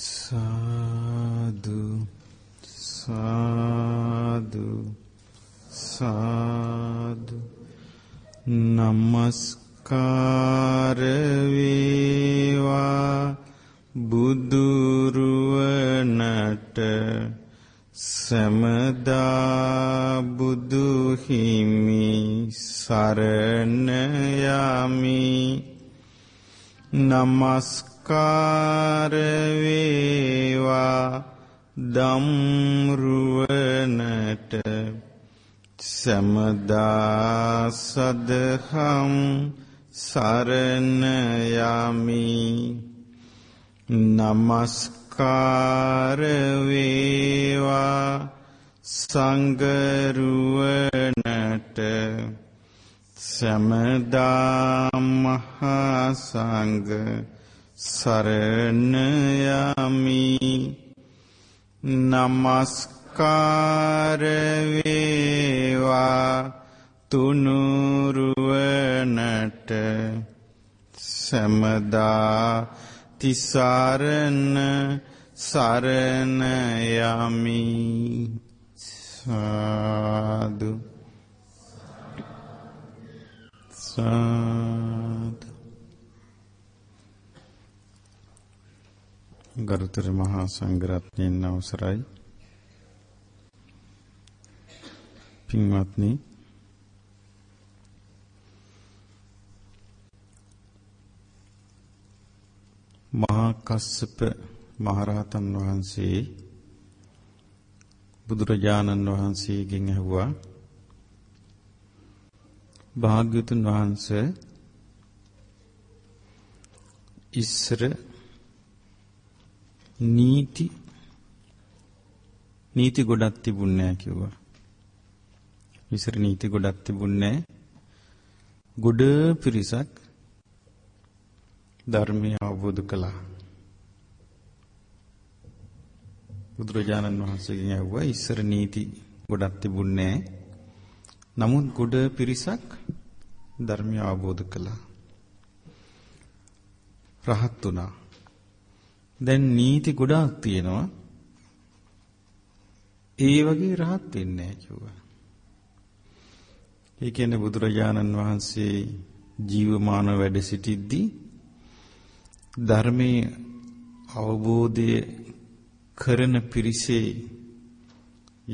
සාදු සාදු සාදු නමස්කාර වේවා බුදුරුවනට සමදා බුදු හිමි සරණ යමි නමස්කාර වේවා දම්රුවනට සමදා සදහම් සරණ යමි. නමස්කාර වේවා සංගරුවනට. සමදා මහා සංඝ සරණ යමි. නමස්කාර වේවා. තුනුරුවනට සමදා තිසරණ සරණ යමි. සාදු. සාදු. ගරුතර මහා සංඝරත්නයන් අවසරයි. පින්වත්නි මහා කස්සප මහරහතන් වහන්සේ බුදුරජාණන් වහන්සේගෙන් ඇහුවා භාග්‍යතුන් වහන්සේ ඉස්සර නීති නීති ගොඩක් තිබුණේ නැහැ කිව්වා. ඉස්සර නීති ගොඩක් තිබුණේ ගොඩ පිරිසක් ධර්මය අවබෝධ කළා. බුදුරජාණන් වහන්සේගෙන් ඇහුවා ඉස්සර නීති ගොඩක් තිබුණේ නමුත් ගොඩ පිරිසක් ධර්මය අවබෝධ කළා. රහත් වුණා. දැන් නීති ගොඩාක් තියෙනවා. ඒ වගේ රහත් වෙන්නේ නැහැ කිව්වා. ඒ කියන්නේ බුදුරජාණන් වහන්සේ ජීවමාන වැඩ සිටිද්දී ධර්මයේ අවබෝධය කරන පිරිසේ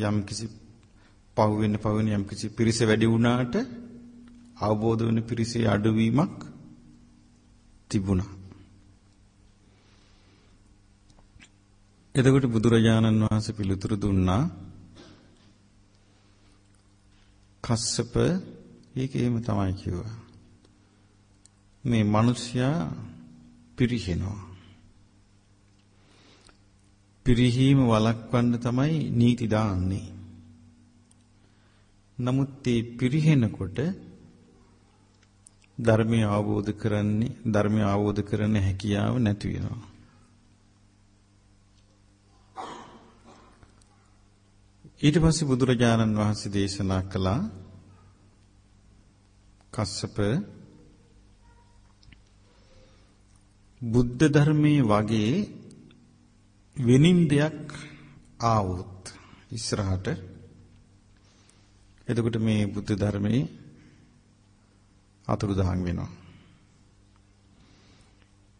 යම් කිසි පහු වෙන පහු වෙන යම් කිසි පිරිස වැඩි වුණාට අවබෝධ වෙන පිරිසේ අඩුවීමක් තිබුණා. එතකොට බුදුරජාණන් වහන්සේ පිළිතුරු දුන්නා කස්සප ඒක එහෙම තමයි කිව්වා. මේ මිනිසයා පිරිහෙනවා. පිරිහීම වළක්වන්න තමයි නීති දාන්නේ. නමුත් මේ පිරිහෙනකොට ධර්මය අවබෝධ කරන්නේ ධර්මය අවබෝධ කරන්න හැකියාව නැති වෙනවා. ඊට පස්සේ බුදුරජාණන් වහන්සේ දේශනා කළා කස්සප බුද්ධ ධර්මයේ වගේ වෙනින් දෙයක් ආවොත් ඉස්සරහට එතකොට මේ බුද්ධ ධර්මයේ අතුරුදහන් වෙනවා.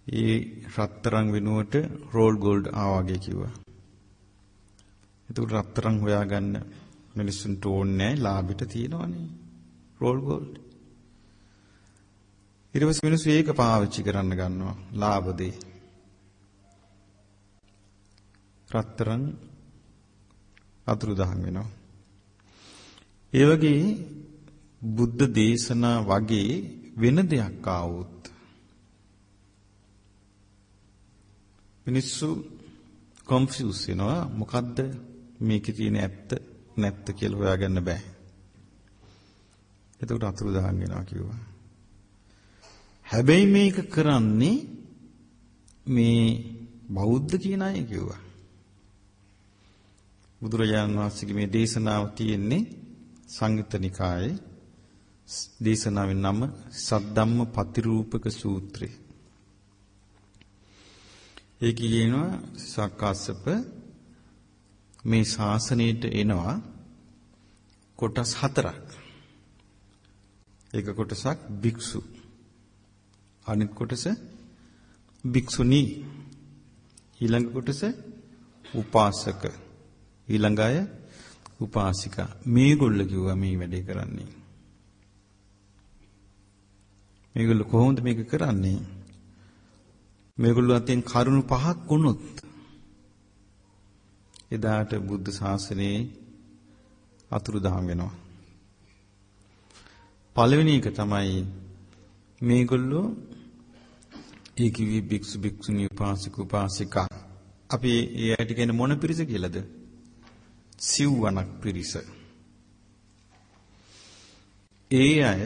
ඒ රත්තරන් වෙනුවට රෝල් ගෝල්ඩ් ආවාගේ කිව්වා. එතකොට රත්තරන් හොයාගන්න මිනිස්සුන්ට ඕනේ නැහැ ලාභෙට තියෙනවනේ. Roll gold. ඊට පස්සේ මිනිස්සු ඒක පාවිච්චි කරන්න ගන්නවා ලාභ දෙයි. රත්තරන් අතුරුදහන් වෙනවා. ඒ වගේ බුද්ධ දේශනා වගේ වෙන දෙයක් ආවොත් මිනිස්සු කන්ෆියුස් වෙනවා මොකද්ද මේකේ තියෙන ඇත්ත නැත්ත කියලා හොයාගන්න බෑ. එතකොට අතුරුදහන් වෙනවා කිව්වා. හැබැයි මේක කරන්නේ මේ බෞද්ධ කියන අය කිව්වා. බුදුරජාණන් වහන්සේගේ මේ දේශනාව තියෙන්නේ සංයුත්ත නිකායේ දේශනාවේ නම සද්දම්ම පතිරූපක සූත්‍රය. ඒක කියනවා සක්කාසප මේ ශාසනයට එනවා කොටස් හතරක්. එක කොටසක් භික්ෂු. අනිත් කොටස භික්ෂුණී. ඊළඟ කොටස උපාසක. ඊළඟ අය උපාසිකා. මේගොල්ල කිව්වා මේ වැඩේ කරන්නේ. මේගොල්ලෝ කොහොමද මේක කරන්නේ? මේගොල්ලෝ අතෙන් කරුණු පහක් වුණොත් එදාට බුද්ධ ශාසනයේ අතුරුදහන් වෙනවා. පළවෙනි එක තමයි මේගොල්ලෝ ඒ කිවි භික්ෂු භික්ෂුණී උපාසක උපාසිකා අපි ඒ ඇයිට කියන මොන පිරිස කියලාද? සිව්වණක් පිරිස. ඒ අය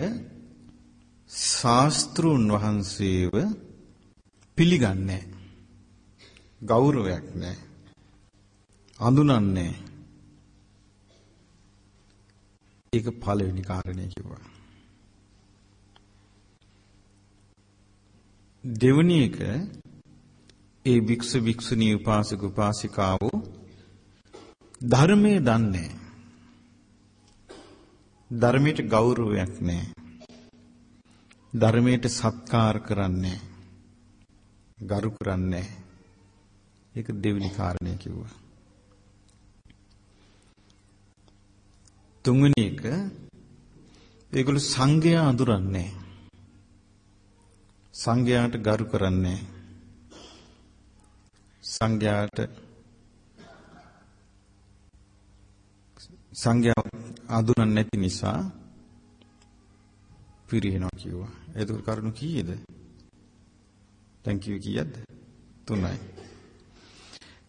ශාස්ත්‍රුන් වහන්සේව පිළිගන්නේ ගෞරවයක් නැහැ. අඳුනන්නේ ඒක පළවෙනි කාරණේ කිව්වා. දෙවැනි එක ඒ භික්ෂු භික්ෂුණී උපාසක උපාසිකාවෝ ධර්මයේ දන්නේ ධර්මයට ගෞරවයක් නැහැ. ධර්මයට සත්කාර කරන්නේ ගරු කරන්නේ ඒක දෙවෙනි කාරණය කිව්වා. තුන්වෙනි එක ඒගොල්ලෝ සංඝයා අඳුරන්නේ සංඝයාට ගරු කරන්නේ සංඝයාට සංඝයා අඳුරන්නේ නැති නිසා පිරිනව කිව්වා. ඒක කරුණු කීයද? දැන් කිව්වේ කීයක්ද? තුනයි.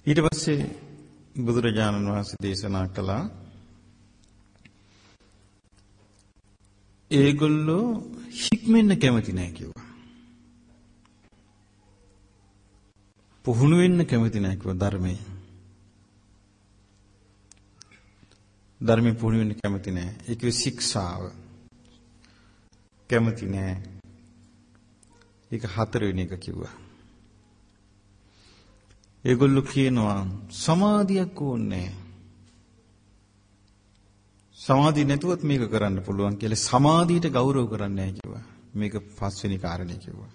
ඊට පස්සේ බුදුරජාණන් වහන්සේ දේශනා කළා ඒගොල්ලෝ හික්මෙන්න කැමති නැහැ කිව්වා. පුහුණු වෙන්න කැමති නැහැ කිව්වා ධර්මයේ. ධර්මයේ පුහුණු වෙන්න කැමති නැහැ. ඒකේ ශික්ෂාව. කැමති නැහැ. ඒක හතරවෙනි එක කිව්වා. ඒගොල්ලෝ කියනවා සමාධියක් ඕනේ සමාධිය නැතුවත් මේක කරන්න පුළුවන් කියලා සමාධියට ගෞරව කරන්නේ නැහැ කිව්වා. මේක පස්වෙනි කාරණේ කිව්වා.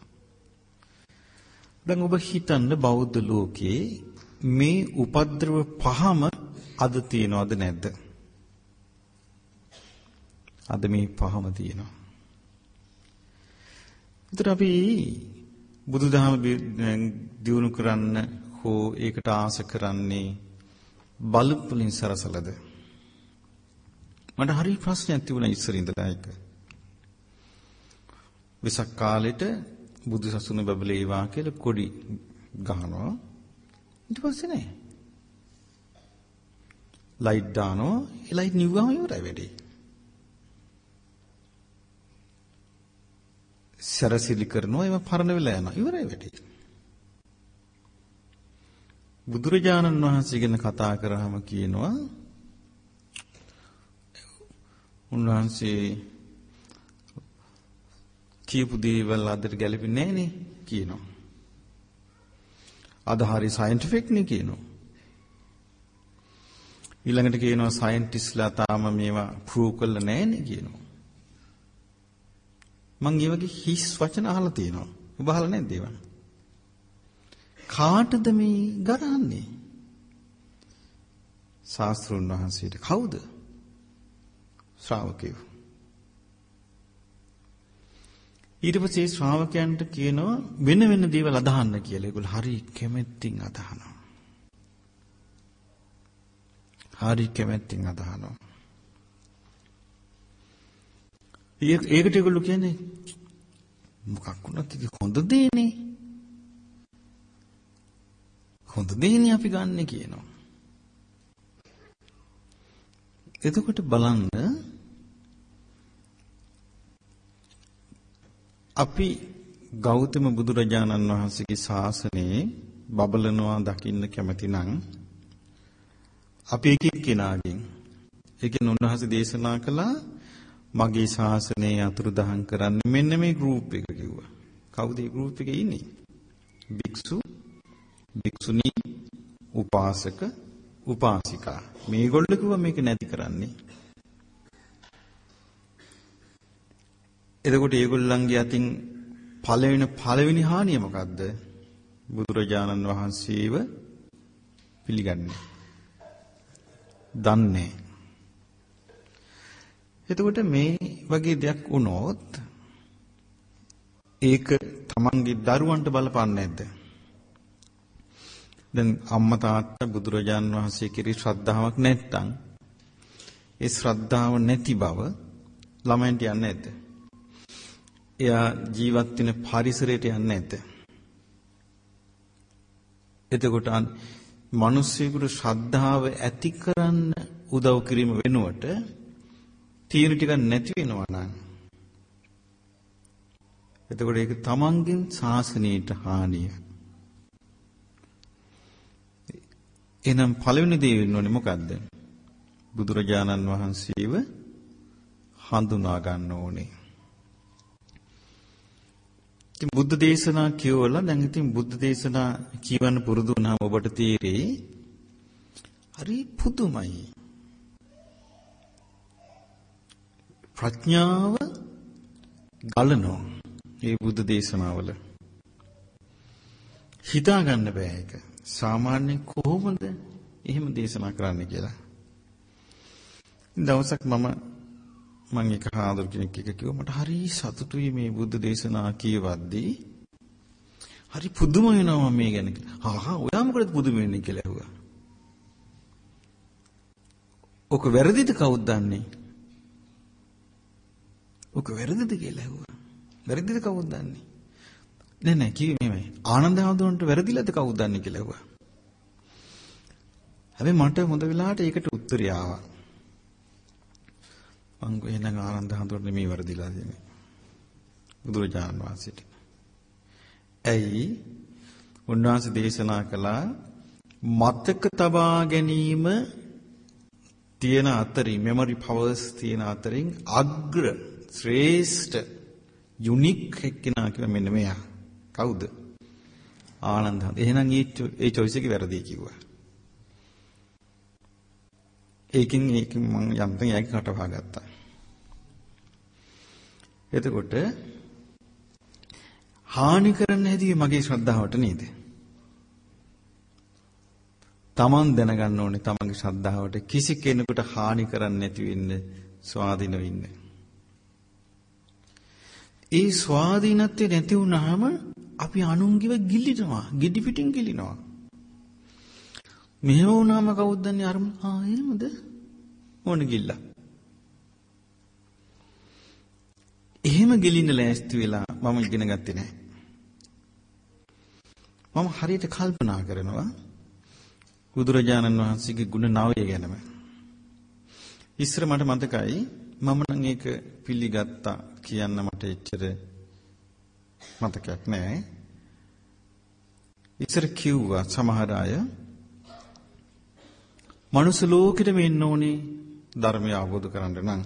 දැන් ඔබ හිතන්න බෞද්ධ ලෝකේ මේ උපද්‍රව පහම අද තියනවද නැද්ද? අද මේ පහම තියෙනවා. ඒතර අපි බුදුදහම දියුණු කරන්න හෝ ඒකට ආස කරන්නේ බලප් වලින් සරසලද? මට හරි ප්‍රශ්නයක් තිබුණා ඉස්සර ඉඳලා ඒක. විසක් කාලෙට බුදු සසුන බබලේවා කියලා කොඩි ගහනවා. ඊට පස්සේ නෑ. ලයිට් දානවා. ඒ ලයිට් නිව්වම ඉවරයි වැඩේ. සැරසිලි කරනවා ඒව පරණ වෙලා යනවා. ඉවරයි වැඩේ. බුදුරජාණන් වහන්සේ ගැන කතා කරාම කියනවා උන්වහන්සේ කියපු දේවල් අදට ගැලපෙන්නේ නැහනේ කියනවා. අද හරි සයන්ටිෆික් නේ කියනවා. ඊළඟට කියනවා සයන්ටිස්ලා තාම මේවා ප්‍රූව් කරලා නැහනේ කියනවා. මං ඒ වගේ හිස් වචන අහලා තියෙනවා. ඔබ අහලා නැද්ද ඒවා? කාටද මේ ගරන්නේ? ශාස්ත්‍රුන් වහන්සේට කවුද? ශ්‍රාවකයෝ. ඊට පස්සේ ශ්‍රාවකයන්ට කියනවා වෙන වෙන දේවල් අදහන්න කියලා. ඒගොල්ලෝ හරි කැමැත්තෙන් අදහනවා. හරි කැමැත්තෙන් අදහනවා. ඒකට ඒගොල්ලෝ කියන්නේ මොකක් වුණත් ඉතින් හොඳ දේනේ. හොඳ දේනේ අපි ගන්නෙ කියනවා. එතකොට බලන්න අපි ගෞතම බුදුරජාණන් වහන්සේගේ ශාසනයේ බබලනවා දකින්න කැමති නම් අපි එක එක්කෙනාගෙන් ඒ කියන්නේ උන්වහන්සේ දේශනා කළා මගේ ශාසනයේ අතුරුදහන් කරන්න මෙන්න මේ ගෲප් එක කිව්වා. කවුද මේ ගෲප් එකේ ඉන්නේ? භික්ෂු, භික්ෂුණී උපාසක උපාසිකා මේගොල්ලෝ කිව්වා මේක නැති කරන්නේ එතකොට ඒගොල්ලන්ගේ අතින් පළවෙනි පළවෙනි හානිය මොකද්ද? බුදුරජාණන් වහන්සේව පිළිගන්නේ. දන්නේ. එතකොට මේ වගේ දෙයක් වුණොත් ඒක තමන්ගේ දරුවන්ට බලපන්නේ නැද්ද? දැන් අම්මා තාත්තා බුදුරජාන් වහන්සේ කෙරෙහි ශ්‍රද්ධාවක් නැත්තම් ඒ ශ්‍රද්ධාව නැති බව ළමයින්ට යන්නේ නැද්ද? එයා ජීවත් වෙන පරිසරයට යන්නේ නැද්ද? එතකොට මිනිස්සුන්ට ශ්‍රද්ධාව ඇති කරන්න උදව් කිරීම වෙනුවට තීර ටිකක් නැති වෙනවා නම් එතකොට ඒක තමන්ගෙන් ශාසනයට හානිය. එහෙනම් පළවෙනි දේ වෙන්න ඕනේ මොකද්ද? බුදුරජාණන් වහන්සේව හඳුනා ගන්න ඕනේ. ඉතින් බුද්ධ දේශනා කියවලා දැන් ඉතින් බුද්ධ දේශනා කියවන්න පුරුදු වුණාම ඔබට තේරෙයි හරි පුදුමයි. ප්‍රඥාව ගලනවා මේ බුද්ධ දේශනාවල. හිතා ගන්න බෑ ඒක. සාමාන්‍යයෙන් කොහොමද එහෙම දේශනා කරන්න කියලා. දවසක් මම මම එක හාමුදුර කෙනෙක් එක කිව්වා මට හරි සතුටුයි මේ බුද්ධ දේශනා කියවද්දී. හරි පුදුම වෙනවා මේ ගැන. හා හා ඔයා මොකටද පුදුම වෙන්නේ කියලා ඇහුවා. ඔක වැරදිද කවුද දන්නේ? ඔක වැරදිද කියලා ඇහුවා. වැරදිද කවුද දන්නේ? නෑ නෑ කිව්වේ මෙහෙමයි. ආනන්ද හැමදොන්ට වැරදිලාද කවුද දන්නේ කියලා ඇහුවා. හැබැයි මට හොඳ වෙලාවට ඒකට උත්තරය ආවා. මං එහෙනම් ආනන්ද හැමදොන්ට මේ වැරදිලා තියෙන්නේ. බුදුරජාණන් වහන්සේට. ඇයි? උන්වහන්සේ දේශනා කළා මතක තබා ගැනීම තියෙන අතරින් මෙමරි පවර්ස් තියෙන අතරින් අග්‍ර ශ්‍රේෂ්ඨ යුනික් එක්කෙනා කියලා මෙන්න මෙයා. කවුද? ආනන්ද. එහෙනම් ඒ choice එක වැරදි කිව්වා. ඒකින් ඒකින් මම යන්තම් යකි කටවා ගත්තා. එතකොට හානි කරන්න හැදුවේ මගේ ශ්‍රද්ධාවට නේද? තමන් දැනගන්න ඕනේ තමන්ගේ ශ්‍රද්ධාවට කිසි කෙනෙකුට හානි කරන්න නැති වෙන්න ස්වාධීනව ඉන්න. ඒ ස්වාධීනත්වය නැති වුනහම අපි අනුන්ගිව ගිලිනවා. gidi පිටින් ගිලිනවා. මෙහෙම වුණාම කවුද දන්නේ අර ආ එහෙමද? ඕන ගිල්ලා. එහෙම ගෙලින්න ලෑස්ති වෙලා මම ඉගෙන ගත්තේ නැහැ. මම හරියට කල්පනා කරනවා බුදුරජාණන් වහන්සේගේ ගුණ නවය ගැනම. ඉස්සර මට මතකයි මම නම් ඒක පිළිගත්තා කියන්න මට එච්චර මතකයක් නැහැ. ඉස්සර කිව්වා සමහර අය මනුස්ස ලෝකෙට මෙන්න ඕනේ ධර්මය අවබෝධ කරගන්න නම්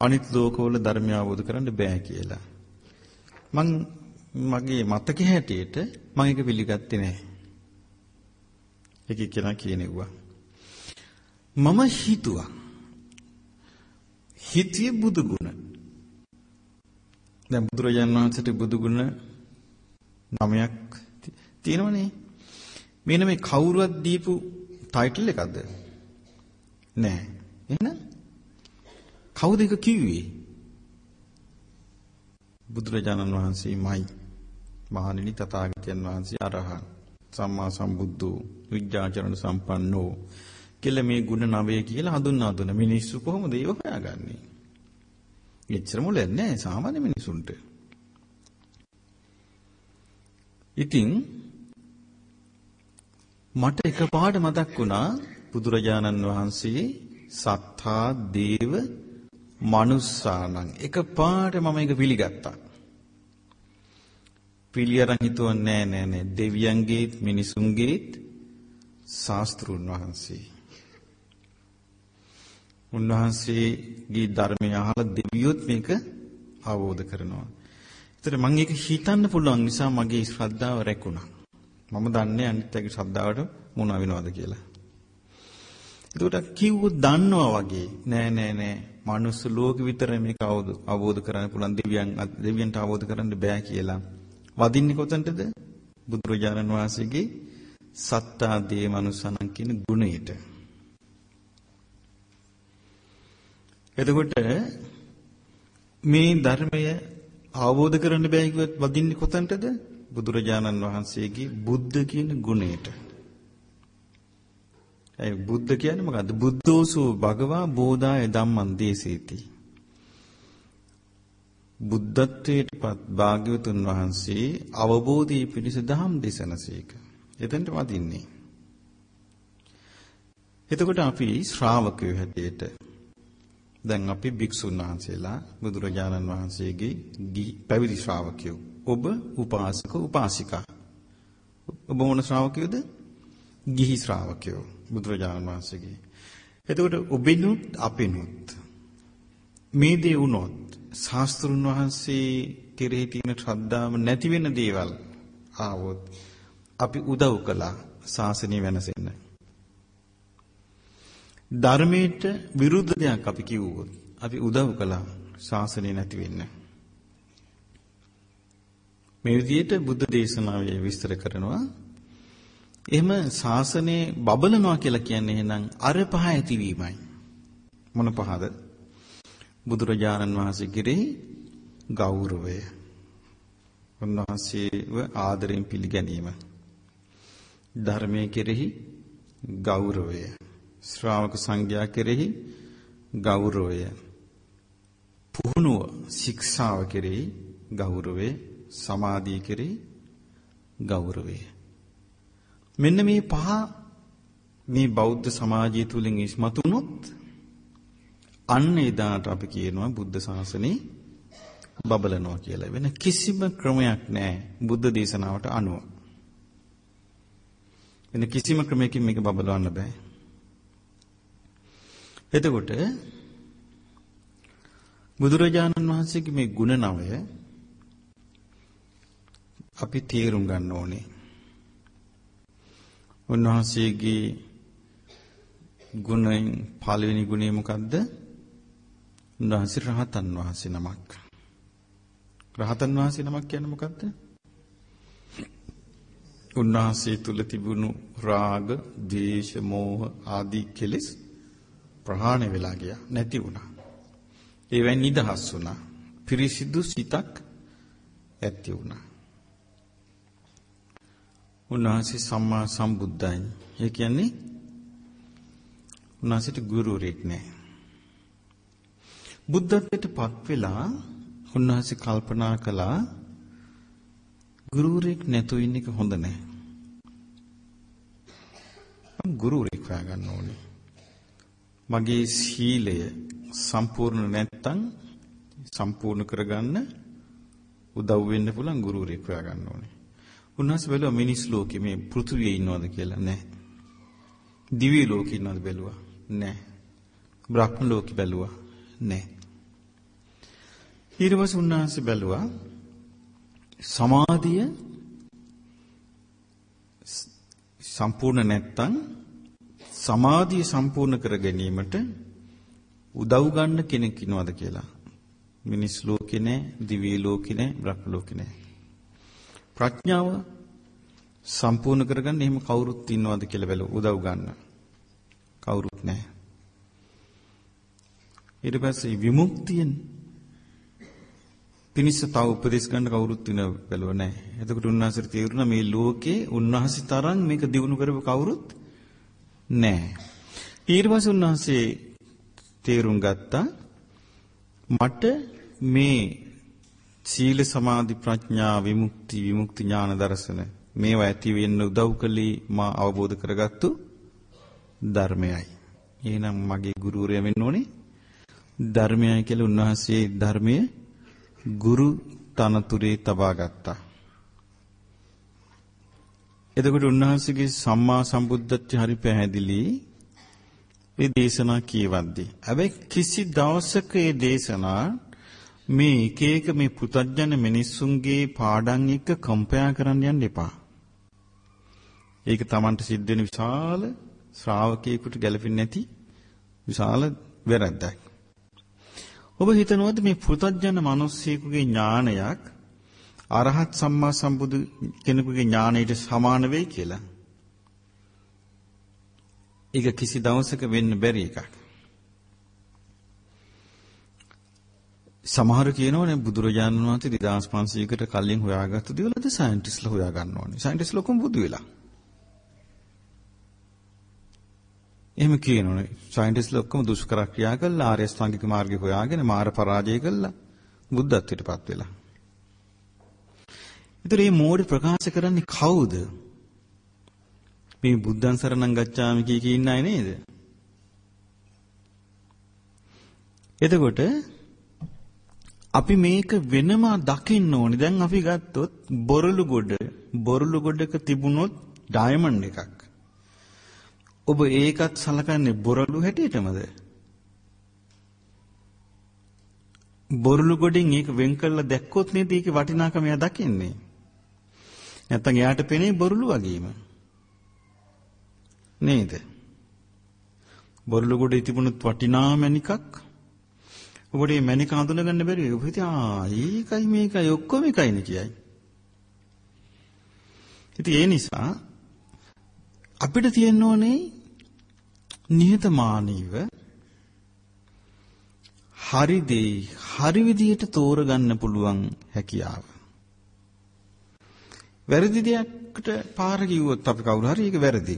අනිත් ලෝකවල ධර්මය අවබෝධ කරන්න බෑ කියලා. මං මගේ මතකයේ හැටියට මම ඒක පිළිගත්තේ නැහැ. ඒක කෙනා කියනෙව්වා. මම හිතුවා හිතියේ බුදු ගුණ. දැන් බුදුරජාණන් වහන්සේට බුදු ගුණ නමයක් තියෙනවනේ. මෙන්න මේ කවුරුවත් දීපු ටයිටල් එකක්ද? නෑ. එහෙනම් කවුද ඒක කිව්වේ? බුදුරජාණන් වහන්සේමයි. මහණෙනි තථාගතයන් වහන්සේ අරහන් සම්මා සම්බුද්ධෝ විද්‍යාචරණ සම්පන්නෝ කියලා මේ ಗುಣ නවය කියලා හඳුන්වා දුන්න මිනිස්සු කොහොමද ඒව හොයාගන්නේ? එච්චර මුලක් නෑ සාමාන්‍ය මිනිසුන්ට. ඉතින් මට එකපාරට මතක් වුණා බුදුරජාණන් වහන්සේ සත්තා දේව මනුස්සානං එකපාරට මම ඒක පිළිගත්තා. පිළියරන් හිතුවන්නේ නෑ නෑ නෑ දෙවියන්ගේත් මිනිසුන්ගේත් ශාස්ත්‍රුන් වහන්සේ. උන්වහන්සේගේ ධර්මය අහලා දෙවියොත් මේක අවබෝධ කරනවා. ඒතර මම ඒක හිතන්න පුළුවන් නිසා මගේ ශ්‍රද්ධාව රැකුණා. මම දන්නේ අනිත් අයගේ ශ්‍රද්ධාවට මොන වෙනවද කියලා. ඒකට කිව්වොත් දන්නවා වගේ නෑ නෑ නෑ මනුස්ස ලෝක විතර මේක අවබෝධ කරන්න පුළුවන් දෙවියන් දෙවියන්ට අවබෝධ කරන්න බෑ කියලා. වදින්නේ කොතනටද? බුදුරජාණන් වහන්සේගේ සත්තා දේ මනුසනන් කියන ගුණයට. එතකොට මේ ධර්මය අවබෝධ කරන්න බෑ කිව්වත් වදින්නේ කොතනටද? බුදුරජාණන් වහන්සේගේ බුද්ධ කියන ගුණයට. ඒ බුද්ධ කියන්නේ මොකද්ද? බුද්ධෝසු භගවා බෝධාය ධම්මං දේසේති. බුද්ධත්වයටපත් භාග්‍යවතුන් වහන්සේ අවබෝධී පිණිස දහම් දේශනසේක. එතෙන්ට වදින්නේ. එතකොට අපි ශ්‍රාවකයෝ හැටියට දැන් අපි භික්ෂුන් වහන්සේලා බුදුරජාණන් වහන්සේගේ පැවිදි ශ්‍රාවකයෝ. ඔබ උපාසක උපාසිකා. ඔබ මොන ශ්‍රාවකයෝද? ගිහි ශ්‍රාවකයෝ බුදුරජාණන් වහන්සේගේ. එතකොට ඔබිනුත් අපිනුත් මේ දේ වුණොත් ශාස්ත්‍රුන් වහන්සේ කෙරෙහි තියෙන ශ්‍රද්ධාව නැති වෙන දේවල් ආවොත් අපි උදව් කළා ශාසනය වෙනසෙන්න. ධර්මයට විරුද්ධ දෙයක් අපි කිව්වොත් අපි උදව් කළා ශාසනය නැති වෙන්න. මේ විදිහට බුද්ධ දේශනාවේ විස්තර කරනවා. එහෙම ශාසනය බබලනවා කියලා කියන්නේ එහෙනම් අර පහ ඇතිවීමයි. මොන පහද? බුදුරජාණන් වහන්සේ කෙරෙහි ගෞරවය. උන්වහන්සේව ආදරෙන් පිළිගැනීම. ධර්මයේ කෙරෙහි ගෞරවය. ශ්‍රාවක සංඝයා කෙරෙහි ගෞරවය. පුහුණුව ශික්ෂාව කෙරෙහි ගෞරවය, සමාධිය කෙරෙහි ගෞරවය. මෙන්න මේ පහ මේ බෞද්ධ සමාජය තුලින් ඉස්මතු වුණොත් අන්න එදාට අපි කියනවා බුද්ධ ශාසනේ බබලනවා කියලා. වෙන කිසිම ක්‍රමයක් නැහැ බුද්ධ දේශනාවට අනුව. වෙන කිසිම ක්‍රමයකින් මේක බබලවන්න බෑ. එතකොට බුදුරජාණන් වහන්සේගේ මේ ගුණ නවය අපි තේරුම් ගන්න ඕනේ. උන්වහන්සේගේ ගුණයෙන් පළවෙනි ගුණය මොකද්ද? උන්වහන්සේ රහතන් වහන්සේ නමක්. රහතන් වහන්සේ නමක් කියන්නේ මොකද්ද? උන්වහන්සේ තුල තිබුණු රාග, ද්වේෂ, මෝහ ආදී කෙලෙස් ප්‍රහාණය වෙලා ගියා නැති වුණා. ඒවෙන් නිදහස් වුණා. පිරිසිදු සිතක් ඇති වුණා. උන්වහන්සේ සම්මා සම්බුද්ධයි. ඒ කියන්නේ උන්වහන්සේට ගුරුවරයෙක් නැහැ. බුද්ධත්වයට පත් වෙලා උන්වහන්සේ කල්පනා කළා ගුරුවරයෙක් නැතුව ඉන්න එක හොඳ නැහැ. මම ගුරුවරයෙක් හොයාගන්න ඕනේ. මගේ සීලය සම්පූර්ණ නැත්තම් සම්පූර්ණ කරගන්න උදව් වෙන්න පුළුවන් ගුරුවරයෙක් හොයාගන්න ඕනේ. උන්වහන්සේ බැලුවා මිනිස් ලෝකේ මේ පෘථුවියේ ඉන්නවද කියලා නැහැ. දිව්‍ය ලෝකේ ඉන්නවද බැලුවා නැහැ. බ්‍රහ්ම ලෝකේ බැලුවා නැහැ. ඊට පස්සේ උන්වහන්සේ බැලුවා සමාධිය සම්පූර්ණ නැත්තම් සමාධිය සම්පූර්ණ කර ගැනීමට උදව් ගන්න කෙනෙක් ඉනවද කියලා. මිනිස් ලෝකේ නෑ, දිව්‍ය ලෝකේ නෑ, බ්‍රහ්ම ලෝකේ නෑ. ප්‍රඥාව සම්පූර්ණ කරගන්න එහෙම කවුරුත් ඉන්නවද කියලා බැලුව උදව් ගන්න. කවුරුත් නැහැ. ඊට පස්සේ විමුක්තියෙන් පිනිස්ස තව උපදෙස් ගන්න කවුරුත් ඉන්න බැලුව නැහැ. එතකොට උන්වහන්සේට තේරුණා මේ ලෝකේ උන්වහන්සේ තරම් මේක දිනු කරපු කවුරුත් නැහැ. ඊට පස්සේ උන්වහන්සේ තේරුම් ගත්තා මට මේ සීල සමාධි ප්‍රඥා විමුක්ති විමුක්ති ඥාන දර්ශන මේවා ඇති වෙන්න උදව් කළේ මා අවබෝධ කරගත්තු ධර්මයයි. එහෙනම් මගේ ගුරුවරයා වෙන්න ඕනේ ධර්මයයි කියලා උන්වහන්සේ ධර්මයේ ගුරු තනතුරේ තබා ගත්තා. එතකොට උන්වහන්සේගේ සම්මා සම්බුද්ධත්වය හරි පැහැදිලි. මේ දේශනා කියවද්දී. හැබැයි කිසි දවසක මේ දේශනා මේ එක එක මේ පුතඥන මිනිස්සුන්ගේ පාඩම් එක්ක කම්පයා කරන්න යන්න එපා. ඒක Tamanට සිද්ධ වෙන විශාල ශ්‍රාවකයෙකුට ගැලපෙන්නේ නැති විශාල වැරද්දක්. ඔබ හිතනවද මේ පුතත්ජන මිනිස්සෙකුගේ ඥානයක් අරහත් සම්මා සම්බුදු කෙනෙකුගේ ඥානයට සමාන වෙයි කියලා? ඒක කිසි දවසක වෙන්න බැරි එකක්. සමහර කියනවනේ බුදුරජාණන් වහන්සේ 2500කට කලින් හොයාගත්තු දේවල්ද සයන්ටිස්ලා හොයා ගන්න ඕනේ. සයන්ටිස්ලා කොහොම බුදු වෙලා? එහෙම කියනවනේ. සයන්ටිස්ලා ඔක්කොම දුෂ්කර ක්‍රියා කළා ආර්ය අෂ්ටාංගික මාර්ගය හොයාගෙන මාර පරාජය කළා බුද්ධත්වයටපත් වෙලා. ඒතර මේ මෝඩ ප්‍රකාශ කරන්නේ කවුද? මේ බුද්ධං සරණං ගච්ඡාමි කිය කී ඉන්න අය නේද? එතකොට අපි මේක වෙනම දකින්න ඕනි. දැන් අපි ගත්තොත් බොරළු ගොඩ බොරළු ගොඩක තිබුණොත් ඩයමන්ඩ් එකක්. ඔබ ඒකත් සලකන්නේ බොරළු හැටියටමද? බොරළු ගොඩෙන් ඒක වෙන් කරලා දැක්කොත් නේද ඒකේ වටිනාකම එයා දකින්නේ. නැත්තම් එයාට පෙනේ බොරළු වගේම. නේද? බොරළු ගොඩේ තිබුණත් වටිනා මණිකක් ඔබට මේ මණික හඳුනගන්න බැරි ඔබ හිතේ ආ ඒකයි මේකයි ඔක්කොම එකයිනේ කියයි. ඉතින් ඒ නිසා අපිට තියෙන්න ඕනේ නිහතමානීව හරි දේ හරි විදියට තෝරගන්න පුළුවන් හැකියාව. වැරදි දෙයකට පාර කිව්වොත් අපි කවුරු හරි ඒක වැරදි.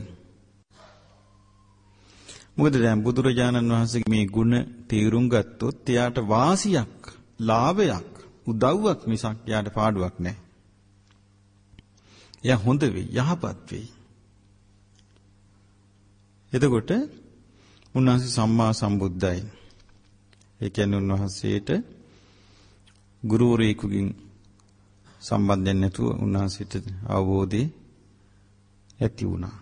මොකද දැන් බුදුරජාණන් වහන්සේගේ මේ ගුණ තේරුම් ගත්තොත් එයාට වාසියක්, ලාභයක්, උදව්වක් මිසක් එයාට පාඩුවක් නැහැ. එයා හොඳ වෙයි, යහපත් වෙයි. එතකොට උන්වහන්සේ සම්මා සම්බුද්දයි. ඒ කියන්නේ උන්වහන්සේට ගුරුවරයෙකුගෙන් සම්බන්ධයක් නැතුව උන්වහන්සේට අවබෝධය ඇති වුණා.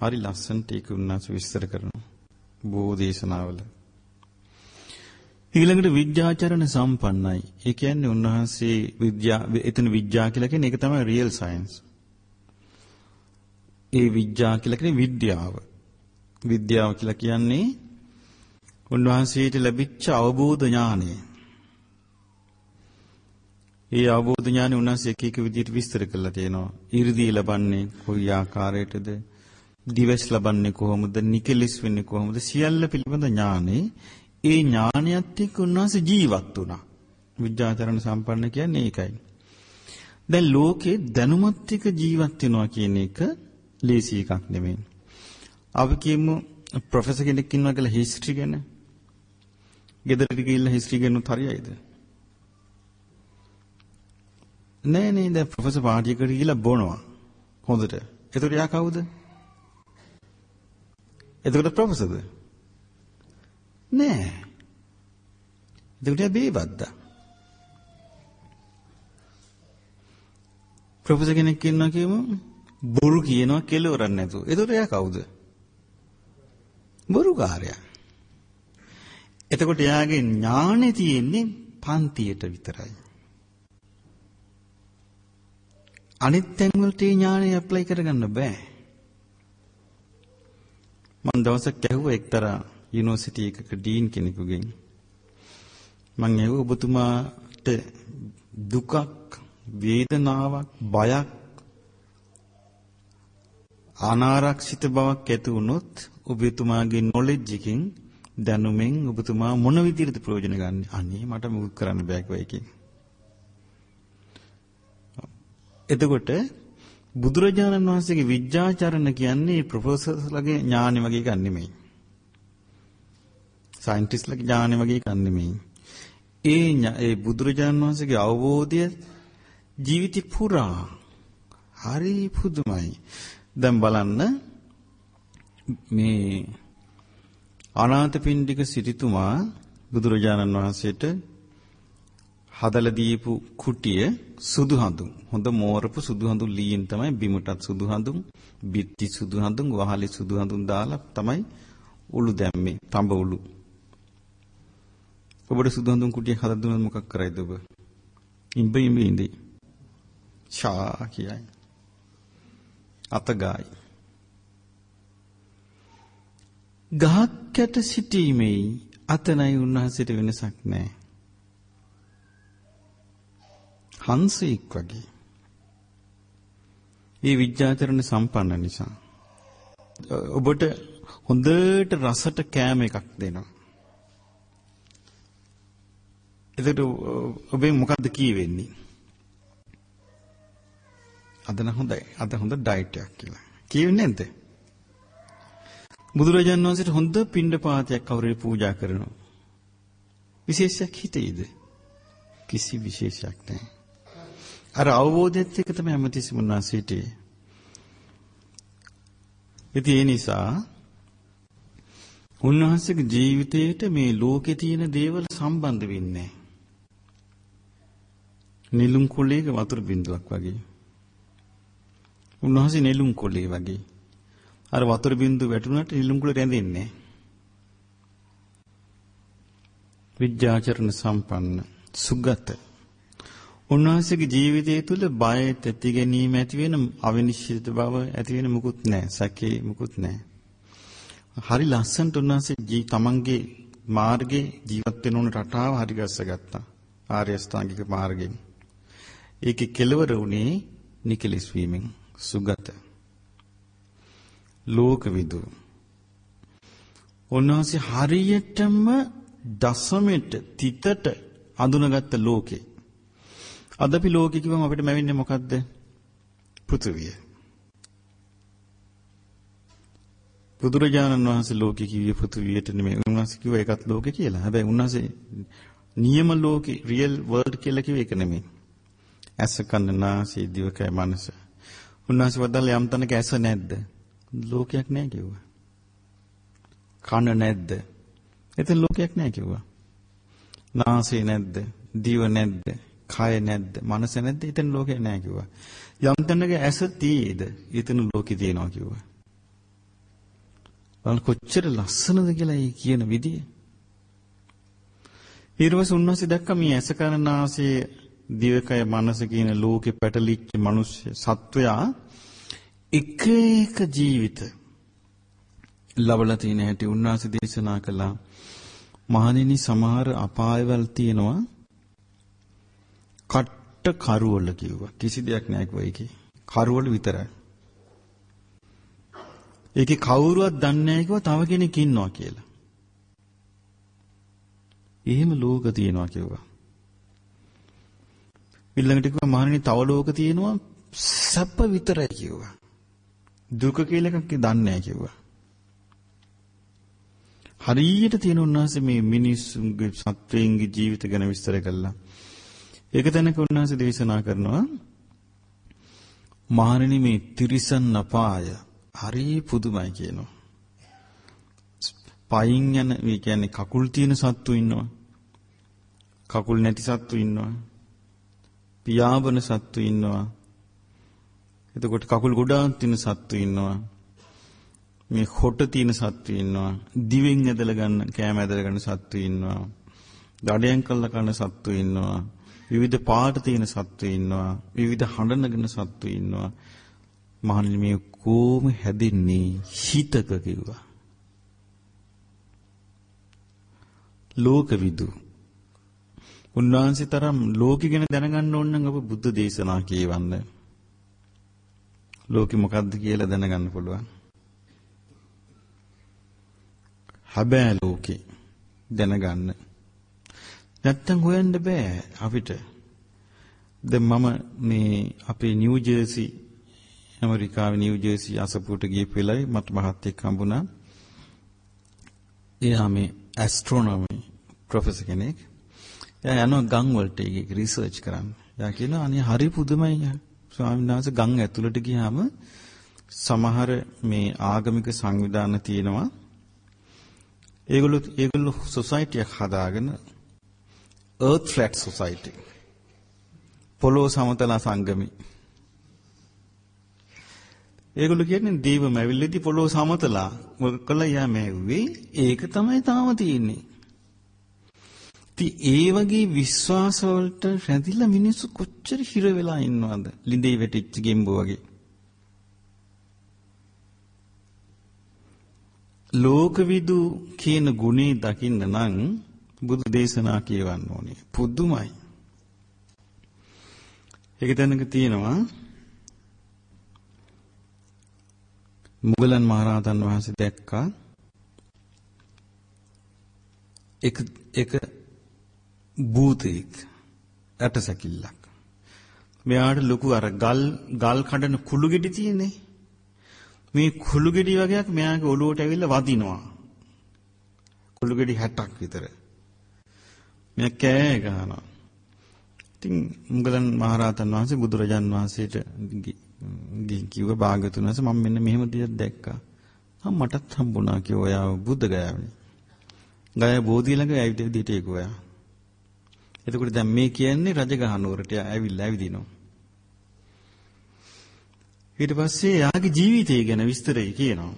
හරි ලස්සනට ඒක උන්වහන්සේ විස්තර කරනවා. බොහෝ දේශනාවල. ඊළඟට විද්‍යාචරණ සම්පන්නයි. ඒ කියන්නේ උන්වහන්සේ විද්‍යා එතන විද්‍යා කියලා කියන්නේ ඒක තමයි රියල් සයන්ස්. ඒ විද්‍යා කියලා කියන්නේ විද්‍යාව. විද්‍යාව කියලා කියන්නේ උන්වහන්සේට ලැබිච්ච අවබෝධ ඥානය. ඒ අවබෝධ ඥානය උන්වහන්සේ එක එක විදිහට විස්තර කරලා තියෙනවා. 이르දී ලබන්නේ කොයි ආකාරයටද? දිවස් ලබන්නේ කොහොමද? නිකලස් වෙන්නේ කොහොමද? සියල්ල පිළිබඳ ඥානෙ ඒ ඥානයත් එක්ක උන්වහන්සේ ජීවත් වුණා. විද්‍යාචරණ සම්පන්න කියන්නේ ඒකයි. දැන් ලෝකේ දැනුමත් එක්ක ජීවත් වෙනවා කියන එක ලේසි එකක් නෙමෙයි. අපි කියමු ප්‍රොෆෙසර් කෙනෙක් ඉන්නවා කියලා හිස්ටරි ගැන. ගෙදරට ගිහිල්ලා හිස්ටරි ගැනත් හරියයිද? නෑ නෑ දැන් ප්‍රොෆෙසර් පාටියකට ගිහිල්ලා බොනවා. හොඳට. එතකොට යා කවුද? එතකොට ප්‍රොෆෙසර්ද? නෑ. එතකොට යා බේබද්දා. ප්‍රොෆෙසර් කෙනෙක් ඉන්නවා කියමු බොරු කියනවා කෙලවරක් නැතුව. එතකොට එයා කවුද? බොරුකාරයා. එතකොට එයාගේ ඥානෙ තියෙන්නේ පන්තියට විතරයි. අනිත් තැන් වලට ඒ ඥානෙ ඇප්ලයි කරගන්න බෑ. මම දවසක් ඇහුවා එක්තරා යුනිවර්සිටි එකක ඩීන් කෙනෙකුගෙන්. මම ඇහුවා ඔබතුමාට දුකක්, වේදනාවක්, බයක් අනාරක්ෂිත බවක් ඇති වුණොත් ඔබතුමාගේ නොලෙජ් එකෙන් දැනුමෙන් ඔබතුමා මොන විදිහටද ප්‍රයෝජන ගන්න? අනේ මට මුකුත් කරන්න බෑ කිව්වා එතකොට බුදුරජාණන් වහන්සේගේ විද්‍යාචරණ කියන්නේ ප්‍රොෆෙසර්ස්ලගේ ඥානෙ වගේ එකක් නෙමෙයි. සයන්ටිස්ට්ලගේ ඥානෙ වගේ එකක් නෙමෙයි. ඒ ඒ බුදුරජාණන් වහන්සේගේ අවබෝධය ජීවිතේ පුරා හරි පුදුමයි. දැන් බලන්න මේ අනාථපිණ්ඩික සිටුතුමා බුදුරජාණන් වහන්සේට හදලා දීපු කුටිය සුදු හඳුන්. හොඳ මෝරපු සුදු හඳුන් ලීන් තමයි බිමටත් සුදු හඳුන් බිත්ති සුදු හඳුන් වහලේ සුදු හඳුන් දාලා තමයි උළු දැම්මේ තඹ උළු. ඔබට සුදු හඳුන් කුටියක් හදලා දුන්නොත් මොකක් කරයිද ඔබ? ඉඹ ඉඹ ඉඳි. ෂා කියයි. අත ගායි. ගහක් යට සිටීමේ අතනයි උන්වහන්සේට වෙනසක් නැහැ. හංසෙක් වගේ. ඒ විඥාචරණ සම්පන්න නිසා ඔබට හොඳට රසට කෑම එකක් දෙනවා. එතකොට ඔබෙන් මොකද්ද කියවෙන්නේ? අද නම් හොඳයි. අද හොඳ ඩයට් එකක් කියලා. කියවෙන්නේ නැද්ද? බුදුරජාණන් වහන්සේට හොඳ පින්ඩ පාතයක් කවුරුරි පූජා කරනවා. විශේෂයක් හිතේද? කිසි විශේෂයක් නැහැ. අර අවබෝධයත් එක්ක තමයි හැමතිස්සෙම උන්වහන්සේ හිටියේ. ඉතින් ඒ නිසා උන්වහන්සේගේ ජීවිතේට මේ ලෝකේ තියෙන දේවල් සම්බන්ධ වෙන්නේ නෙළුම් කොළයක වතුර බින්දුවක් වගේ. උන්වහන්සේ නෙළුම් කොළේ වගේ. අර වතුර බින්දුව වැටුණාට නෙළුම් කොළ රැඳෙන්නේ විද්‍යාචරණ සම්පන්න සුගත උන්වහන්සේගේ ජීවිතය තුළ බය තැති ගැනීම ඇති වෙන අවිනිශ්චිත බව ඇති වෙන මුකුත් නැහැ. සැකේ මුකුත් නැහැ. හරි ලස්සනට උන්වහන්සේ ජී තමන්ගේ මාර්ගේ ජීවත් වෙන උන රටාව හරි ගස්සගත්තා. ආර්ය අෂ්ටාංගික මාර්ගයෙන්. ඒකේ කෙලවර උනේ නිකලස් වීමෙන් සුගත. ලෝකවිදු. උන්වහන්සේ හරියටම දසමෙට තිතට අඳුනගත්ත ලෝකේ අද අපි ලෝකෙ කිව්වම අපිට මැවෙන්නේ මොකද්ද? පෘථුවිය. බුදුරජාණන් වහන්සේ ලෝකෙ කිව්වේ පෘථුවියට නෙමෙයි. උන්වහන්සේ කිව්වා ඒකත් ලෝකෙ කියලා. හැබැයි උන්වහන්සේ නියම ලෝකෙ රියල් වර්ල්ඩ් කියලා කිව්වේ ඒක නෙමෙයි. ඇස කන නාසය දිවකය මනස. උන්වහන්සේ වදාළ යම් තැනක ඇස නැද්ද? ලෝකයක් නැහැ කිව්වා. කන නැද්ද? එතන ලෝකයක් නැහැ කිව්වා. නාසය නැද්ද? දිව නැද්ද? කය නැද්ද? මනස නැද්ද? එතන ලෝකේ නැහැ කිව්වා. යම් තැනක ඇස තියේද? එතන ලෝකේ තියෙනවා කිව්වා. බලන්න කොච්චර ලස්සනද කියලා ඒ කියන විදිය. ඊර්වස උන්වහන්සේ දැක්ක මේ ඇස කරනාසේ දිවකය මනස කියන ලෝකෙ පැටලිච්ච මිනිස් සත්වයා එක එක ජීවිත ලබලා තියෙන හැටි උන්වහන්සේ දේශනා කළා. මහණෙනි සමහර අපායවල තියෙනවා කට්ට කරවල කිව්වා. කිසි දෙයක් නැහැ කිව්වා ඒකේ. කරවල විතරයි. ඒකේ කවුරුවත් දන්නේ නැහැ කිව්වා තව කෙනෙක් ඉන්නවා කියලා. එහෙම ලෝක තියෙනවා කිව්වා. ඊළඟට කිව්වා මහණෙනි තව ලෝක තියෙනවා සැප විතරයි කිව්වා. දුක කියලා එකක් දන්නේ නැහැ කිව්වා. හරියට තියෙන උන්වහන්සේ මේ මිනිස්සුන්ගේ සත්වයන්ගේ ජීවිත ගැන විස්තර කළා. ඒක තැනක උන්වහන්සේ දේශනා කරනවා මහණෙනි මේ තිරිසන් අපාය හරි පුදුමයි කියනවා. පයින් යන මේ කියන්නේ කකුල් තියෙන සත්තු ඉන්නවා. කකුල් නැති සත්තු ඉන්නවා. පියාඹන සත්තු ඉන්නවා. එතකොට කකුල් ගොඩාක් තියෙන සත්තු ඉන්නවා. මේ හොට තියෙන සත්තු ඉන්නවා. දිවෙන් ඇදලා ගන්න කෑම ඇදලා ගන්න සත්තු ඉන්නවා. දඩයන් කල්ලා කන සත්තු ඉන්නවා. විවිධ පාට තියෙන සත්තු ඉන්නවා. විවිධ හඬ නගන සත්තු ඉන්නවා. මහණනි මේ කොහොම හැදෙන්නේ හිතක කිව්වා. ලෝකවිදු උන්වහන්සේ තරම් ලෝකෙ ගැන දැනගන්න ඕන නම් ඔබ බුද්ධ දේශනා කියවන්න. ලෝකෙ මොකද්ද කියලා දැනගන්න පුළුවන්. හැබැයි ලෝකෙ දැනගන්න නැත්තම් හොයන්න බෑ අපිට. දැන් මම මේ අපේ නිව් ජර්සි ඇමරිකාවේ නිව් ජර්සි අසපුවට ගිය වෙලාවේ මට මහත්තයෙක් හම්බුණා. එයා මේ ඇස්ට්‍රොනොමි ප්‍රොෆෙසර් කෙනෙක්. එයා යනවා ගම් වලට ඒක රිසර්ච් කරන්න. එයා කියනවා අනේ හරි පුදුමයි ස්වාමීන් වහන්සේ ගම් ඇතුළට ගියාම සමහර මේ ආගමික සංවිධාන තියෙනවා. ඒගොල්ලෝ ඒගොල්ලෝ සොසයිටියක් හදාගෙන Earth Flat Society. පොළොව සමතලා සංගමි. ඒගොල්ලෝ කියන්නේ දීව මැවිල්ලේදී පොළොව සමතලා කළා යා මැව්වේ ඒක තමයි තාම තියෙන්නේ. ඉතින් ඒ වගේ විශ්වාසවලට රැඳිලා මිනිස්සු කොච්චර හිර වෙලා ඉන්නවද? ලිඳේ වැටිච්ච ගෙම්බෝ වගේ. ලෝකවිදු කියන ගුණේ දකින්න නම් බුදු දේශනා කියවන්න ඕනේ. පුදුමයි. ඒක දැනක තියෙනවා මුගලන් මහරහතන් වහන්සේ දැක්කා එක එක භූතෙක් ඇටසැකිල්ලක්. මෙයාට ලොකු අර ගල් ගල් කඩන කුළු ගෙඩි තියෙන්නේ. මේ කුළු ගෙඩි වගේක් මෙයාගේ ඔළුවට ඇවිල්ලා වදිනවා. කුළු ගෙඩි 60ක් විතර. මෙයා කෑ ගහනවා. ඉතින් මුගලන් මහරහතන් වහන්සේ බුදුරජාන් වහන්සේට ගිහින් කිව්ව භාගතුන් වහන්සේ මම මෙන්න මෙහෙම දෙයක් දැක්කා. ආ මටත් හම්බුණා කිව්වා ඔයා බුද්ධ ගයාවේ. ගය බෝධිය ළඟ ඇවිත් දිටේක ඔයා. එතකොට දැන් මේ කියන්නේ රජගහ නුවරට ඇවිල්ලා ඇවිදිනවා. ඊට පස්සේ යාගේ ජීවිතය ගැන විස්තරය කියනවා.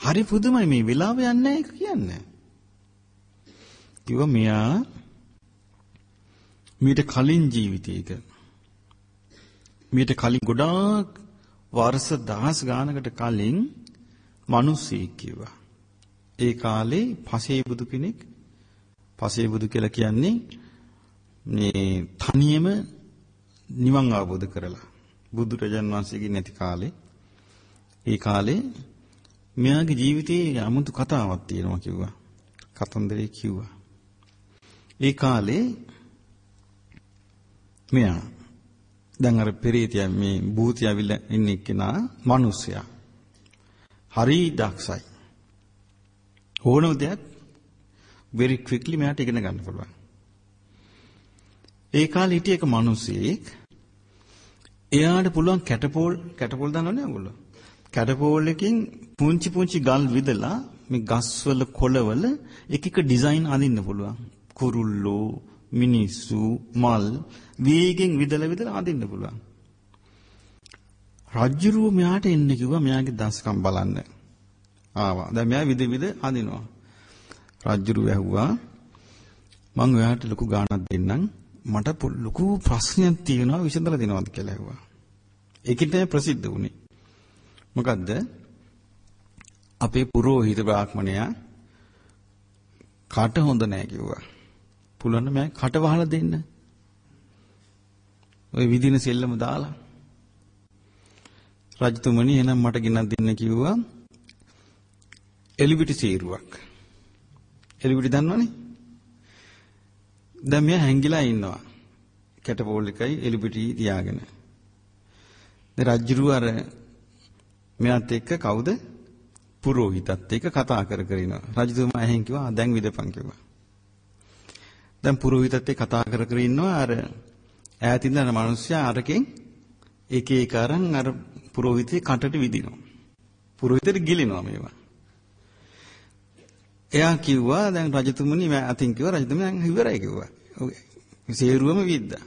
හරි පුදුමයි මේ වෙලාව යන්නේ ඒක කියන්නේ. කිව්වා මෙයා මීට කලින් ජීවිතයක මීට කලින් ගොඩාක් වර්ෂ දහස් ගානකට කලින් මිනිස්සෙක් කිව්වා. ඒ කාලේ පසේ බුදු කෙනෙක් පසේ බුදු කියලා කියන්නේ මේ තනියම නිවන් අවබෝධ කරලා බුදුරජාන් වහන්සේගේ නැති කාලේ ඒ කාලේ මෙයාගේ ජීවිතයේ 아무තු කතාවක් තියෙනවා කිව්වා. කතන්දරේ කිව්වා. ඒ කාලේ මෙයා දැන් අර පෙරේතිය මේ භූතය ඇවිල්ලා ඉන්න එක්කෙනා මිනිස්සයා. හරි දක්ෂයි. ඕනම දෙයක් very quickly මෙයාට ඉගෙන ගන්න පුළුවන්. ඒ කාලේ හිටිය එක මිනිසෙක් එයාට පුළුවන් කැටපෝල් කැටපෝල් දන්නවනේ ඔයගොල්ලෝ. කැටපෝල් එකකින් පුංචි පුංචි ගල් විදලා මේ ගස්වල කොළවල එක එක ඩිසයින් අඳින්න පුළුවන්. කුරුල්ලෝ, මිනිස්සු, මල් වේගෙන් විදලා විදලා අඳින්න පුළුවන්. රජ්ජුරුව මෙයාට එන්න කිව්වා මෙයාගේ දස්කම් බලන්න. ආවා. දැන් මෙයා විද විද අඳිනවා. රජ්ජුරුව ඇහුවා මං ඔයාට ලොකු ගාණක් දෙන්නම්. මට ලොකු ප්‍රශ්නයක් තියෙනවා විසඳලා දෙනවද කියලා ඇහුවා. ඒකිට ප්‍රසිද්ධ වුණේ. මොකද්ද? අපේ පුරෝහිත බ්‍රාහ්මණයා කට හොඳ නැහැ කිව්වා. පුළුවන් නම් කට වහලා දෙන්න. ওই විදින සෙල්ලම දාලා. රජතුමනි එහෙනම් මට ගෙනත් දෙන්න කිව්වා. එලිබිටි සීරුවක්. එලිබිටි දන්නවනේ? දැන් මෙයා හැංගිලා ඉන්නවා. කැටපෝල් එකයි එලිපිටි තියාගෙන. දැන් රජ්ජුරුව අර මෙයාත් එක්ක කවුද? පුරෝහිතත් එක්ක කතා කර කර ඉනවා. රජතුමා එහෙන් කිව්වා දැන් විදපන් කිව්වා. දැන් පුරෝහිතත් එක්ක කතා කර කර ඉන්නවා අර ඈතින් යන මිනිස්සයා අරකින් එක එක අරන් අර පුරෝහිතේ කටට විදිනවා. පුරෝහිතට ගිලිනවා මේවා. එයා කිව්වා දැන් රජතුමනි මම අතින් කිව්වා රජතුමනි දැන් ඉවරයි කිව්වා. සේරුවම විද්දා.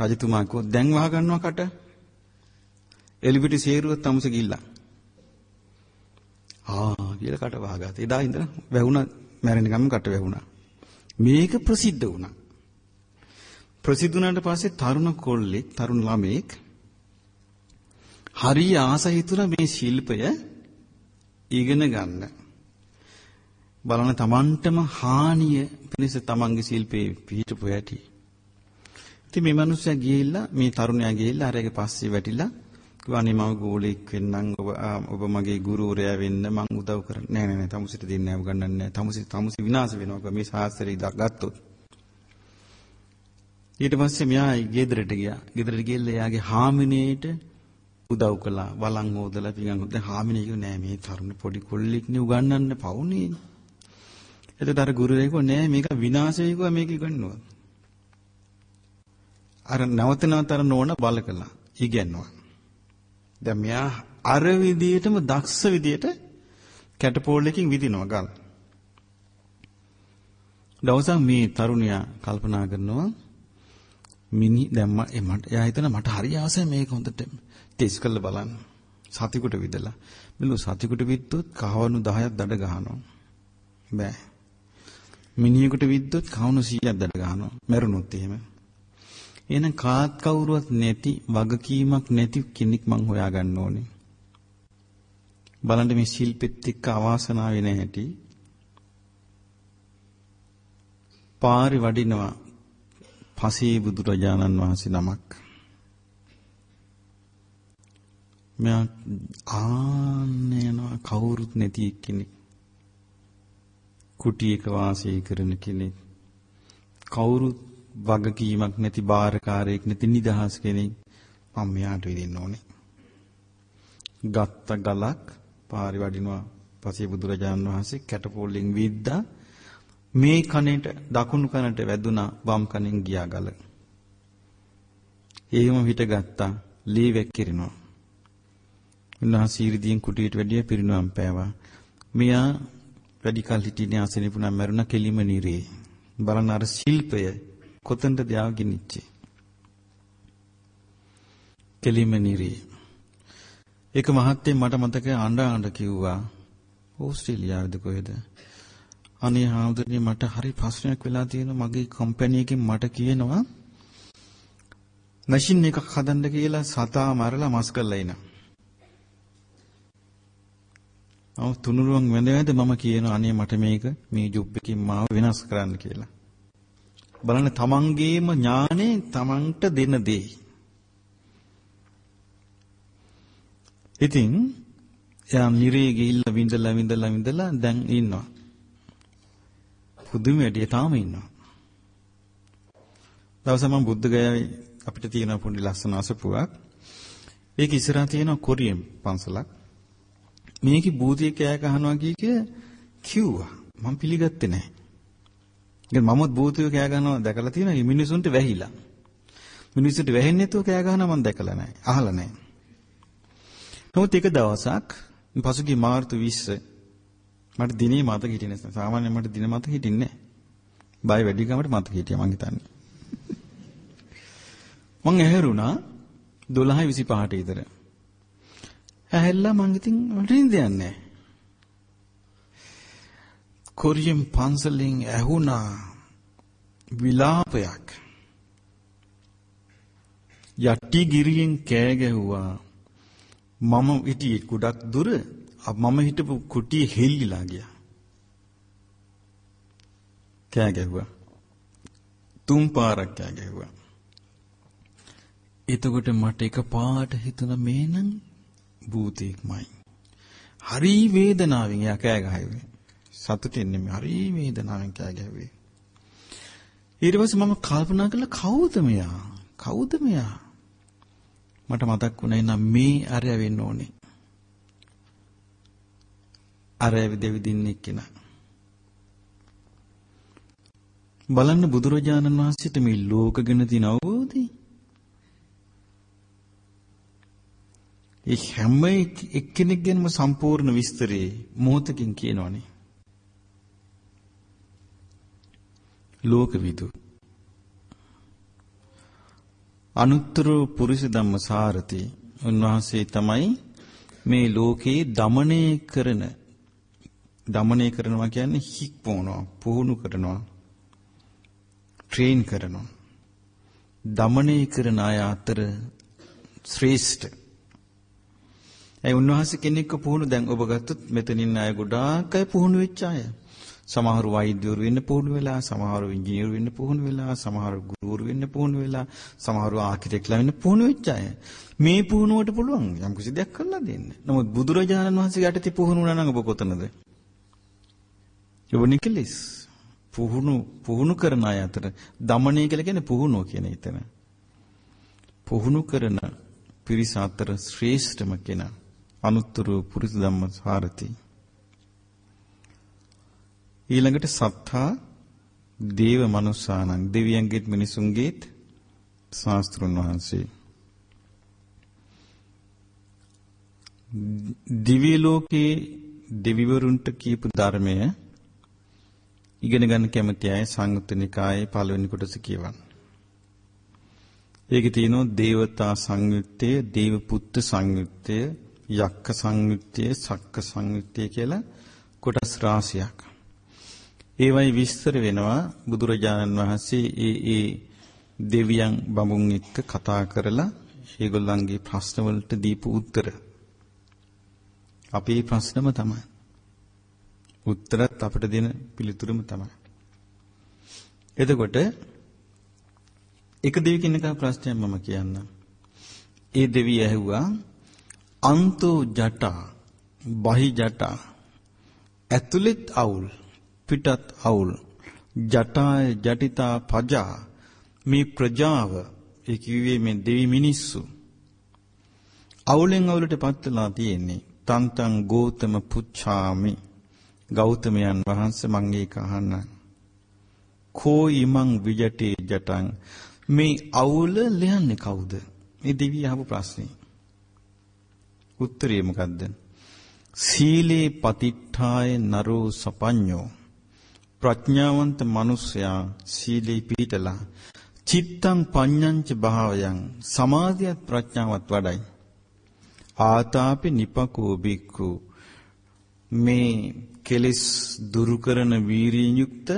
රජතුමා කිව්වා දැන් වහ ගන්නවා කට. එලිපිටි සේරුව තමුස ගිල්ලා. ආ කියලා කට වහගත්තා. එදා ඉඳලා වැහුණා මැරෙනකම් කට වැහුණා. මේක ප්‍රසිද්ධ වුණා. ප්‍රසිද්ධ වුණාට පස්සේ තරුණ කොල්ලෙක් තරුණ ළමෙක් හරි ආස හිතුණා මේ ශිල්පය ඉගෙන ගන්න. බලන තමන්ටම හානිය පිණිස තමන්ගේ ශිල්පේ පිහිටපු ඇති. ඉතින් මේ මිනිස්සයා ගිහිල්ලා මේ තරුණයා ගිහිල්ලා අරගේ පස්සේ වැටිලා කිව්වා අනේ මම ගෝලෙක් වෙන්නම් ඔබ ඔබ මගේ ගුරුවරයා වෙන්න මං උදව් කරන්න නෑ නෑ නෑ තමුසිට දෙන්නේ නෑ උගන්නන්නේ නෑ. තමුසි තමුසි විනාශ වෙනවා. මේ සාස්ත්‍රය ගත්තොත්. ඊට පස්සේ මෙයා ගෙදරට ගියා. ගෙදරට ගිහලා එයාගේ හාමිනේට උදව් කළා. වළං හොදලා පිඟන් හොද හාමිනේ කිව්ව නෑ මේ තරුණ පොඩි කොල්ලෙක් නේ උගන්නන්න පවුනේ. එතකොට අර ගුරුවරයා කිව්වා නෑ මේක විනාශය කිව්වා මේක ඉගෙනුවා අර නැවත නැවත අර නෝන බල කළා. ඉගෙනුවා දැන් මෙයා අර විදියටම දක්ෂ විදියට කැටපෝල් එකකින් විදිනවා ගල් දවසක් මේ තරුණයා කල්පනා කරනවා මිනි දැන් මට එයා හිතන මට හරි ආසයි මේක හොඳට ටෙස්ට් කරලා බලන්න. සතිකුට විදලා. මෙලු සතිකුට විද්දොත් කහවණු 10ක් දඩ ගහනවා. බෑ. මිනිහෙකුට විද්දොත් කහවණු 100ක් දඩ ගහනවා. මැරුණොත් එහෙම. එහෙනම් කාත් කවුරුවත් නැති වගකීමක් නැති කෙනෙක් මං හොයාගන්න ඕනේ. බලන්න මේ ශිල්පෙත් එක්ක අවාසනාවේ නැහැටි. පාරි වඩිනවා පසේ බුදුරජාණන් වහන්සේ නමක්. මෙයා ආන්නේනවා කවුරුත් නැති කෙනෙක්. කුටියක වාසය කරන කෙනෙක්. කවුරුත් වගකීමක් නැති බාරකාරයෙක් නැති නිදහස් කෙනෙක්. මම මෙයාට විදින්න ඕනේ. ගත්ත ගලක් පාරි වඩිනවා පසේ බුදුරජාණන් වහන්සේ කැටපෝල්ලෙන් විද්දා මේ කනේට දකුණු කනට වැදුනා වම් කනෙන් ගියා ගල. එහෙම හිටගත්තා ලී වැක්කිරෙනවා. උන්වහන්සේ ඉරිදීන් කුටියට වැඩිය පිරිනුවම් පෑවා. මෙයා වැඩි කල හිටියේ ආසනෙ පුණා මරුණ කෙලිම නිරේ. බලන්න අර ශිල්පය කොතනද දාගිනිච්චේ. කෙලිම නිරේ. ඒක මහත්තයෙක් මට මතකයි අඬ අඬ කිව්වා. ඕස්ට්‍රේලියාවේද කොහෙද? අනේ හාමුදුරනේ මට හරි ප්‍රශ්නයක් වෙලා තියෙනවා මගේ කම්පැනි එකෙන් මට කියනවා මැෂින් එකක් හදන්න කියලා සතා මරලා මස් කරලා එනවා. මම තුනුරුවන් වැඳ වැඳ මම කියනවා අනේ මට මේක මේ ජොබ් එකකින් මාව වෙනස් කරන්න කියලා. බලන්න තමන්ගේම ඥානේ තමන්ට දෙන දේ. ඉතින් එයා නිරේ ගිහිල්ලා විඳලා විඳලා විඳලා දැන් ඉන්නවා. පුදුම වැඩි තාම ඉන්නවා. දවස මම බුද්ධ ගයාවේ අපිට තියෙන පොඩි ලස්සන අසපුවක්. ඒක ඉස්සරහා තියෙන කොරියන් පන්සලක්. මේකේ භූතිය කෑ ගහනවා කිය කිව්වා. මම පිළිගත්තේ නැහැ. ඉතින් මමත් භූතිය කෑ ගහනවා දැකලා තියෙනවා මිනිසුන්ට වැහිලා. මිනිසුන්ට වැහෙන්නේ නැතුව කෑ ගහනවා මම දැකලා නැහැ. අහලා නැහැ. නමුත් එක දවසක් පසුගිය මාර්තු 20 මට දිනේ මතක හිටින්නේ නැහැ. සාමාන්‍යයෙන් මට දින මතක හිටින්නේ නැහැ. බය වැඩි කමට මතක හිටියා මං හිතන්නේ. මං ඇහැරුණා 12:25ට විතර. ඇහැල්ලා මං ඉතින් වලින් දෙන්නේ කොරියන් පන්සලෙන් ඇහුණා විලාපයක්. යටි ගිරියෙන් කෑ ගැහුවා. මම හිටියේ ගොඩක් දුර. මම හිටපු කුටිය හෙල්ලිලා ගියා. කෑ ගැහුවා. තුන් පාරක් කෑ ගැහුවා. එතකොට මට එක පාට හිතුණා මේනම් භූතෙක්මයි. හරි වේදනාවෙන් එයා කෑ ගහුවේ. සතුටින් නෙමෙයි හරි වේදනාවෙන් කෑ ගැහුවේ. ඊට පස්සේ මම කල්පනා කළා කවුද මෙයා? කවුද මෙයා? මට මතක් වුණා නම් මේ අරය වෙන්න ඕනේ. අරය දෙවිදින් එක්කෙනා. බලන්න බුදුරජාණන් වහන්සේට මේ ලෝක ගැන තියෙන අවබෝධය ඒ හැම එක්කෙනෙක්ගෙන්ම සම්පූර්ණ විස්තරේ මොහොතකින් කියනවනේ. ලෝකවිදු අනුත්තර පුරිස ධම්මසාරති උන්වහන්සේ තමයි මේ ලෝකේ দমনය කරන দমনය කරනවා කියන්නේ හික්මවනවා පුහුණු කරනවා ට්‍රේන් කරනවා. দমনය කරන අය අතර ශ්‍රේෂ්ඨ. ඒ උන්වහන්සේ කෙනෙක්ව පුහුණු? දැන් ඔබ ගත්තොත් මෙතනින් අය ගොඩාක් අය පුහුණු වෙච්ච අය. සමහරු වෛද්‍යවරු වෙන්න පුහුණු වෙලා, සමහරු ඉංජිනේරු වෙන්න පුහුණු වෙලා, සමහරු ගුරුවරු වෙන්න පුහුණු වෙලා, සමහරු ආකිටෙක්ලා වෙන්න පුහුණු වෙච්ච අය. මේ පුහුණුවට පුළුවන් යම් කිසි දෙයක් කරලා දෙන්න. නමුත් බුදුරජාණන් වහන්සේගේ යටතේ පුහුණු වුණා නම් ඔබ කොතනද? ඔබ නිකලස්. පුහුණු පුහුණු කරන අය අතර දමණය කියලා කියන්නේ පුහුණුව කියන එතන. පුහුණු කරන පිරිස අතර ශ්‍රේෂ්ඨම කෙනා අනුත්තර පුරිස ධම්ම සාරති ඊළඟට සත්තා දේව මනුස්සානං දෙවියන්ගේත් මිනිසුන්ගේත් ශාස්ත්‍රුන් වහන්සේ දිව්‍ය ලෝකේ දෙවිවරුන්ට කියපු ධර්මය ඉගෙන ගන්න කැමති අය සංයුත්ත නිකායේ පළවෙනි කොටස කියවන්න. ඒකේ තියෙනවා දේවතා සංයුත්තය, දේව පුත්ත සංයුත්තය, යක්ක සංයුත්තේ සක්ක සංයුත්තේ කියලා කොටස් රාශියක්. ඒවයි විස්තර වෙනවා බුදුරජාණන් වහන්සේ ඒ ඒ දෙවියන් බඹුන් එක්ක කතා කරලා ඒගොල්ලන්ගේ ප්‍රශ්න වලට දීපු උත්තර. අපේ ප්‍රශ්නම තමයි. උත්තරත් අපිට දෙන පිළිතුරම තමයි. එතකොට එක දෙවියකින් එක ප්‍රශ්නයක් මම කියන්නම්. ඒ දෙවිය ඇහුවා අන්තෝ ජටා බහි ජටා ඇතුළෙත් අවුල් පිටත් අවුල්. ජටාය ජටිතා පජා මේ ප්‍රජාව ඒ කිව්වේ මේ දෙවි මිනිස්සු. අවුලෙන් අවුලට පත් වෙලා තියෙන්නේ තන්තං ගෝතම පුච්ඡාමි. ගෞතමයන් වහන්සේ මං ඒක අහන්න. කෝ ඉමං විජටේ ජටං? මේ අවුල ලියන්නේ කවුද? මේ දෙවිය අහපු ප්‍රශ්නේ. උත්තරේ මොකද්ද? සීලේ පතිට්ඨාය නරෝ සපඤ්ඤෝ. ප්‍රඥාවන්ත මිනිසයා සීලේ පිළිතලා චිත්තං පඤ්ඤංච භාවයන් සමාධියත් ප්‍රඥාවත් වඩයි. ආතාපි නිපකෝ බික්ඛු මේ කෙලෙස් දුරු කරන වීරියෙන් යුක්ත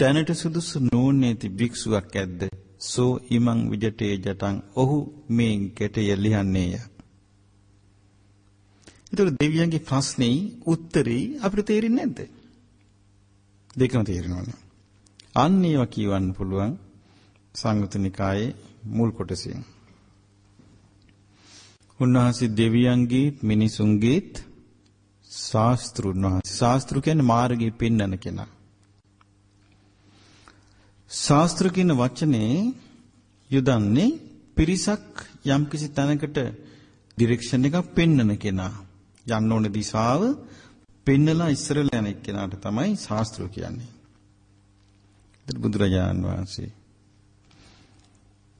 තැනට සුදුසු නෝන්නේති භික්ෂුවක් ඇද්ද? සෝ ඉමං විජටේ ජටං. ඔහු මේ ගැටය ලියන්නේය. ඒතර දෙවියන්ගේ ප්‍රශ්නේ උත්තරේ අපිට තේරෙන්නේ නැද්ද? දෙකම තේරෙනවනේ අන්න ඒවා කියවන්න පුළුවන් සංයුතනිකායේ මුල් කොටසින් උන්වහන්සේ දෙවියන්ගේත් මිනිසුන්ගේත් ශාස්ත්‍රුන් වහන්සේ. ශාස්ත්‍රු කියන්නේ මාර්ගය පෙන්වන කෙනා. ශාස්ත්‍ර කියන වචනේ යොදන්නේ පිරිසක් යම්කිසි තැනකට ඩිරෙක්ෂන් එකක් පෙන්වන කෙනා. යන්න ඕන දිශාව පෙන්නලා ඉස්සරලා යන කෙනාට තමයි ශාස්ත්‍ර කියන්නේ. ඒත් බුදුරජාණන් වහන්සේ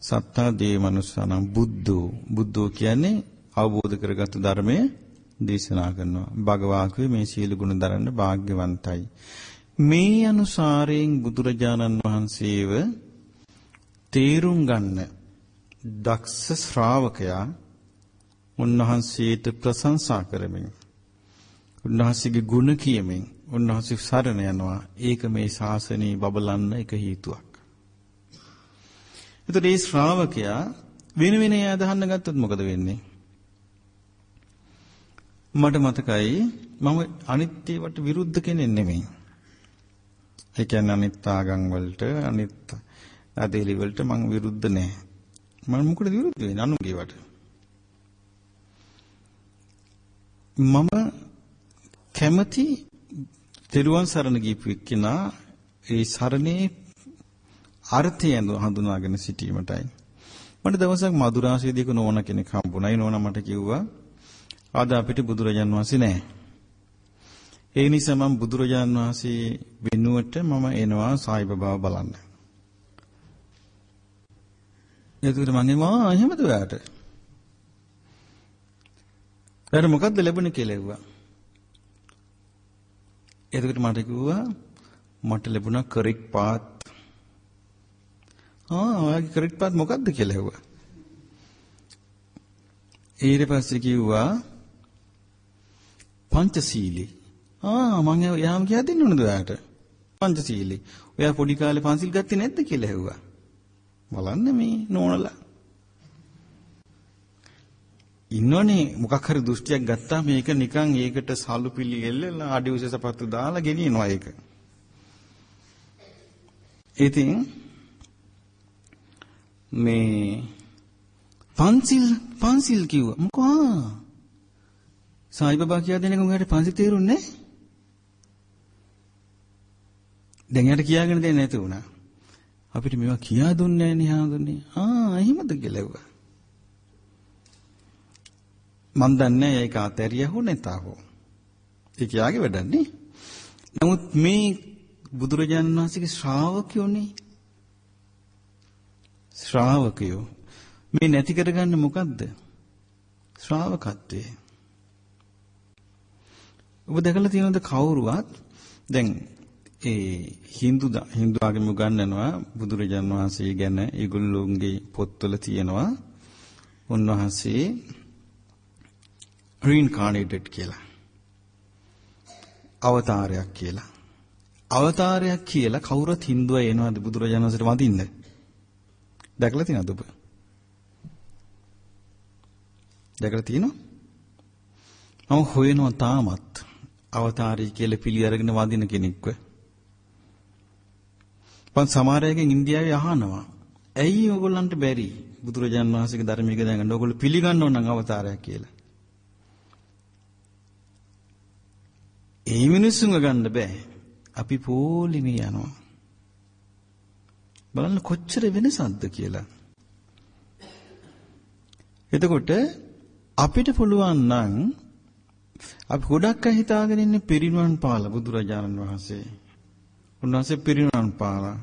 සත්තා දේ මනුස්සානම් බුද්ධෝ බුද්ධෝ කියන්නේ අවබෝධ කරගත්තු ධර්මය දේශනා කරනවා. භගවාකුවේ මේ සීල ගුණ දරන්න වාග්යවන්තයි. මේ අනුසාරයෙන් බුදුරජාණන් වහන්සේව තේරුම් ගන්න දක්ෂ ශ්‍රාවකයා උන්වහන්සේට ප්‍රශංසා කරමින් උන්වහන්සේගේ ගුණ කියමින් උන්වහන්සේ සරණ යනවා. ඒක මේ ශාසනය බබලන්න එක හේතුවක්. එතකොට මේ ශ්‍රාවකයා වෙන වෙන එයා දහන්න ගත්තොත් මොකද වෙන්නේ? මට මතකයි මම අනිත්‍යවට විරුද්ධ කෙනෙක් නෙමෙයි. ඒ කියන්නේ අනිත් ආගම් වලට අනිත් අදේලි වලට මම විරුද්ධ නෑ. මම මොකටද විරුද්ධ වෙන්නේ අනුගේවට? මම කැමති තෙරුවන් සරණ ගියපු එක්කිනා ඒ සරණේ අර්ථය හඳුනාගෙන සිටීමටයි. මට දවසක් මදුරාසියදීක නෝන කෙනෙක් හම්බුණා. ඒ නෝන මට කිව්වා අද අපිට බුදුරජාන් වහන්සේ නැහැ. ඒ නිසා මම බුදුරජාන් වහන්සේ වෙනුවට මම එනවා සායිබබාව බලන්න. එතකොට මම එනවා එහෙමද ඔයාට? එයාට මොකද්ද ලැබුණේ කියලා ඇහුවා. එතකොට මට කිව්වා මට ලැබුණා කරෙක් පාත් ආ ඔයාගේ ක්‍රෙඩිට් පාත් මොකක්ද කියලා ඇහුවා. ඊට පස්සේ කිව්වා පංචශීලී. ආ මම යාම කියා දෙන්න ඕනද ඔයාට? පංචශීලී. ඔයා පොඩි කාලේ පන්සිල් ගත්තේ නැද්ද කියලා ඇහුවා. බලන්න මේ නෝනලා. ඉන්නෝනේ මොකක් හරි දෘෂ්ටියක් ගත්තා මේක නිකන් ඒකට සාලු පිළි එල්ලලා අඩි උස සපත්තු දාලා ගෙනියනවා ඒක. ඉතින් මේ පන්සිල් පන්සිල් කිව්වා මොකෝ? සායිබබා කියා දෙනක උන්ට පන්සිල් තේරුන්නේ? දැන් යට කියාගෙන දෙන්නේ නැති වුණා. අපිට මේවා කියා දුන්නේ නැහැ නේ හාඳුන්නේ ආ එහෙමද කියලා ඇහුවා මන් දන්නේ ඒක අතෑරිය හෝ නැතාවෝ ඒ කියාගේ වැඩන්නේ. නමුත් මේ බුදුරජාණන් වහන්සේගේ ශ්‍රාවකයෝනේ. ශ්‍රාවකයෝ මේ නැති කරගන්නේ මොකද්ද? ශ්‍රාවකත්වය. ඔබ දැකලා තියෙනවද කවුරුවත්? දැන් ඒ Hindu Hindu ආගම උගන්වනවා බුදුරජාන් වහන්සේ ගැන ඒගොල්ලෝගේ පොත්වල තියෙනවා. උන්වහන්සේ reincarnated කියලා. අවතාරයක් කියලා. අවතාරයක් කියලා කවුරුත් Hinduව එනවාද බුදුරජාණන් වහන්සේට වඳින්න? දැකලා තියෙනවද ඔබ? දැකලා තියෙනවද? මම හොයනවා තාමත් අවතාරී කියලා පිළි අරගෙන වදින කෙනෙක්ව. පන් සමහරයෙන් ඉන්දියාවේ අහනවා. ඇයි ඕගොල්ලන්ට බැරි බුදුරජාන් වහන්සේගේ ධර්මයක දැනගන්න ඕගොල්ලෝ පිළිගන්නව නම් අවතාරයක් කියලා. ඒ මිනිස්සුන්ව ගන්න බෑ. අපි පොලිමේ යනවා. බලන්න කොච්චර වෙනසක්ද කියලා. එතකොට අපිට පුළුවන් නම් අපි ගොඩක් අය හිතාගෙන ඉන්නේ පිරිනුවන් පාල බුදුරජාණන් වහන්සේ. උන්වහන්සේ පිරිනුවන් පාලා.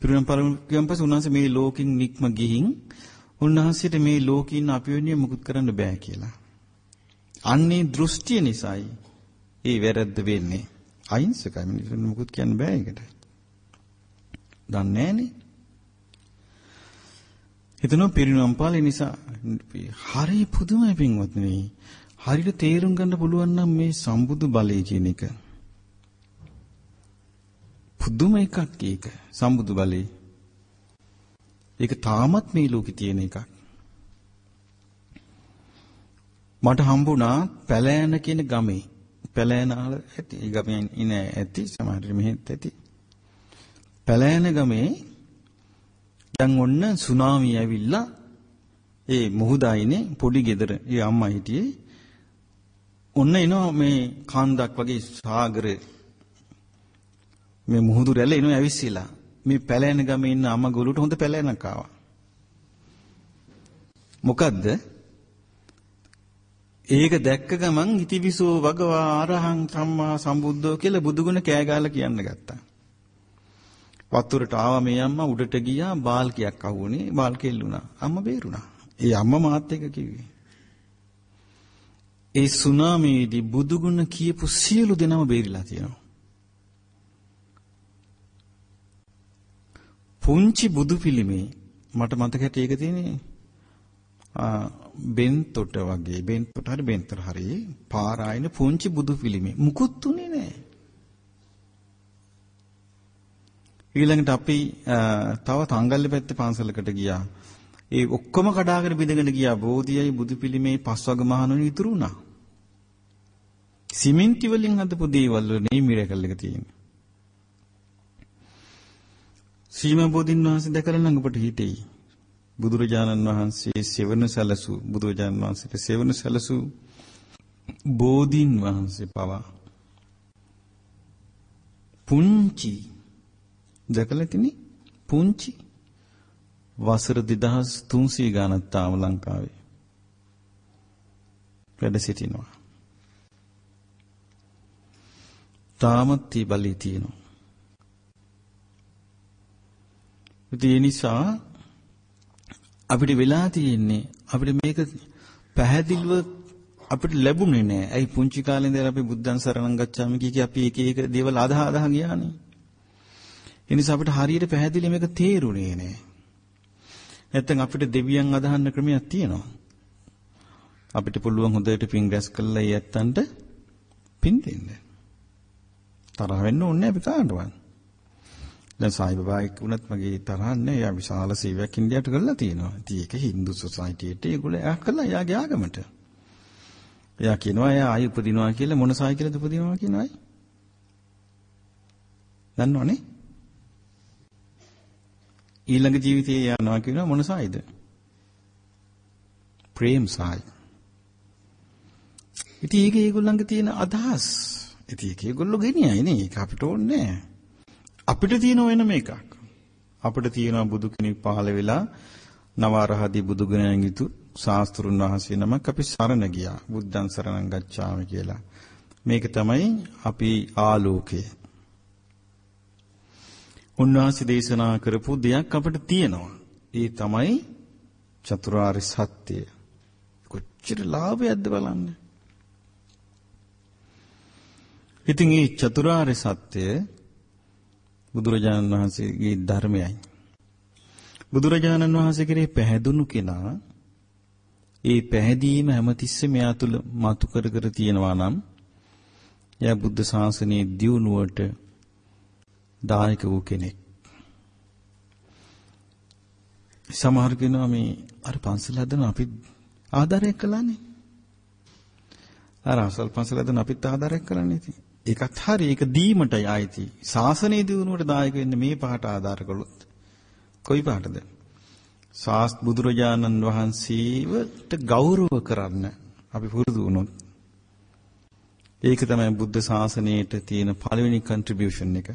පිරිනුවන් පාල කියන් පස්සේ උන්වහන්සේ මේ ලෝකෙන් නික්ම ගිහින් උන්වහන්සේට මේ ලෝකේ ඉන්න අපි වෙනුවෙන් මුකුත් කරන්න බෑ කියලා. අන්නේ දෘෂ්ටිය නිසායි ඒ වැරද්ද වෙන්නේ. අහිංසකයි මිනිස්සුන්ට මුකුත් කියන්න බෑ ඒකට. දන්නේ නෑනේ. හිතනවා පිරිනුවම් පාලේ නිසා හරි පුදුමයි පින්වත්නි. හරියට තේරුම් ගන්න පුළුවන් නම් මේ සම්බුදු බලය කියන එක. පුදුම එකක් ඒක සම්බුදු බලය. ඒක තාමත් මේ ලෝකේ තියෙන එකක්. මට හම්බුණා පැලෑන කියන ගමේ. පැලෑන අහලා ඇති. ඒ ගමේ ඉන ඇති සමහර මෙහෙත් ඇති. පැලෑන ගමේ දැන් ඔන්න සුනාමි ඇවිල්ලා ඒ මුහුදායිනේ පොඩි ගෙදර ඒ අම්මා හිටියේ ඔන්න එනවා මේ කාන්දක් වගේ සාගරේ මේ මුහුදු රැළ එනවා ඇවිස්සීලා මේ පැලෑන ගමේ ඉන්න අම්මා ගොළුට හොඳ පැලෑනක් ආවා මොකද්ද ඒක දැක්ක ගමන් ඉතිවිසෝ භගවා අරහං සම්මා සම්බුද්ධෝ කියලා බුදුගුණ කෑ ගහලා කියන්න ගත්තා වතුරට ආවා මේ අම්මා උඩට ගියා බාල්කියක් අහුවුනේ බාල්කෙ එල්ලුණා. අම්මා බේරුණා. ඒ අම්මා මාත් එක කිව්වේ. ඒ සුනාමියේදී බුදුගුණ කියපු සියලු දෙනාම බේරිලා තියෙනවා. පුංචි බුදු පිළිමේ මට මතකයට ඒක තියෙන්නේ බෙන්තොට වගේ බෙන්තොට හරි බෙන්තර හරි පාරායින පුංචි බුදු පිළිමේ මුකුත් උනේ නැහැ. ඊළඟට අපි තව තංගල්ලි පැත්තේ පන්සලකට ගියා. ඒ ඔක්කොම කඩාගෙන බිඳගෙන ගියා. බෝධියයි බුදු පිළිමේ පස්වග මහණුනි ඉතුරු වුණා. සිමෙන්ති වලින් හදපු දේවල් වල නේ මිරකල් එක තියෙන්නේ. සීමා බෝධින් වහන්සේ දැකලා නම් ඔබට හිතෙයි. බුදුරජාණන් වහන්සේ සෙවණ සැලසු බුදුරජාණන් වහන්සේට සෙවණ සැලසු බෝධින් වහන්සේ පවා පුංචි දැකලා තිනේ පුංචි වසර 2300 ගණන් තාම ලංකාවේ වැඩ සිටිනවා. තාමත් තී බලී තියෙනවා. ඒ නිසා අපිට වෙලා තියෙන්නේ අපිට මේක පැහැදිලිව අපිට ලැබුණේ නෑ. ඇයි පුංචි කාලේ ඉඳලා අපි බුද්ධං සරණං ගච්ඡාමි කිය කී අපි එක එක දේවල් අදහ අදහ ගියානේ. ඒ නිසා අපිට හරියට පැහැදිලි මේක තේරුනේ නෑ. නැත්නම් අපිට දෙවියන් අදහන්න ක්‍රමයක් තියෙනවා. අපිට පුළුවන් හොඳට පින් රැස් කළා ඒ ඇත්තන්ට පින් දෙන්න. තරහ වෙන්න ඕනේ අපි කාටවත්. දැන් සායිබබා එක්ක වුණත් මගේ තරහ නැහැ. එයා විශාල සේවයක් ඉන්දියාවට කරලා තියෙනවා. ඉතින් ඒක Hindu society එකට ඒගොල්ලෝ එයා කළා එයාගේ ආගමට. එයා කියනවා එයා ආයි උපදිනවා කියලා මොන සායි කියලාද උපදිනවා කියනවායි. දන්නවනේ? ඊළඟ ජීවිතයේ යනවා කියනවා මොන සායිද? ප්‍රේම් සායි. ඉතින් ඒක ඒගොල්ලන්ගේ තියෙන අදහස්. ඉතින් ඒක ඒගොල්ලෝ ගෙනියයි නේ. ඒක අපිට ඕනේ නෑ. අපිට තියෙන වෙනම එකක්. අපිට තියෙනවා බුදු කෙනෙක් පහළ වෙලා නවරහදී බුදු ගුණයන් යුතු ශාස්ත්‍රුන් වහන්සේ නමක් අපි සරණ ගියා. බුද්ධං සරණං ගච්ඡාමි කියලා. මේක තමයි අපි ආලෝකය. උන්වහන්සේ දේශනා කරපු දෙයක් අපිට තියෙනවා. ඒ තමයි චතුරාර්ය සත්‍ය. කොච්චර ලාභයක්ද බලන්න. ඉතින් මේ චතුරාර්ය සත්‍ය බුදුරජාණන් වහන්සේගේ ධර්මයයි. බුදුරජාණන් වහන්සේ කෙරේ පැහැදුණු කෙනා ඒ පැහැදීම හැමතිස්සෙම එයා තුල මතු කර කර තියෙනවා නම් එයා බුද්ධ ශාසනයේ දියුණුවට දායක වූ කෙනෙක්. සමහර කෙනා මේ අර පන්සල හදන අපි ආධාරයක් කළානේ. අර අසල් පන්සල දුන්න අපිත් ආධාරයක් කරන්නේ ඉතින්. ඒකත් හරි ඒක දීමටයි ආйти. ශාසනයේ දිනුවට දායක වෙන්න මේ පහට ආධාර කළොත් කොයි පහටද? ශාස් බුදුරජාණන් වහන්සේවට ගෞරව කරන්න අපි පුරුදු වුණොත් ඒක තමයි බුද්ධ ශාසනයට තියෙන පළවෙනි contribution එක.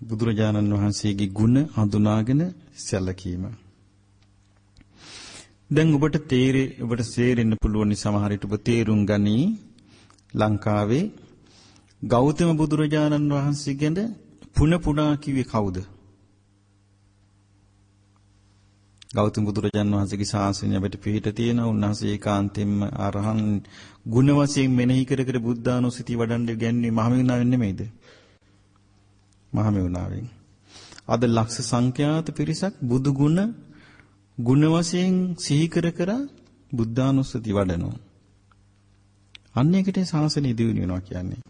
බුදුරජාණන් වහන්සේගේ ගුණ හඳුනාගෙන සැලකීම. දැන් ඔබට තේරෙ ඔබට තේරෙන්න පුළුවන් සමහර විට ඔබ තේරුම් ගනී ලංකාවේ ගෞතම බුදුරජාණන් වහන්සේ ගැන පුන පුනා කිව්වේ කවුද? ගෞතම බුදුරජාණන් වහන්සේගේ ශාසනය අපිට පිළිහිට තියෙනවා. උන්වහන්සේ ඒකාන්තයෙන්ම අරහන් ගුණ වශයෙන් මෙනෙහි කර කර බුද්ධානුස්සතිය වඩන්න ගැන්නේ මහමෙවුනාවෙන් නෙමෙයිද? මහමෙවුනාවෙන්. අද ලක්ෂ සංඛ්‍යාත පිරිසක් බුදු ගුණ ගුණ වශයෙන් සිහි කර කර බුද්ධානුස්සති වඩනවා. අන්න එකට ශාසනය දියුණු වෙනවා කියන්නේ.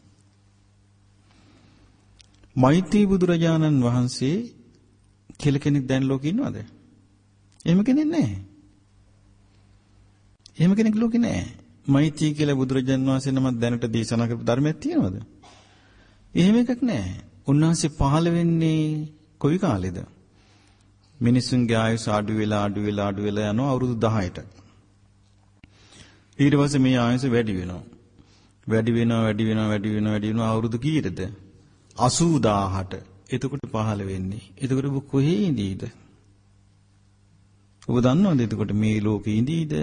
මෛත්‍රී බුදුරජාණන් වහන්සේ කියලා කෙනෙක් දැන් ලෝකේ ඉන්නවද? එහෙම කෙනෙක් නැහැ. එහෙම කෙනෙක් ලෝකේ නැහැ. මෛත්‍රී කියලා බුදුරජාණන් වහන්සේ නමක් දැනට දේශනා කරපු ධර්මයක් තියෙනවද? එහෙම එකක් නැහැ. උන්වහන්සේ පහළ වෙන්නේ කොයි කාලෙද? මිනිසුන්ගේ ආයුෂ අඩු වෙලා අඩු වෙලා අඩු වෙලා යනවා අවුරුදු 10ට. ඊට පස්සේ මේ ආයුෂ වැඩි වෙනවා. වැඩි වෙනවා වැඩි වෙනවා වැඩි වෙනවා වැඩි වෙනවා අවුරුදු කීයටද? 80000ට. එතකොට පහළ වෙන්නේ. එතකොට ඔබ කොහේ ඉඳීද? ඔබ දන්නවද එතකොට මේ ලෝකේ ඉඳීද?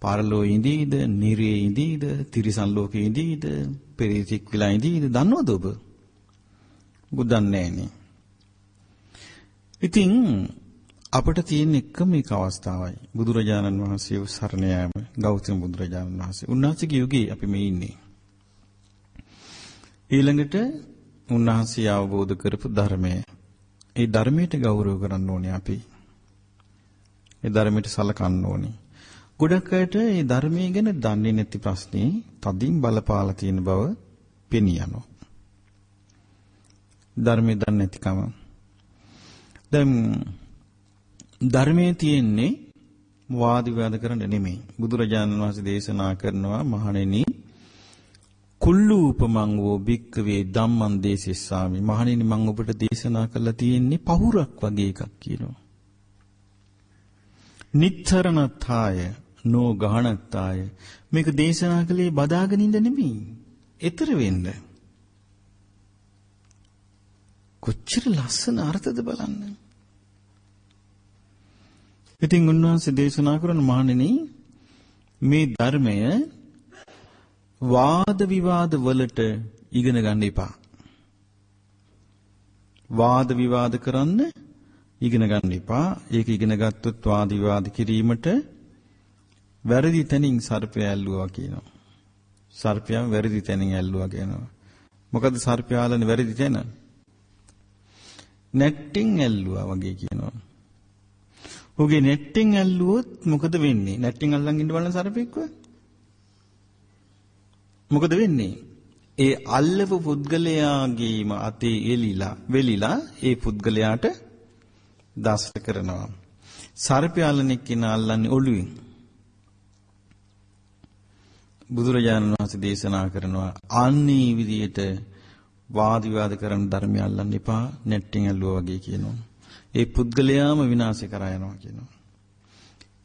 පරලෝකේ ඉඳීද? නිරේ ඉඳීද? තිරිසන් ලෝකේ ඉඳීද? පෙරිතික් විලා ඉඳීද? දන්නවද ඔබ? ඔබ දන්නේ නැහැ ඉතින් අපිට තියෙන එකම එක අවස්ථාවයි බුදුරජාණන් වහන්සේව සරණ යාම ගෞතම බුදුරජාණන් වහන්සේ. උන්වහන්සේගේ යුගයේ අපි මේ ඉන්නේ. ඊළඟට උන්වහන්සේ අවබෝධ කරපු ධර්මය. ඒ ධර්මයට ගෞරව කරන්න ඕනේ අපි. ඒ ධර්මයට සලකන්න ඕනේ. ගොඩක් අයට මේ ධර්මයේ ගැන දන්නේ නැති ප්‍රශ්නේ තදින් බලපාලා තියෙන බව පෙනී යනවා. ධර්මයේ දන්නේ නැතිකම දැන් ධර්මයේ තියෙන්නේ වාද විවාද කරන්න නෙමෙයි. බුදුරජාණන් වහන්සේ දේශනා කරනවා මහණෙනි කුල්ලූපමං වූ භික්කවේ ධම්මං දේශිස්සාමි. මහණෙනි මම ඔබට දේශනා කළා තියෙන්නේ පහුරක් වගේ එකක් කියනවා. නිච්චරණතාය නෝ ගහනත්තාය මේක දේශනා කළේ බදාගෙන ඉඳ නෙමෙයි. ඊතර වෙන්න. කොච්චර ලස්සන අර්ථද බලන්න. ඉතින් උන්වහන්සේ දේශනා කරන මහණෙනි මේ ධර්මය වාද විවාද වලට ඉගෙන ගන්න එපා. වාද විවාද කරන්න ඉගෙන ගන්න එපා. ඒක ඉගෙන ගත්තොත් වාද විවාද කිරීමට වැරදි තැනින් සර්පය ඇල්ලුවා කියනවා. සර්පයා වැරදි තැනින් ඇල්ලුවා කියනවා. මොකද සර්පයාලනේ වැරදි තැන? නැට්ටින් ඇල්ලුවා වගේ කියනවා. ඔහුගේ නැට්ටින් ඇල්ලුවොත් මොකද වෙන්නේ? නැට්ටින් අල්ලන් ඉන්න බලන සර්පෙක්ව? මොකද වෙන්නේ? ඒ අල්ලපු පුද්ගලයාගේම අතේ එලිලා වෙලිලා ඒ පුද්ගලයාට දෂ්ට කරනවා. සර්පය අල්ලන එක්කිනා අල්ලන්නේ ඔළුවෙන්. බුදුරජාණන් වහන්සේ දේශනා කරනවා අන්නේ විදියට වාද විවාද කරන ධර්මය අල්ලන්න එපා නැට්ටින් ඇල්ලුවා වගේ කියනවා. ඒ පුද්ගලයාම විනාශ කරා යනවා කියනවා.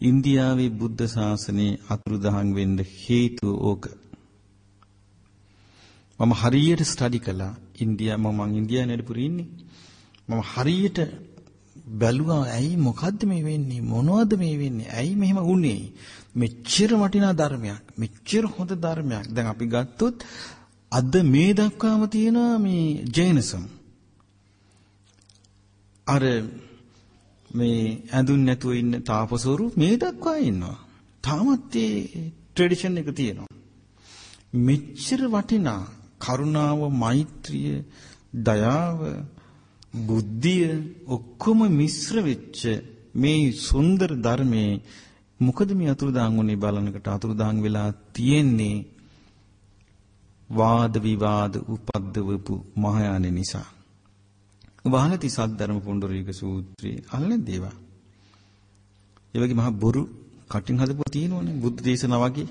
ඉන්දියාවේ බුද්ධ ශාසනයේ අතුරුදහන් වෙන්න හේතුව ඕක. මම හරියට ස්ටඩි කළා. ඉන්දියා මම ඉන්දියාවේ නඩපුරේ ඉන්නේ. මම හරියට බැලුවා ඇයි මොකද්ද මේ වෙන්නේ මොනවද මේ වෙන්නේ ඇයි මෙහෙම වුනේ මෙච්චර වටිනා ධර්මයක් මෙච්චර හොඳ ධර්මයක් දැන් අපි ගත්තොත් අද මේ දක්වාම තියෙනවා මේ ජෛනසම් අර මේ ඇඳුන් නැතුව ඉන්න තාපසවරු මේ දක්වා ඉන්නවා. තාමත් ඒ ට්‍රැඩිෂන් එක තියෙනවා. මෙච්චර වටිනා කරුණාව මෛත්‍රිය දයාව බුද්ධිය ඔක්කොම මිශ්‍ර වෙච්ච මේ සුන්දර ධර්මයේ මොකද මේ අතුරුදාන් වුනේ බලනකට? අතුරුදාන් වෙලා තියෙන්නේ වාද විවාද උපද්දවපු මහායාන නිසා. වහලති සද්ධර්ම පුණ්ඩරීක සූත්‍රය අහලා දේවා. ඒ වගේ මහා බොරු කටින් හදපුවා තියෙනවනේ බුද්ධ දේශනා වගේ.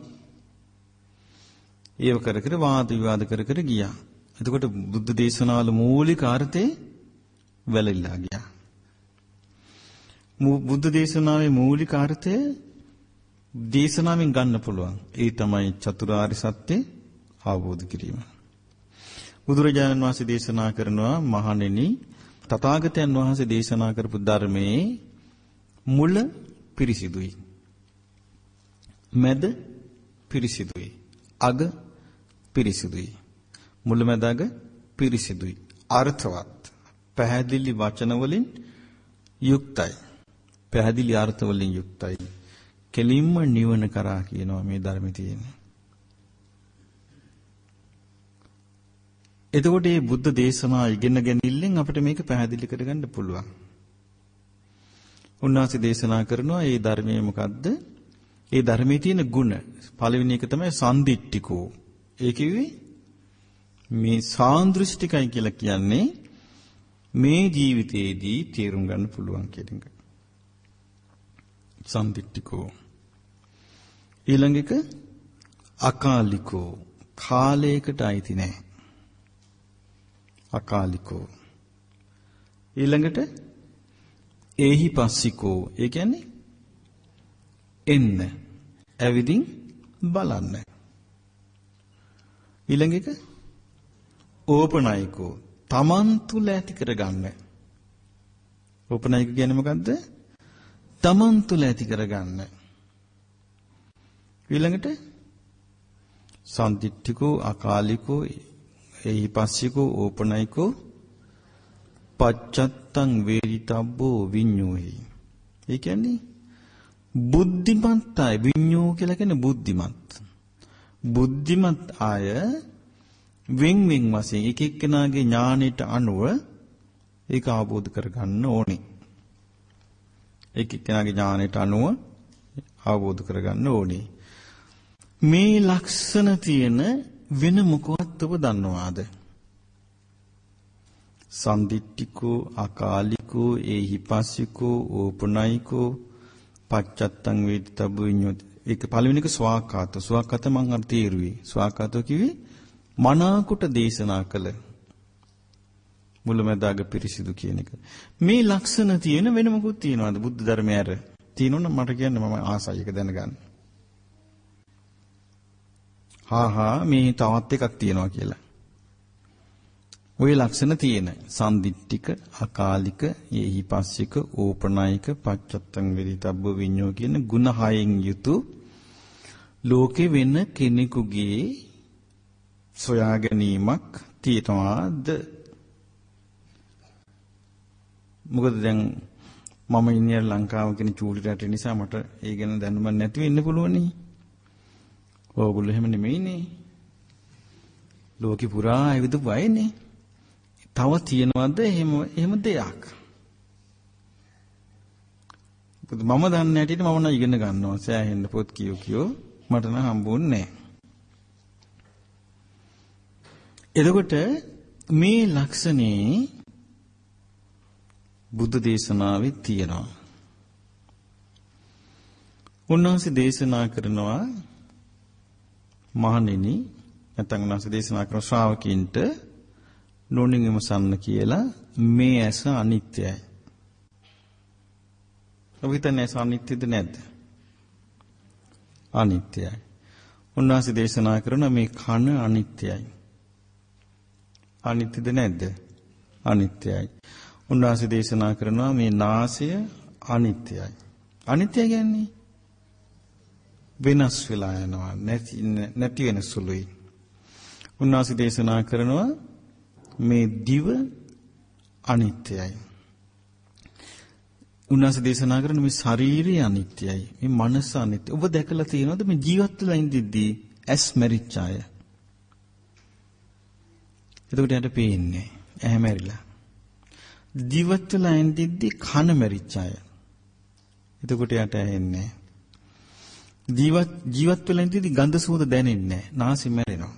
ඒව කර කර වාද විවාද කර කර ගියා. එතකොට බුද්ධ දේශනාවල මූලික අර්ථය වැළලීලා ගියා. බුද්ධ දේශනාවේ මූලික අර්ථය දේශනාවෙන් ගන්න පුළුවන්. ඒ තමයි චතුරාර්ය සත්‍ය අවබෝධ කිරීම. බුදුරජාණන් වහන්සේ දේශනා කරනවා මහණෙනි තථාගතයන් වහන්සේ දේශනා කරපු ධර්මයේ මුල පිරිසිදුයි. මැද පිරිසිදුයි. අග පිරිසිදුයි. මුලමැද අග පිරිසිදුයි. අර්ථවත්. පැහැදිලි වචන වලින් යුක්තයි. පැහැදිලි අර්ථ වලින් යුක්තයි. කෙලින්ම නිවන කරා කියනවා මේ ධර්මයේ තියෙන්නේ. එතකොට මේ බුද්ධ දේශනා ඉගෙන ගැනීමෙන් අපිට මේක පැහැදිලි කරගන්න පුළුවන්. උන්වහන්සේ දේශනා කරනවා මේ ධර්මයේ මොකද්ද? ඒ ධර්මයේ තියෙන ಗುಣ. පළවෙනි එක තමයි සම්දිට්ඨිකෝ. ඒ කිව්වේ මේ සාන්දෘෂ්ටිකයි කියලා කියන්නේ මේ ජීවිතයේදී තේරුම් ගන්න පුළුවන් කියන එක. සම්දිට්ඨිකෝ. ඊළඟ එක අකාලිකෝ. කාලයකට අයිති නැහැ. අකාලිකෝ. ඊළඟට ඒහි පස්සිකෝ. ඒ කියන්නේ එන්න. ඇවිදින් බලන්න. ඊළඟ එක ඕපනයිකෝ. තමන් තුල ඇති කරගන්න. ඕපනයික කියන්නේ මොකද්ද? තමන් තුල ඇති කරගන්න. ඊළඟට සම්දිත්තිකෝ අකාලිකෝ එහි පස්සිකෝ ඕපනයිකෝ පච්චත්තං වේරිතබ්බෝ විඤ්ඤෝහි. ඒ කියන්නේ බුද්ධිමත් අය විඤ්ඤෝ කියලා කියන්නේ බුද්ධිමත්. බුද්ධිමත් අය වෙන් වෙන් වශයෙන් එක එක්කෙනාගේ ඥාණයට අනුව ඒක අවබෝධ කරගන්න ඕනේ. එක එක්කෙනාගේ ඥාණයට අනුව අවබෝධ කරගන්න ඕනේ. මේ ලක්ෂණ තියෙන වෙන මොකවත් ඔබ දන්නවාද? සම්දිට්ඨිකෝ අකාලිකෝ ඒහිපස්සිකෝ ඕපනයිකෝ පච්චත්තං වේදිතබ්බු විඤ්ඤෝති. ඒක පළවෙනි එක ස්වාකාත. ස්වාකාත මං අර තේරුවේ. ස්වාකාතෝ කිව්වේ මනාකොට දේශනා කළ මුලමදාග පිරිසිදු කියන එක. මේ ලක්ෂණ තියෙන වෙන මොකුත් තියනවාද බුද්ධ ධර්මයේ අර? තියෙනවනම් මට කියන්න මම ආසයි එක දැනගන්න. හා හා මේ තවත් එකක් තියෙනවා කියලා. ওই ලක්ෂණ තියෙන සම්දිට්ඨික අකාලික යේහිපස්සික ඕපනායික පච්චත්තං විරිතබ්බ විඤ්ඤෝ කියන ಗುಣ හයෙන් යුතු ලෝකේ වෙන කෙනෙකුගේ සොයා ගැනීමක් තියනවාද මොකද දැන් මම ඉන්නේ ලංකාව කියන චූලි රට නිසා මට ඒ ගැන දැනුමක් නැති වෙන්න පුළුවන් නේ ඕගොල්ලෝ එහෙම නෙමෙයිනේ. ලෝකෙ පුරා ඇවිදු වයනේ. තව තියනවද එහෙම එහෙම දෙයක්? මම දන්නේ නැටිට මම නම් ඉගෙන ගන්නවා. සෑහෙන්න පොත් කියෝ කියෝ මට නම් හම්බුන්නේ එතකොට මේ ලක්ෂණේ බුද්ධ දේශනාවේ තියෙනවා. උන්වහන්සේ දේශනා කරනවා මහණෙනි නැත්නම් උන්වහන්සේ දේශනා කරන ශ්‍රාවකීන්ට නොනින් විමසන්න කියලා මේ ඇස අනිත්‍යයි. ඔබ හිතන්නේ ඇස අනිත්‍යද නැද්ද? අනිත්‍යයි. උන්වහන්සේ දේශනා කරන මේ කන අනිත්‍යයි. අනිත්‍යද නැද්ද? අනිත්‍යයි. උන්වහන්සේ දේශනා කරනවා මේ නාසය අනිත්‍යයි. අනිත්‍ය කියන්නේ වෙනස් වෙලා යනවා නැති නැති වෙන සුළුයි. උන්වහන්සේ දේශනා කරනවා මේ දිව අනිත්‍යයි. උන්වහන්සේ දේශනා කරන මේ ශාරීරිය අනිත්‍යයි. මේ මනස අනිත්‍යයි. ඔබ දැකලා තියෙනවද මේ ජීවත් වෙලා ඉඳිද්දී ඇස් මැරිච්ච අය? එතකොට යට පේන්නේ ඇහැ මැරිලා. ජීවත් වෙලා ඉඳිද්දී කන මැරිච්ච අය. එතකොට යට ඇහෙන්නේ ජීවත් ජීවත් වෙලා ඉඳිද්දි ගඳ සුවඳ දැනෙන්නේ නැහැ. නාසය මැරෙනවා.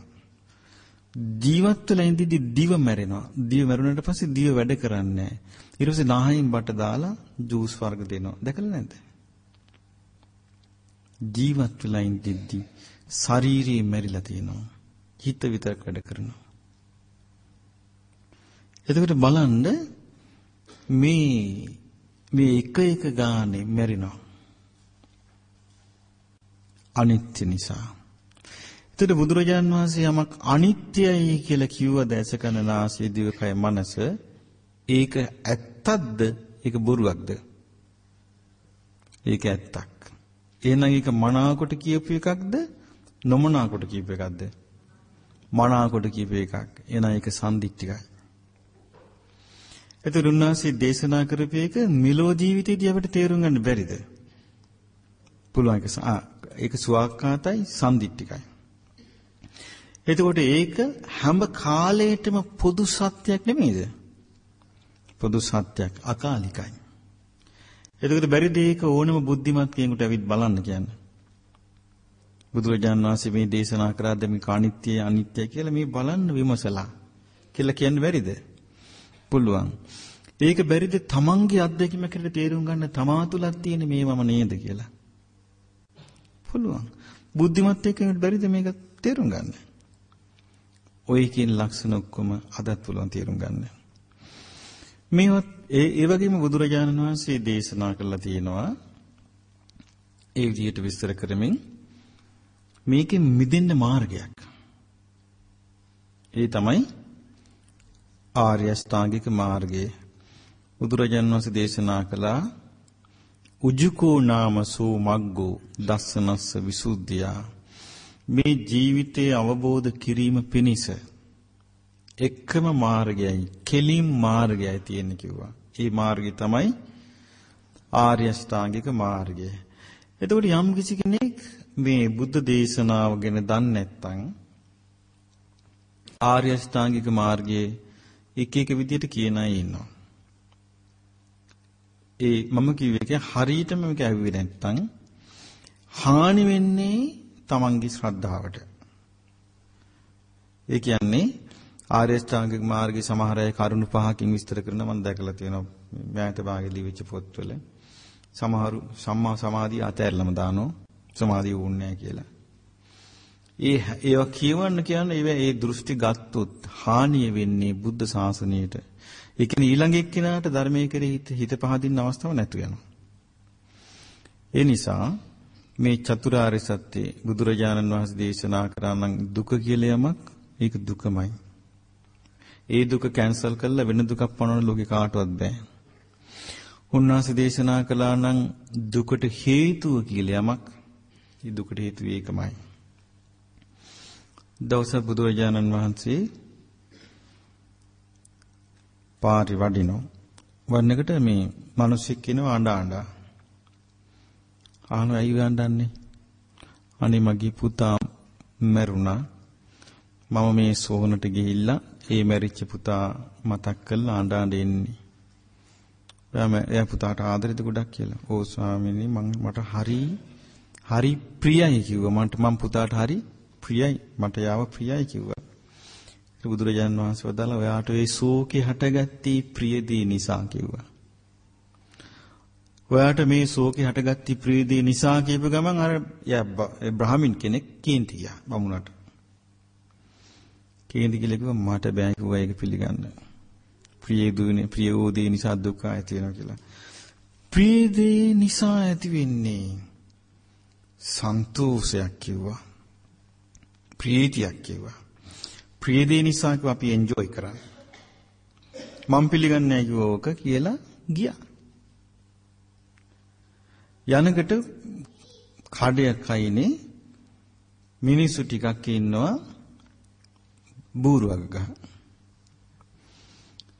ජීවත් වෙලා ඉඳිද්දි දිව මැරෙනවා. දිව මැරුණාට පස්සේ දිව වැඩ කරන්නේ නැහැ. ඊට පස්සේ නාහයෙන් බට දාලා ජූස් වර්ග දෙනවා. දැකලා නැද්ද? ජීවත් වෙලා ඉඳිද්දි ශාරීරිය මැරිලා තියෙනවා. හිත විතරක් වැඩ කරනවා. එතකොට බලන්න මේ මේ එක එක ගානේ මැරිනවා. අනිත්‍ය නිසා. එතකොට බුදුරජාන් වහන්සේ යමක් අනිත්‍යයි කියලා කිව්ව දැසකන නාසය දිවකය මනස ඒක ඇත්තක්ද ඒක බොරුවක්ද? ඒක ඇත්තක්. එහෙනම් ඒක මනාකොට කියපු එකක්ද නොමනාකොට කියපු එකක්ද? මනාකොට කියපු එකක්. එහෙනම් ඒක සම්දිත්තිකයි. එතකොට උන්වහන්සේ දේශනා කරපු එක මිලෝ ජීවිතයේදී අපිට තේරුම් ගන්න බැරිද? පුළුවන් ඒක ඒක සුවාක්කාතයි සම්දිත්තිකයි. එතකොට ඒක හැම කාලයකටම පොදු සත්‍යයක් නෙමෙයිද? පොදු සත්‍යයක් අකාලිකයි. එතකොට බැරිද ඒක ඕනම බුද්ධිමත් කෙනෙකුට ඇවිත් බලන්න කියන්නේ. බුදුරජාණන් වහන්සේ මේ දේශනා කරාද මේ අනිත්‍යයි අනිත්‍යයි කියලා මේ බලන්න විමසලා කියලා කියන්න බැරිද? පුළුවන්. ඒක බැරිද තමන්ගේ අත්දැකීමකට තේරුම් ගන්න තමා තුලක් තියෙන මේ මම නේද කියලා. පුළුවන්. බුද්ධිමත් එක්කෙනෙකුට බැරිද මේක තේරුම් ගන්න? ඔය කියන ලක්ෂණ ඔක්කොම අදත් පුළුවන් තේරුම් ගන්න. මේවත් ඒ ඒ වගේම බුදුරජාණන් වහන්සේ දේශනා කළා තියෙනවා ඒ විදිහට විස්තර කරමින් මේකෙන් මිදෙන්න මාර්ගයක්. ඒ තමයි ආර්ය අෂ්ටාංගික මාර්ගය. බුදුරජාණන් වහන්සේ දේශනා කළා උජුකෝ නාමසෝ මග්ගෝ දස්සනස්ස විසුද්ධියා මේ ජීවිතයේ අවබෝධ කිරීම පිණිස එකම මාර්ගයයි කෙලින් මාර්ගයයි තියෙන්නේ කිව්වා. ඒ මාර්ගය තමයි ආර්ය අෂ්ටාංගික මාර්ගය. එතකොට යම් කිසි කෙනෙක් මේ බුද්ධ දේශනාව ගැන දන්නේ නැත්නම් ආර්ය අෂ්ටාංගික මාර්ගයේ එක එක විදිහට කියන අය ඉන්නවා. ඒ මම කිව්වේ හරියටම මේක ඇහුවේ නැත්නම් හානි වෙන්නේ තමන්ගේ ශ්‍රද්ධාවට. ඒ කියන්නේ ආර්ය ශ්‍රාංගික මාර්ගයේ සමහර අය කරුණු පහකින් විස්තර කරන මම දැකලා තියෙනවා මෑත භාගයේ ලියවිච්ච පොත්වල. සමහරු සම්මා සමාධිය අතහැරලම දානවා. සමාධිය වුන්නේ කියලා. ඒ ඒවා කියවන්න කියන්නේ ඒ ඒ දෘෂ්ටි ගත්තොත් හානිය වෙන්නේ බුද්ධ ශාසනයට. ඒ කියන්නේ ඊළඟ එක්කිනාට ධර්මයේ කෙරෙහි හිත පහදින්න අවස්ථාවක් නැතු වෙනවා. ඒ නිසා මේ චතුරාර්ය සත්‍ය බුදුරජාණන් වහන්සේ දේශනා කරා නම් දුක කියලා යමක් ඒක දුකමයි. ඒ දුක කැන්සල් කරලා වෙන දුකක් පනවන ලෝකේ කාටවත් බෑ. උන්වහන්සේ දේශනා කළා නම් දුකට හේතුව කියලා යමක් ඒ දුකට හේතුව ඒකමයි. දවස බුදුරජාණන් වහන්සේ පාරි වඩිනෝ වන්නකට මේ මිනිස්සෙක් කෙනා අඬ අඬ අහනවා ඇයි වඳන්නේ අනේ මගේ පුතා මැරුණා මම මේ සෝනට ගිහිල්ලා ඒ මැරිච්ච පුතා මතක් කරලා අඬ අඬ එන්නේ එයාම එයා පුතාට ආදරෙද ගොඩක් කියලා. "ඕ ස්වාමීනි මම මට හරි හරි ප්‍රියයි කිව්වා. මන්ට මම පුතාට හරි ප්‍රියයි. මට යාව ප්‍රියයි කිව්වා. බුදුරජාණන් වහන්සේ වදාලා ඔයාට ඒ ශෝකේ හටගත්තී ප්‍රියදී නිසා කිව්වා. ඔයාට මේ ශෝකේ හටගත්තී ප්‍රියදී නිසා කියපු ගමන් අර යා බ්‍රාහ්මින් කෙනෙක් කේන්ති ගියා බමුණට. කේන්ති කියලා කිව්වා මට බෑ කිව්වා ඒක පිළිගන්න. ප්‍රිය දුනේ ප්‍රිය වූ දේ නිසා දුක ඇති වෙනවා කියලා. ප්‍රිය දේ නිසා ඇති වෙන්නේ සන්තෝෂයක් කිව්වා. ප්‍රීතියක් කිව්වා. ප්‍රිය දේ නිසා කිව්වා අපි එන්ජොයි කරන්නේ. මම පිළිගන්නේ නැහැ කිව්වා ඕක කියලා ගියා. යනකට කඩයක් අයිනේ මිනිස්සු ටිකක් ඉන්නවා බූරුවක් ගහ.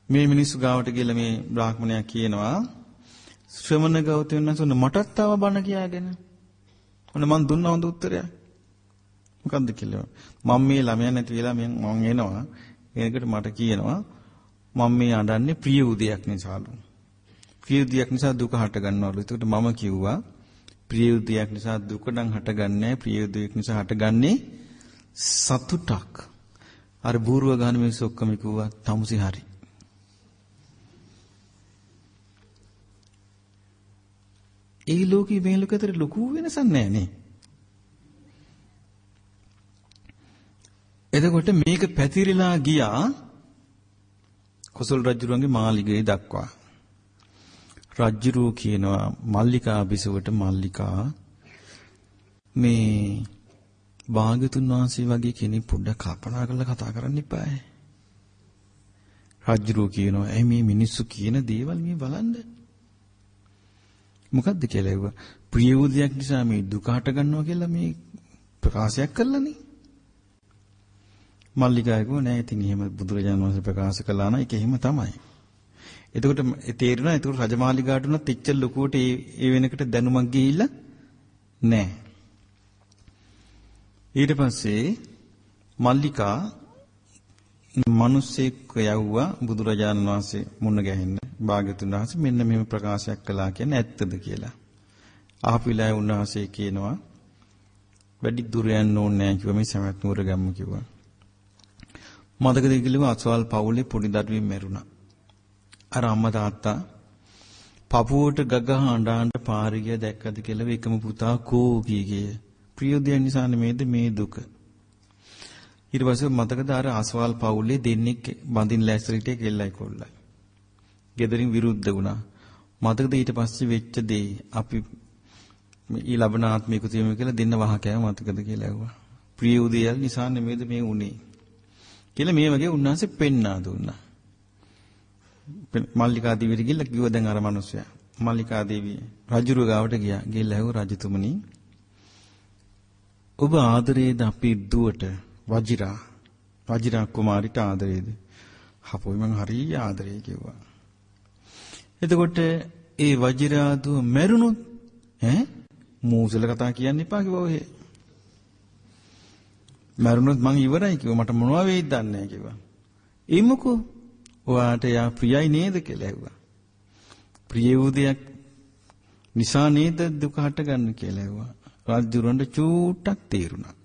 මේ මිනිස්සු ගාවට ගිහලා මේ බ්‍රාහ්මණයා කියනවා ශ්‍රමණ ගෞතමයන් වහන්සේ මටත් ආව බණ කියාගෙන. ඔන්න මං දුන්නා හොඳ උත්තරයක්. මොකද්ද කියලා. මම මේ ළමයා නැති වෙලා මම මම එනවා. එනකොට මට කියනවා මම මේ අඬන්නේ ප්‍රිය උදයක් නිසාලු. ප්‍රිය උදයක් නිසා දුක හට ගන්නවලු. ඒකට මම කිව්වා ප්‍රිය උදයක් නිසා දුක නම් හටගන්නේ ප්‍රිය උදයක් නිසා හටගන්නේ සතුටක්. අර බූරුව ගහන මිනිස්සු ඔක්කොම කිව්වා තමුසි හරි. ඒ ලෝකේ මේ ලෝකෙ අතර ලොකු වෙනසක් නැහැ නේ. එතකොට මේක පැතිරිලා ගියා කොසල් රජුරුවන්ගේ මාලිගයේ දක්වා. රජ්ජුරුව කියනවා මල්ලිකා බිසවට මල්ලිකා මේ භාගතුන් වහන්සේ වගේ කෙනෙක් පොඩ්ඩක් කල්පනා කරලා කතා කරන්න එපායි. රජ්ජුරුව කියනවා ඇයි මේ මිනිස්සු කියන දේවල් මේ බලන්න. මොකද්ද කියලා ඇහුවා. ප්‍රිය වූ දෙයක් නිසා මේ දුක හට ගන්නවා කියලා මේ ප්‍රකාශයක් කළානේ. මල්ලිකායකෝ නෑ ඉතින් එහෙම බුදුරජාණන් වහන්සේ ප්‍රකාශ කළා නම් ඒක එහෙම තමයි. එතකොට ඒ තේරෙනවා එතකොට රජමාලිගාට උනත් එච්චර ලොකුවට ඒ ඒ වෙනකට දැනුමක් ගිහිල්ලා නෑ. ඊට පස්සේ මල්ලිකා මිනිස්සෙක් යවුවා බුදුරජාණන් වහන්සේ මුණ ගැහෙන්න. භාග්‍යතුන් වහන්සේ මෙන්න මෙහෙම ප්‍රකාශයක් කළා කියන්නේ ඇත්තද කියලා. ආපු වෙලාවේ උන්වහන්සේ කියනවා වැඩි දුර යන්න ඕනේ නැහැ කිව්වා මේ සමත් නුවර ගම්ම කිව්වා. මතකද කියලා අසවල් පවුලේ පොඩි දරුවෙක් මැරුණා. අර අම්මා තාත්තා පපුවට ගගහ අඬාන්න පාරිය දැක්කද කියලා එකම පුතා කෝ කීගේ. ප්‍රියෝදයන් නිසා නෙමේද මේ දුක. ඊට පස්සේ මතකද අර අසවල් පවුලේ දෙන්නෙක් බඳින් ලැස්තරිට කෙල්ලයි කොල්ලයි. ගෙදරින් විරුද්ධ වුණා. මතකද ඊට පස්සේ වෙච්ච දේ අපි ඊ ලබන ආත්මික තියමු කියලා දෙන්න වහකෑව මතකද කියලා ඇහුවා. ප්‍රිය උදේයල් නිසා නෙමෙයිද මේ උනේ. කියලා මේ වගේ උන්වහන්සේ පෙන්වා දුන්නා. මල්ලිකා දේවියට ගිහිල්ලා කිව්වා දැන් අර මිනිස්සයා. මල්ලිකා දේවිය රජුරුව ගාවට ගියා. ගිහිල්ලා ඇහුවා රජතුමනි ඔබ ආදරේද අපි දුවට වජිරා වජිරා කුමාරිට ආදරේද? හපොයි මං හරිය ආදරේ කිව්වා. එතකොට ඒ වජිරාදුව මැරුණොත් ඈ මූසල කතා කියන්න එපා කිව්වා ඔය. මරුණොත් මං ඉවරයි කිව්වා. මට මොනවා වෙයිද දන්නේ නැහැ කිව්වා. ඒ මොකෝ? ඔයාට යා ප්‍රියයි නේද කියලා ඇහුවා. ප්‍රිය වූ දෙයක් නිසා නේද දුක හටගන්නේ කියලා ඇහුවා. රජුරන්ට චූට්ටක් තේරුණා.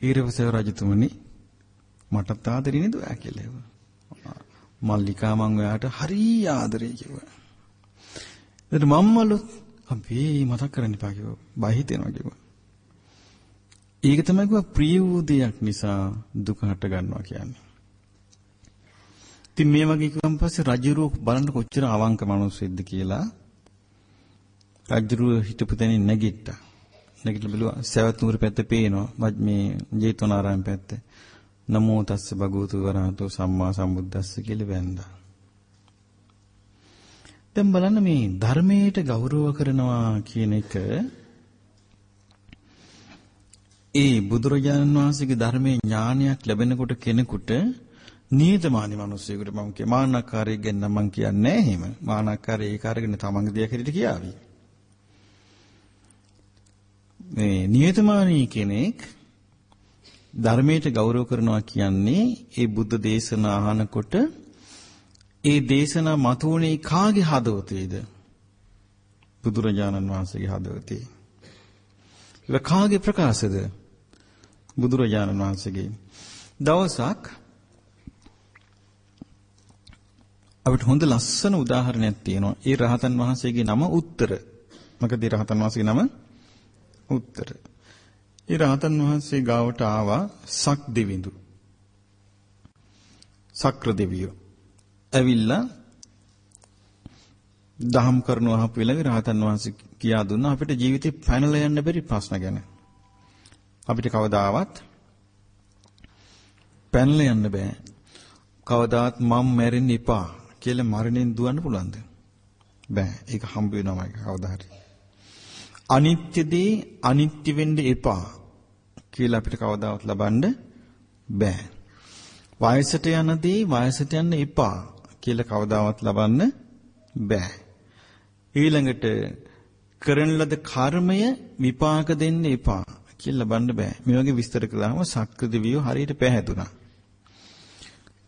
ඊරවසව රජතුමනි මටත් ආදරේ නේද ඔයා කියලා ඇහුවා. මල්ලිකා මං ඔයාට හරි ආදරේ කිව්වා. එතන මම්මලු අපි මතක් කරන්න එපා කිව්වා. බය හිතෙනවා කිව්වා. ඒක තමයි කිව්වා ප්‍රිය වූ දෙයක් නිසා දුක හට ගන්නවා කියන්නේ. ඉතින් මේ වගේ කිව්වන් පස්සේ රජුරුව බලන්න කොච්චර අවංක මිනිස්සෙක්ද කියලා රජුරුව හිටපු තැනින් නැගිට්ටා. නැගිටලා බැලුවා සවැත් නුවර පැත්ත පේනවා මේ ජේතවනාරාම පැත්ත. නමෝ තස්ස භගවතු වරහතෝ සම්මා සම්බුද්දස්ස කියලා වැන්දා. දැන් බලන්න මේ ධර්මයට ගෞරව කරනවා කියන එක ඒ බුදුරජාණන් වහන්සේගේ ධර්මයේ ඥානයක් ලැබෙනකොට කෙනෙකුට නියතමානී මිනිස්සෙකුට මම කිය මානකාරයෙක් ගැන මම කියන්නේ එහෙම. මානකාරය ඒ කාර්යගෙන තමන්ගේ දෙයක් හැටියට කියාවි. මේ නියතමානී කෙනෙක් ධර්මයට ගෞරව කරනවා කියන්නේ ඒ බුද්ධ දේශනා අහනකොට ඒ දේශනා මතුවනේ කාගේ හදවතේද? බුදුරජාණන් වහන්සේගේ හදවතේ. ඒක කාගේ ප්‍රකාශද? බුදුරජාණන් වහන්සේගේ දවසක් අපිට හොඳ ලස්සන උදාහරණයක් තියෙනවා. ඒ රහතන් වහන්සේගේ නම උත්තර. මොකද රහතන් වහන්සේගේ නම උත්තර. ඒ රහතන් වහන්සේ ගාවට ආවා සක් දෙවිඳු. සක්‍ර දෙවියෝ. ඇවිල්ලා දහම් කරනව අහපු වෙලාවේ රහතන් වහන්සේ කියා දුන්නා අපිට ජීවිතේ පැනලා යන්න බැරි ප්‍රශ්න ගැන. අපිට කවදාවත් පැනලා යන්න බෑ. කවදාත් මම මැරෙන්න එපා කියලා මරණයෙන් දුවන්න පුළුවන්ද? බෑ. ඒක හම්බ වෙනවම කවදා හරි. අනිත්‍ය දේ අනිත්‍ය වෙන්න එපා කියලා අපිට කවදාවත් ලබන්න බෑ. වයසට යන දේ වයසට යන්න එපා කියලා කවදාවත් ලබන්න බෑ. ඊළඟට කරන ලද කර්මය විපාක දෙන්න එපා කියලා ලබන්න බෑ. මේ වගේ විස්තර කළාම සක්‍ර දෙවියෝ හරියට පැහැදුනා.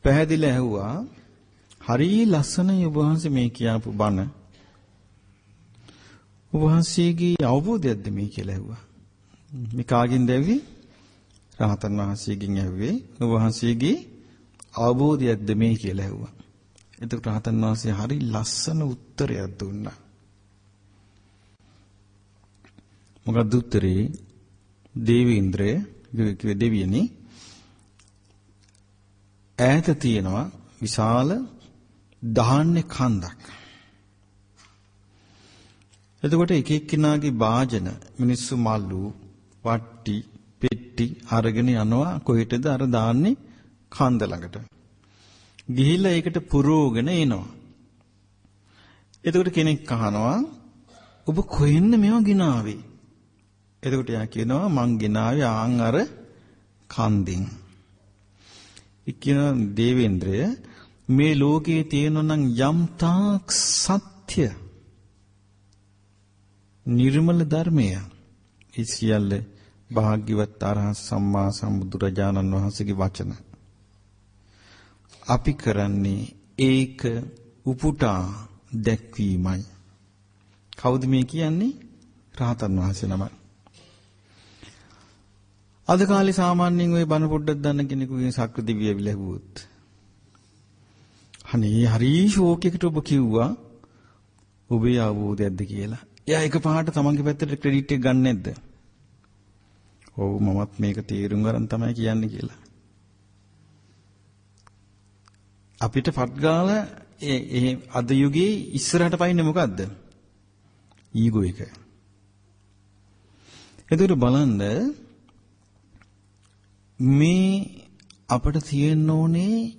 පැහැදිලා ඇහුවා හරි ලස්සනයි ඔබ වහන්සේ මේ කියපු බණ. ඔබ වහන්සේගේ අවබෝධයක්ද මේ කියලා ඇහුවා. මේ කාගෙන්ද ඇහුවේ? රහතන් වහන්සේගෙන් ඇහුවේ. ඔබ වහන්සේගේ අවබෝධයක්ද මේ කියලා ඇහුවා. එතකොට රහතන් වහන්සේ හරි ලස්සන උත්තරයක් දුන්නා. මොකක්ද උත්තරේ? දේවේන්ද්‍රය කිව්වේ දෙවියනි ඈත තියෙනවා විශාල දහන්නේ කන්දක්. එතකොට එක එක්කිනාගේ වාජන මිනිස්සු මල්ලු වට්ටි පෙට්ටි අරගෙන යනවා කොහෙටද අර දාන්නේ කන්ද ළඟට. ගිහිල්ලා ඒකට පුරෝගෙන එනවා. එතකොට කෙනෙක් අහනවා ඔබ කොහෙන්ද මේව ගినాවේ? එතකොට යා කියනවා මං ගినాවේ ආන් අර කන්දෙන්. ඉක්කින දේවේන්ද්‍රය මේ ලෝකයේ තියෙනවා නම් යම් තාක් සත්‍ය නිර්මල ධර්මය. ඒ සියල්ල භාග්‍යවත් අරහත් සම්මා සම්බුදුරජාණන් වහන්සේගේ වචන. අපි කරන්නේ ඒක උපුටා දැක්වීමයි. කවුද මේ කියන්නේ? රහතන් වහන්සේ නමයි අද කාලේ සාමාන්‍යයෙන් ওই බණ පොඩ්ඩක් දන්න කෙනෙකුගෙන් සක්‍ර දිවිය විලහුවොත් අනේ හරි ෂෝක් ඔබ කිව්වා ඔබේ අවබෝධයක්ද කියලා. එයා එකපාරට තමන්ගේ පැත්තට ක්‍රෙඩිට් එක ගන්න නැද්ද? ඔව් මමත් මේක තීරුම් ගන්න තමයි කියන්නේ කියලා. අපිට පට්ගාල ඒ අද යුගයේ ඉස්සරහට පයින්නේ මොකද්ද? ඊගෝ එක. එතකොට බලන්න මේ අපිට තියෙන්න ඕනේ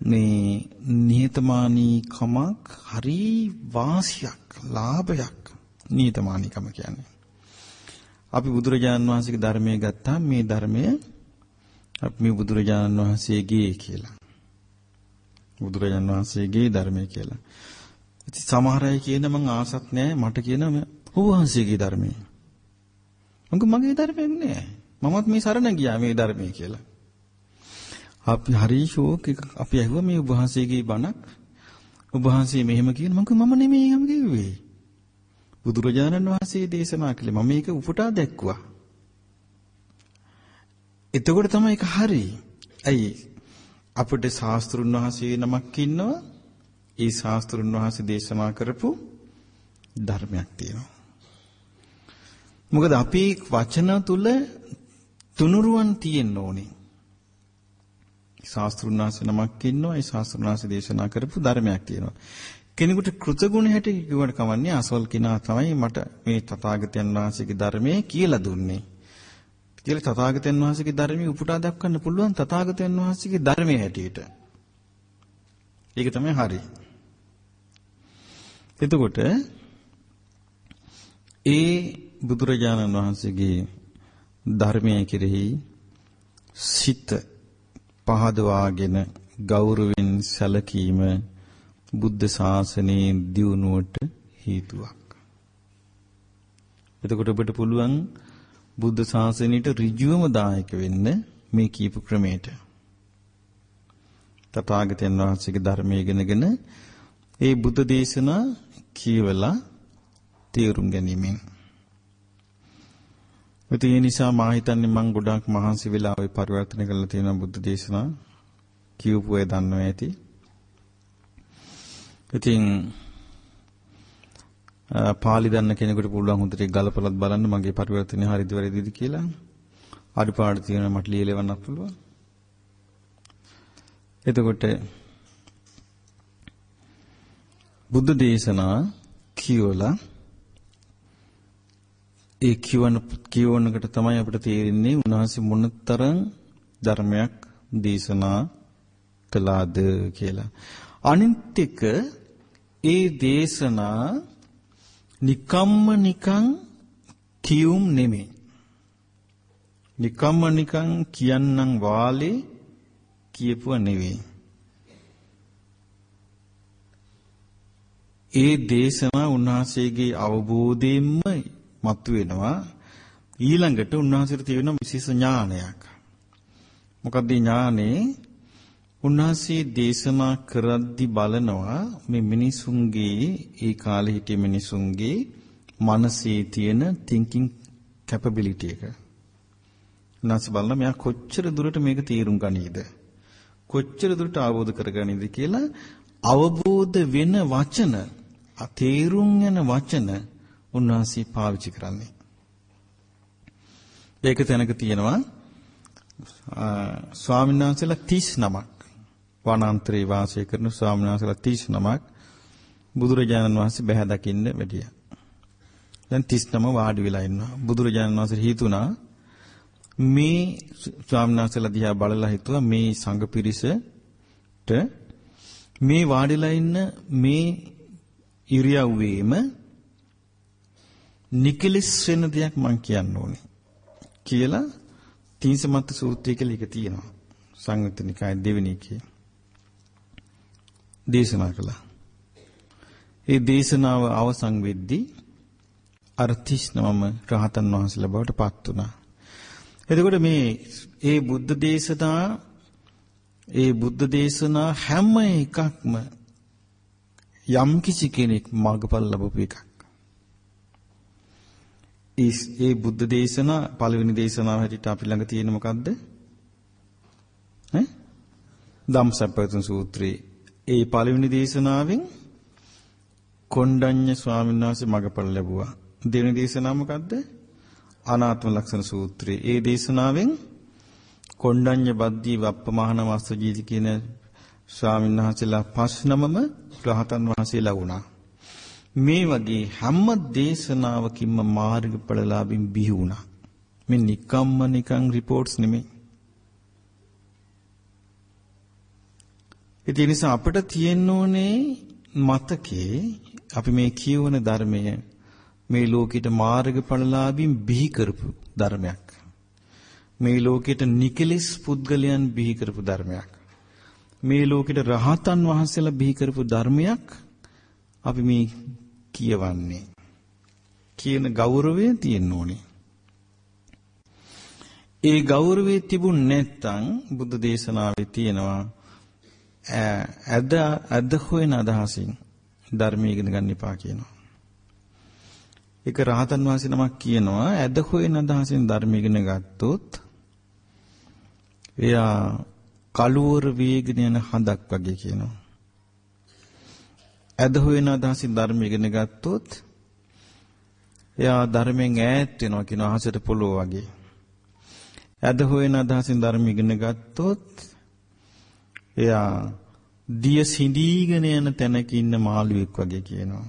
මේ නිහතමානීකමක් හරි වාසියක් ලාභයක්. නිහතමානීකම කියන්නේ. අපි බුදුරජාණන් වහන්සේගේ ධර්මයේ ගත්තා මේ ධර්මය අපි මේ බුදුරජාණන් වහන්සේගේ කියලා. බුදුරජාණන් වහන්සේගේ ධර්මය කියලා. ඉතින් සමහර අය කියන මං ආසත් නෑ මට කියන ඔබ වහන්සේගේ ධර්මය. මං මගේ ධර්මයක් නෑ. මමත් මේ සරණ ගියා මේ ධර්මයේ කියලා. අපි හරි ෂෝක් එක අපි ඇහුවා මේ ඔබ වහන්සේගේ බණක්. ඔබ වහන්සේ මෙහෙම කියන මම මම නෙමෙයි එහෙම කිව්වේ. බුදුරජාණන් වහන්සේ දේශනා කළේ මම මේක උපුටා දැක්කුවා. එතකොට තමයි ඒක හරි. ඇයි? අපිට ශාස්ත්‍රුන් වහන්සේ නමක් ඉන්නවා. ඒ ශාස්ත්‍රුන් වහන්සේ දේශනා කරපු ධර්මයක් තියෙනවා. මොකද අපි වචන තුල තුනුරුවන් තියෙන්න ඕනේ ශාස්ත්‍රුන් වහන්සේ නමක් ඉන්නවා. ඒ ශාස්ත්‍රුන් වහන්සේ දේශනා කරපු ධර්මයක් තියෙනවා. කෙනෙකුට කෘතගුණ හැටි කිව්වට කමන්නේ අසවල් කෙනා තමයි මට මේ තථාගතයන් වහන්සේගේ ධර්මයේ කියලා දුන්නේ. කියලා තථාගතයන් වහන්සේගේ ධර්මයේ උපුටා දක්වන්න පුළුවන් තථාගතයන් වහන්සේගේ ධර්මයේ හැටියට. ඒක තමයි හරි. එතකොට ඒ බුදුරජාණන් වහන්සේගේ ධර්මයේ කෙරෙහි සිත පහදවාගෙන ගෞරවෙන් සැලකීම බුද්ධ ශාසනයේ දියුණුවට හේතුවක්. එතකොට ඔබට පුළුවන් බුද්ධ ශාසනයට ඍජුවම දායක වෙන්න මේ කීප ක්‍රමයට. තථාගතයන් වහන්සේගේ ධර්මයේ ඉගෙනගෙන ඒ බුද්ධ දේශනා කියවලා තේරුම් ගැනීමෙන් ඉතින් ඒ නිසා මා හිතන්නේ මම ගොඩාක් මහන්සි වෙලා ওই පරිවර්තන කරලා තියෙන බුද්ධ දේශනා කියවපු අය දන්නවා ඇති. ඉතින් පාලි දන්න කෙනෙකුට පුළුවන් හොඳට ගලපලත් බලන්න මගේ පරිවර්තනය හරිද වැරදිද කියලා. අඩුපාඩු තියෙනවා මට ලියලවන්නත් පුළුවන්. එතකොට බුද්ධ දේශනා කියවලා ඒ කියවන කියවනකට තමයි අපිට තේරෙන්නේ උන්වහන්සේ මොනතරම් ධර්මයක් දේශනා කළාද කියලා. අනිත් එක ඒ දේශනා නිකම්ම නිකං කියුම් නෙමෙයි. නිකම්ම නිකං කියන්නම් වාලේ කියපුව නෙවෙයි. ඒ දේශනා උන්වහන්සේගේ අවබෝධයෙන්ම මතුවෙනවා ඊළඟට උන්වහන්සේට තියෙන විශේෂ ඥානයක්. මොකක්ද ඥානේ? උන්වහන්සේ දේශනා කරද්දි බලනවා මේ මිනිසුන්ගේ ඒ කාලේ හිටිය මිනිසුන්ගේ මනසේ තියෙන thinking capability එක. උන්වහන්සේ බලන මෙයා කොච්චර දුරට මේක තේරුම් ගනීද? කොච්චර දුරට අවබෝධ කරගනීද කියලා අවබෝධ වෙන වචන තේරුම් යන වචන උන්වහන්සේ පාවිච්චි කරන්නේ. ඒක තැනක තියෙනවා ස්වාමීන් වහන්සේලා 39ක් වනාන්තරේ වාසය කරන ස්වාමීන් වහන්සේලා 39ක් බුදුරජාණන් වහන්සේ බැහැ දකින්න වැඩියා. දැන් 39 වාඩි වෙලා ඉන්නවා. බුදුරජාණන් වහන්සේ හිතුණා මේ ස්වාමීන් වහන්සේලා දිහා බලලා හිතුවා මේ සංඝ පිරිසට මේ වාඩිලා ඉන්න මේ ඉරියව්වේම නිකලස් වෙන දෙයක් මම කියන්න ඕනේ කියලා තීන්සමත්ත සූත්‍රය කියලා එක තියෙනවා සංයුත්ත නිකායේ දෙවෙනි එකේ දේශනා කළා. ඒ දේශනාව අවසන් වෙද්දී අර 39ම රහතන් වහන්සේලා බවට පත් වුණා. එතකොට මේ ඒ බුද්ධ දේශනා ඒ බුද්ධ දේශනා හැම එකක්ම යම් කිසි කෙනෙක් මාර්ගඵල ලැබපු එකක්. ඒ බුද්ධ දේශනා පළවෙනි දේශනාව හැටියට අපි ළඟ තියෙන මොකද්ද? ඈ? ධම්සප්පවතුන් සූත්‍රයේ ඒ පළවෙනි දේශනාවෙන් කොණ්ඩඤ්ඤ ස්වාමීන් වහන්සේ මගපළ ලැබුවා. දෙවෙනි දේශනාව මොකද්ද? අනාත්ම ලක්ෂණ සූත්‍රයේ. ඒ දේශනාවෙන් කොණ්ඩඤ්ඤ බද්දී වප්පමහන වස්සජීති කියන ස්වාමීන් වහන්සේලා පස් නමම රහතන් වහන්සේලා වුණා. මේ වගේ හැම දේශනාවකින්ම මාර්ගඵලලාභින් බිහි වුණා. මේ නිකම්ම නිකං රිපෝට්ස් නෙමෙයි. ඒ නිසා අපිට තියෙන්න ඕනේ මතකේ අපි මේ කියවන ධර්මය මේ ලෝකෙට මාර්ගඵලලාභින් බිහි කරපු ධර්මයක්. මේ ලෝකෙට නිකලස් පුද්ගලයන් බිහි කරපු ධර්මයක්. මේ ලෝකෙට රහතන් වහන්සේලා බිහි කරපු ධර්මයක් අපි මේ කියවන්නේ. කියන ගෞරවය තියෙන්න ඕනේ. ඒ ගෞරවය තිබුණ නැත්නම් බුද්ධ දේශනාවේ තියෙනවා ඇද ඇද හොයන අදහසින් ධර්මය ඉගෙන ගන්න එපා කියනවා. ඒක රහතන් වහන්සේ නමක් කියනවා ඇද හොයන අදහසින් ධර්මය ඉගෙන ගත්තොත් එයා කලුවර වේගන යන හඳක් වගේ කියනවා. ඇද හොයන අදහසින් ධර්ම ඉගෙන ගත්තොත් එයා ධර්මයෙන් ඈත් වෙනවා කියන අහසට පොළොව වගේ. ඇද හොයන අදහසින් ධර්ම ඉගෙන ගත්තොත් එයා දිය සිඳීගෙන යන තැනක ඉන්න මාළුවෙක් වගේ කියනවා.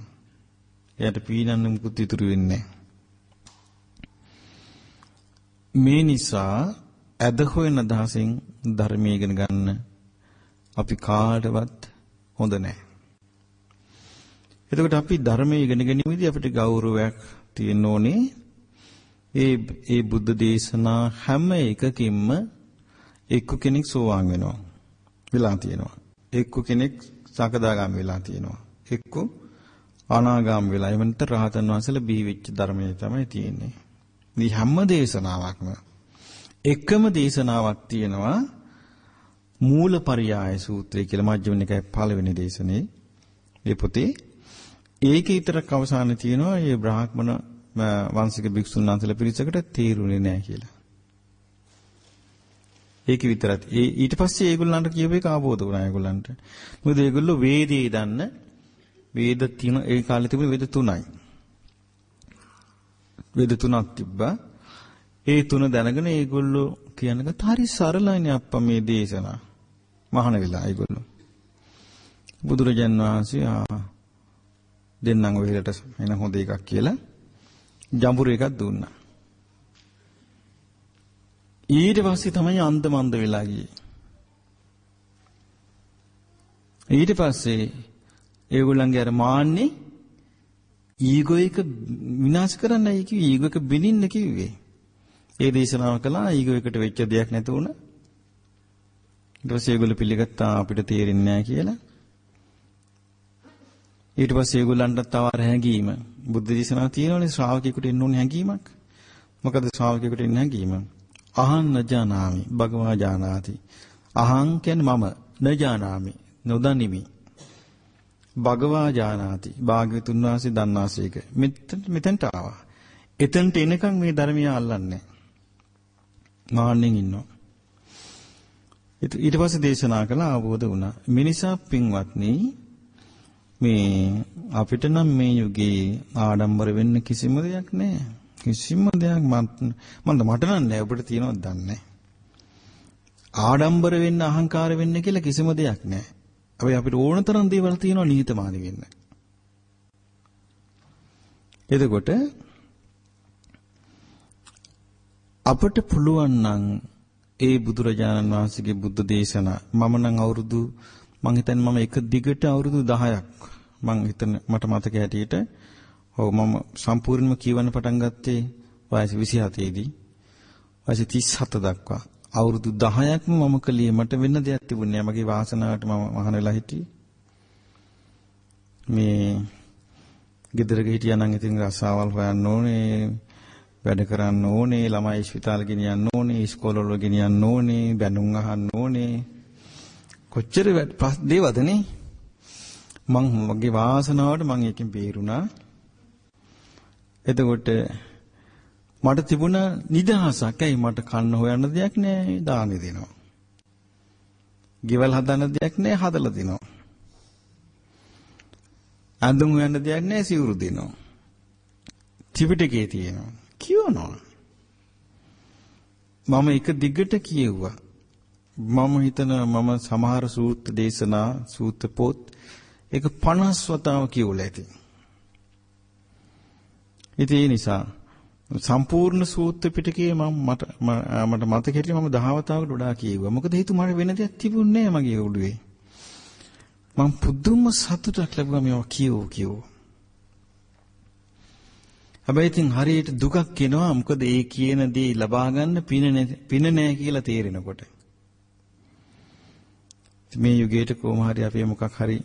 එයාට පීනන්න මුකුත් ඉතුරු වෙන්නේ මේ නිසා ඇද හොයන අදහසින් ධර්මය ඉගෙන ගන්න අපි කාටවත් හොඳ නැහැ. එතකොට අපි ධර්මයේ ඉගෙන ගැනීමේදී අපිට ගෞරවයක් තියෙන්න ඕනේ. ඒ ඒ බුද්ධ දේශනා හැම එකකින්ම එක්ක කෙනෙක් සෝවාන් වෙනවා. වෙලා තියෙනවා. එක්ක කෙනෙක් සකදාගාමි වෙලා තියෙනවා. එක්ක අනාගාමි වෙලා එවන්ට රහතන් වහන්සේලා බිහි වෙච්ච ධර්මයේ තමයි තියෙන්නේ. මේ හැම දේශනාවක්ම එකම දේශනාවක් තියෙනවා මූලපරියාය සූත්‍රය කියලා මජ්ක්‍ධිම නිකායේ පළවෙනි දේශනේ. මේ පොතේ ඒකේ විතරක් අවසානයේ තියෙනවා මේ බ්‍රාහ්මණ වංශික භික්ෂුන් වහන්සේලා පිරිසකට තේරුනේ නැහැ කියලා. ඒක විතරක්. ඒ ඊට පස්සේ ඒගොල්ලන්ට කියපු එක ආબોධ වුණා ඒගොල්ලන්ට. මොකද ඒගොල්ලෝ වේදේ දන්න වේද තින ඒ කාලේ තිබුණ වේද තුනයි. වේද තුනක් තිබ්බා. ඒ තුන දැනගෙන ඒගොල්ලෝ කියනකට හරි සරලයිනේ අප්පා මේ දේශනා. මහාන වෙලා ඒගොල්ලෝ. බුදුරජාන් වහන්සේ ආ දෙන්නම් ඔයලට එන හොඳ එකක් කියලා ජඹුරු එකක් දුන්නා. ඊට පස්සේ තමයි අන්ත මන්ද වෙලා ගියේ. ඊට පස්සේ ඒගොල්ලන්ගේ අර මාන්නේ ඊගෝ එක විනාශ කරන්නයි කිව්වේ ඊගෝ එක බිනින්න කිව්වේ. ඒ දේශනාව කළා ඊගෝ එකට වෙච්ච දෙයක් නැතු වුණා. ඊට පස්සේ ඒගොල්ලෝ පිළිගත්තා අපිට තේරෙන්නේ නැහැ කියලා. ඊට පස්සේ ඒගොල්ලන්ට තව අර හැඟීම බුද්ධ දේශනාව තියෙනවනේ ශ්‍රාවකයෙකුට එන්න ඕනේ හැඟීමක්. මොකද ශ්‍රාවකයෙකුට එන්න හැඟීම? අහං නජානාමි භගවා ජානාති. අහං කියන්නේ මම නජානාමි නොදනිමි. භගවා ජානාති. භාග්‍යතුන් වහන්සේ දන්නාසේක. මෙතන මෙතනට ආවා. එතනට එනකන් මේ ධර්මය අල්ලන්නේ. මාන්නෙන් ඉන්නවා. ඊට පස්සේ දේශනා කළා අවබෝධ වුණා. මිනිසා පින්වත්නි මේ අපිට නම් මේ යුගයේ ආඩම්බර වෙන්න කිසිම දෙයක් නැහැ. කිසිම දෙයක් මම මට නම් නෑ ඔබට තියෙනවද දන්නේ ආඩම්බර වෙන්න අහංකාර වෙන්න කියලා කිසිම දෙයක් නෑ. අපි අපිට ඕන තරම් දේවල් තියෙනවා නිහතමානී වෙන්න. එතකොට අපට පුළුවන් නම් ඒ බුදුරජාණන් වහන්සේගේ බුද්ධ දේශනා මම නම් අවුරුදු මං හිතන්නේ මම එක දිගට අවුරුදු 10ක් මං හිතන මට මතක හැටියට. ඔව් මම සම්පූර්ණයෙන්ම කියවන්න පටන් ගත්තේ වයස 27 දී. වයස 37 දක්වා. අවුරුදු 10ක්ම මම කලේ මට වෙන දෙයක් තිබුණේ නැහැ. මගේ වාසනාවට මම මහාන වෙලා හිටියේ. මේ ගෙදරක හිටියා නම් ඉතින් රසාවල් හොයන්න ඕනේ වැඩ කරන්න ඕනේ ළමයි ස්පිතාල ගෙනියන්න ඕනේ ඉස්කෝලවල ගෙනියන්න ඕනේ බැනුම් අහන්න ඕනේ. කොච්චර දේවදනේ මං මගේ වාසනාවට මං එකකින් බේරුණා එතකොට මට තිබුණ නිදහසක් ඇයි මට කන්න හොයන්න දෙයක් නෑ දානි දෙනවා. ගෙවල් හදන්න දෙයක් නෑ හදලා දෙනවා. අඳුම් හොයන්න දෙයක් නෑ සිවුරු දෙනවා. ත්‍රිපිටකේ තියෙනවා. කියවනවා. මම එක දිගට කියෙව්වා. මම හිතන මම සමහර සූත්‍ර දේශනා සූත්‍ර පොත් ඒක 50 වතාව කියවලා ඇති. ඉතින් ඒ නිසා සම්පූර්ණ සූත්‍ර පිටකේ මම මට මට මතක හිටියේ මම දහවතාවකට වඩා කියෙව්වා. මොකද හේතු මට වෙන දෙයක් තිබුණේ නැහැ මගේ ඔළුවේ. මම පුදුම සතුටක් ලැබුවා මේවා කියවෝ කියවෝ. හැබැයි ඉතින් හරියට දුකක් එනවා මොකද ඒ කියන දේ ලබා ගන්න පින පින නැහැ කියලා තේරෙනකොට. මේ යුගයට කොහොම හරි අපි මොකක් හරි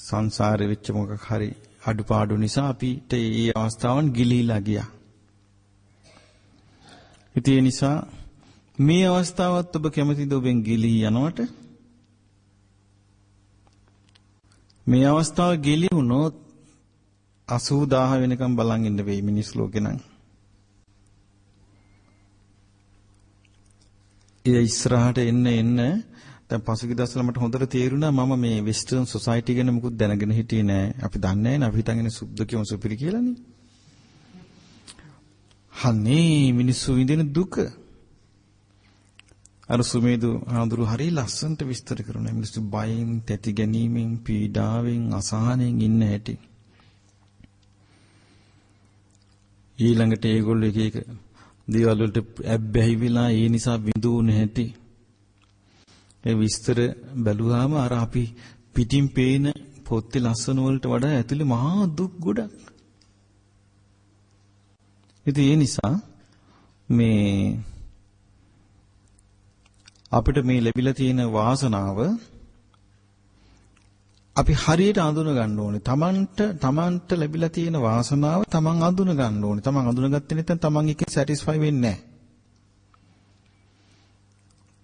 සංසාරේ වෙච්ච මොකක් හරි අඩුපාඩු නිසා අපිට මේ අවස්ථාවන් ගිලිහිලා ගියා. ඉතින් ඒ නිසා මේ අවස්ථාවත් ඔබ කැමතිද ඔබෙන් ගිලිහි යනවට? මේ අවස්ථාව ගිලිහුනොත් 80000 වෙනකම් බලන් ඉන්න වෙයි මිනිස් ලෝකේ නම්. ඒ ඉස්සරහට එන්න එන්න දැන් පසුගිය දවස්වල මට හොඳට තේරුණා මම මේ වෙස්ටර්න් සොසයිටි ගැන මුකුත් දැනගෙන හිටියේ නෑ. අපි දන්නේ නෑ අපි හිතන්නේ සුද්ධ කියමු සුපිරි කියලානේ. හන්නේ මිනිස්සු විඳින දුක. අර සුමේදු ආඳුරු හරිය ලස්සනට විස්තර කරනවා. මිනිස්සු බයෙන්, තැති ගැනීමෙන්, පීඩාවෙන්, අසහනෙන් ඉන්න හැටි. ඊළඟට ඒගොල්ලෝ එක එක දේවල් වලට ඇබ්බැහි වෙලා ඒ නිසා විඳුන හැටි. ඒ විස්තර බැලුවාම අර අපි පිටින් පේන පොත්තේ ලස්සන වලට වඩා ඇතුලේ මහා දුක් ගොඩක්. ඉතින් ඒ නිසා මේ අපිට මේ ලැබිලා තියෙන වාසනාව අපි හරියට අඳුන ගන්න ඕනේ. Tamanට Tamanට ලැබිලා තියෙන වාසනාව Taman අඳුන ගන්න ඕනේ. Taman අඳුනගත්තේ නැත්නම් Taman එකේ සැටිස්ෆයි වෙන්නේ නැහැ.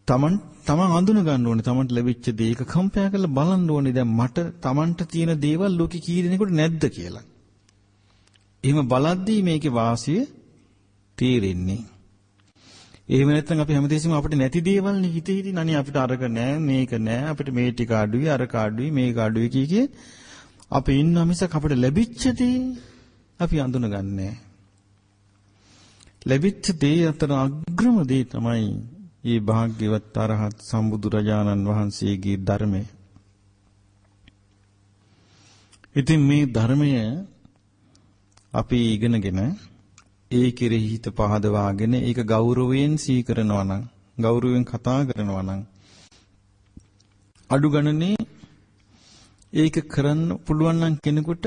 Taman Taman අඳුන ගන්න ඕනේ. Tamanට ලැබිච්ච දේ එක කම්පයා කරලා බලන්න ඕනේ. දැන් මට Tamanට තියෙන දේවල් ලෝකේ කී දෙනෙකුට නැද්ද කියලා. එහෙම බලද්දී මේකේ වාසිය තේරෙන්නේ. එහෙම නැත්නම් අපි හැමදේසෙම අපිට නැති දේවල් නේ හිතේ හිටින් අනේ අපිට අරක නෑ මේක නෑ. අපිට මේ ටික අඩුයි අරක අඩුයි මේක අඩුයි කී කිය. අපි ඉන්න මිසක් අපිට ලැබිච්ච දේ අපි අඳුනගන්නේ ලැබිච්ච දේ අතර අග්‍රම දේ තමයි මේ භාග්‍යවත් අරහත් සම්බුදු රජාණන් වහන්සේගේ ධර්මය. ඉතින් මේ ධර්මය අපි ඉගෙනගෙන ඒ කෙරෙහි හිත පහදවාගෙන ඒක ගෞරවයෙන් සීකරනවා නම් ගෞරවයෙන් කතා කරනවා නම් අඩු ගණනේ ඒක කරන්න පුළුවන් නම් කෙනෙකුට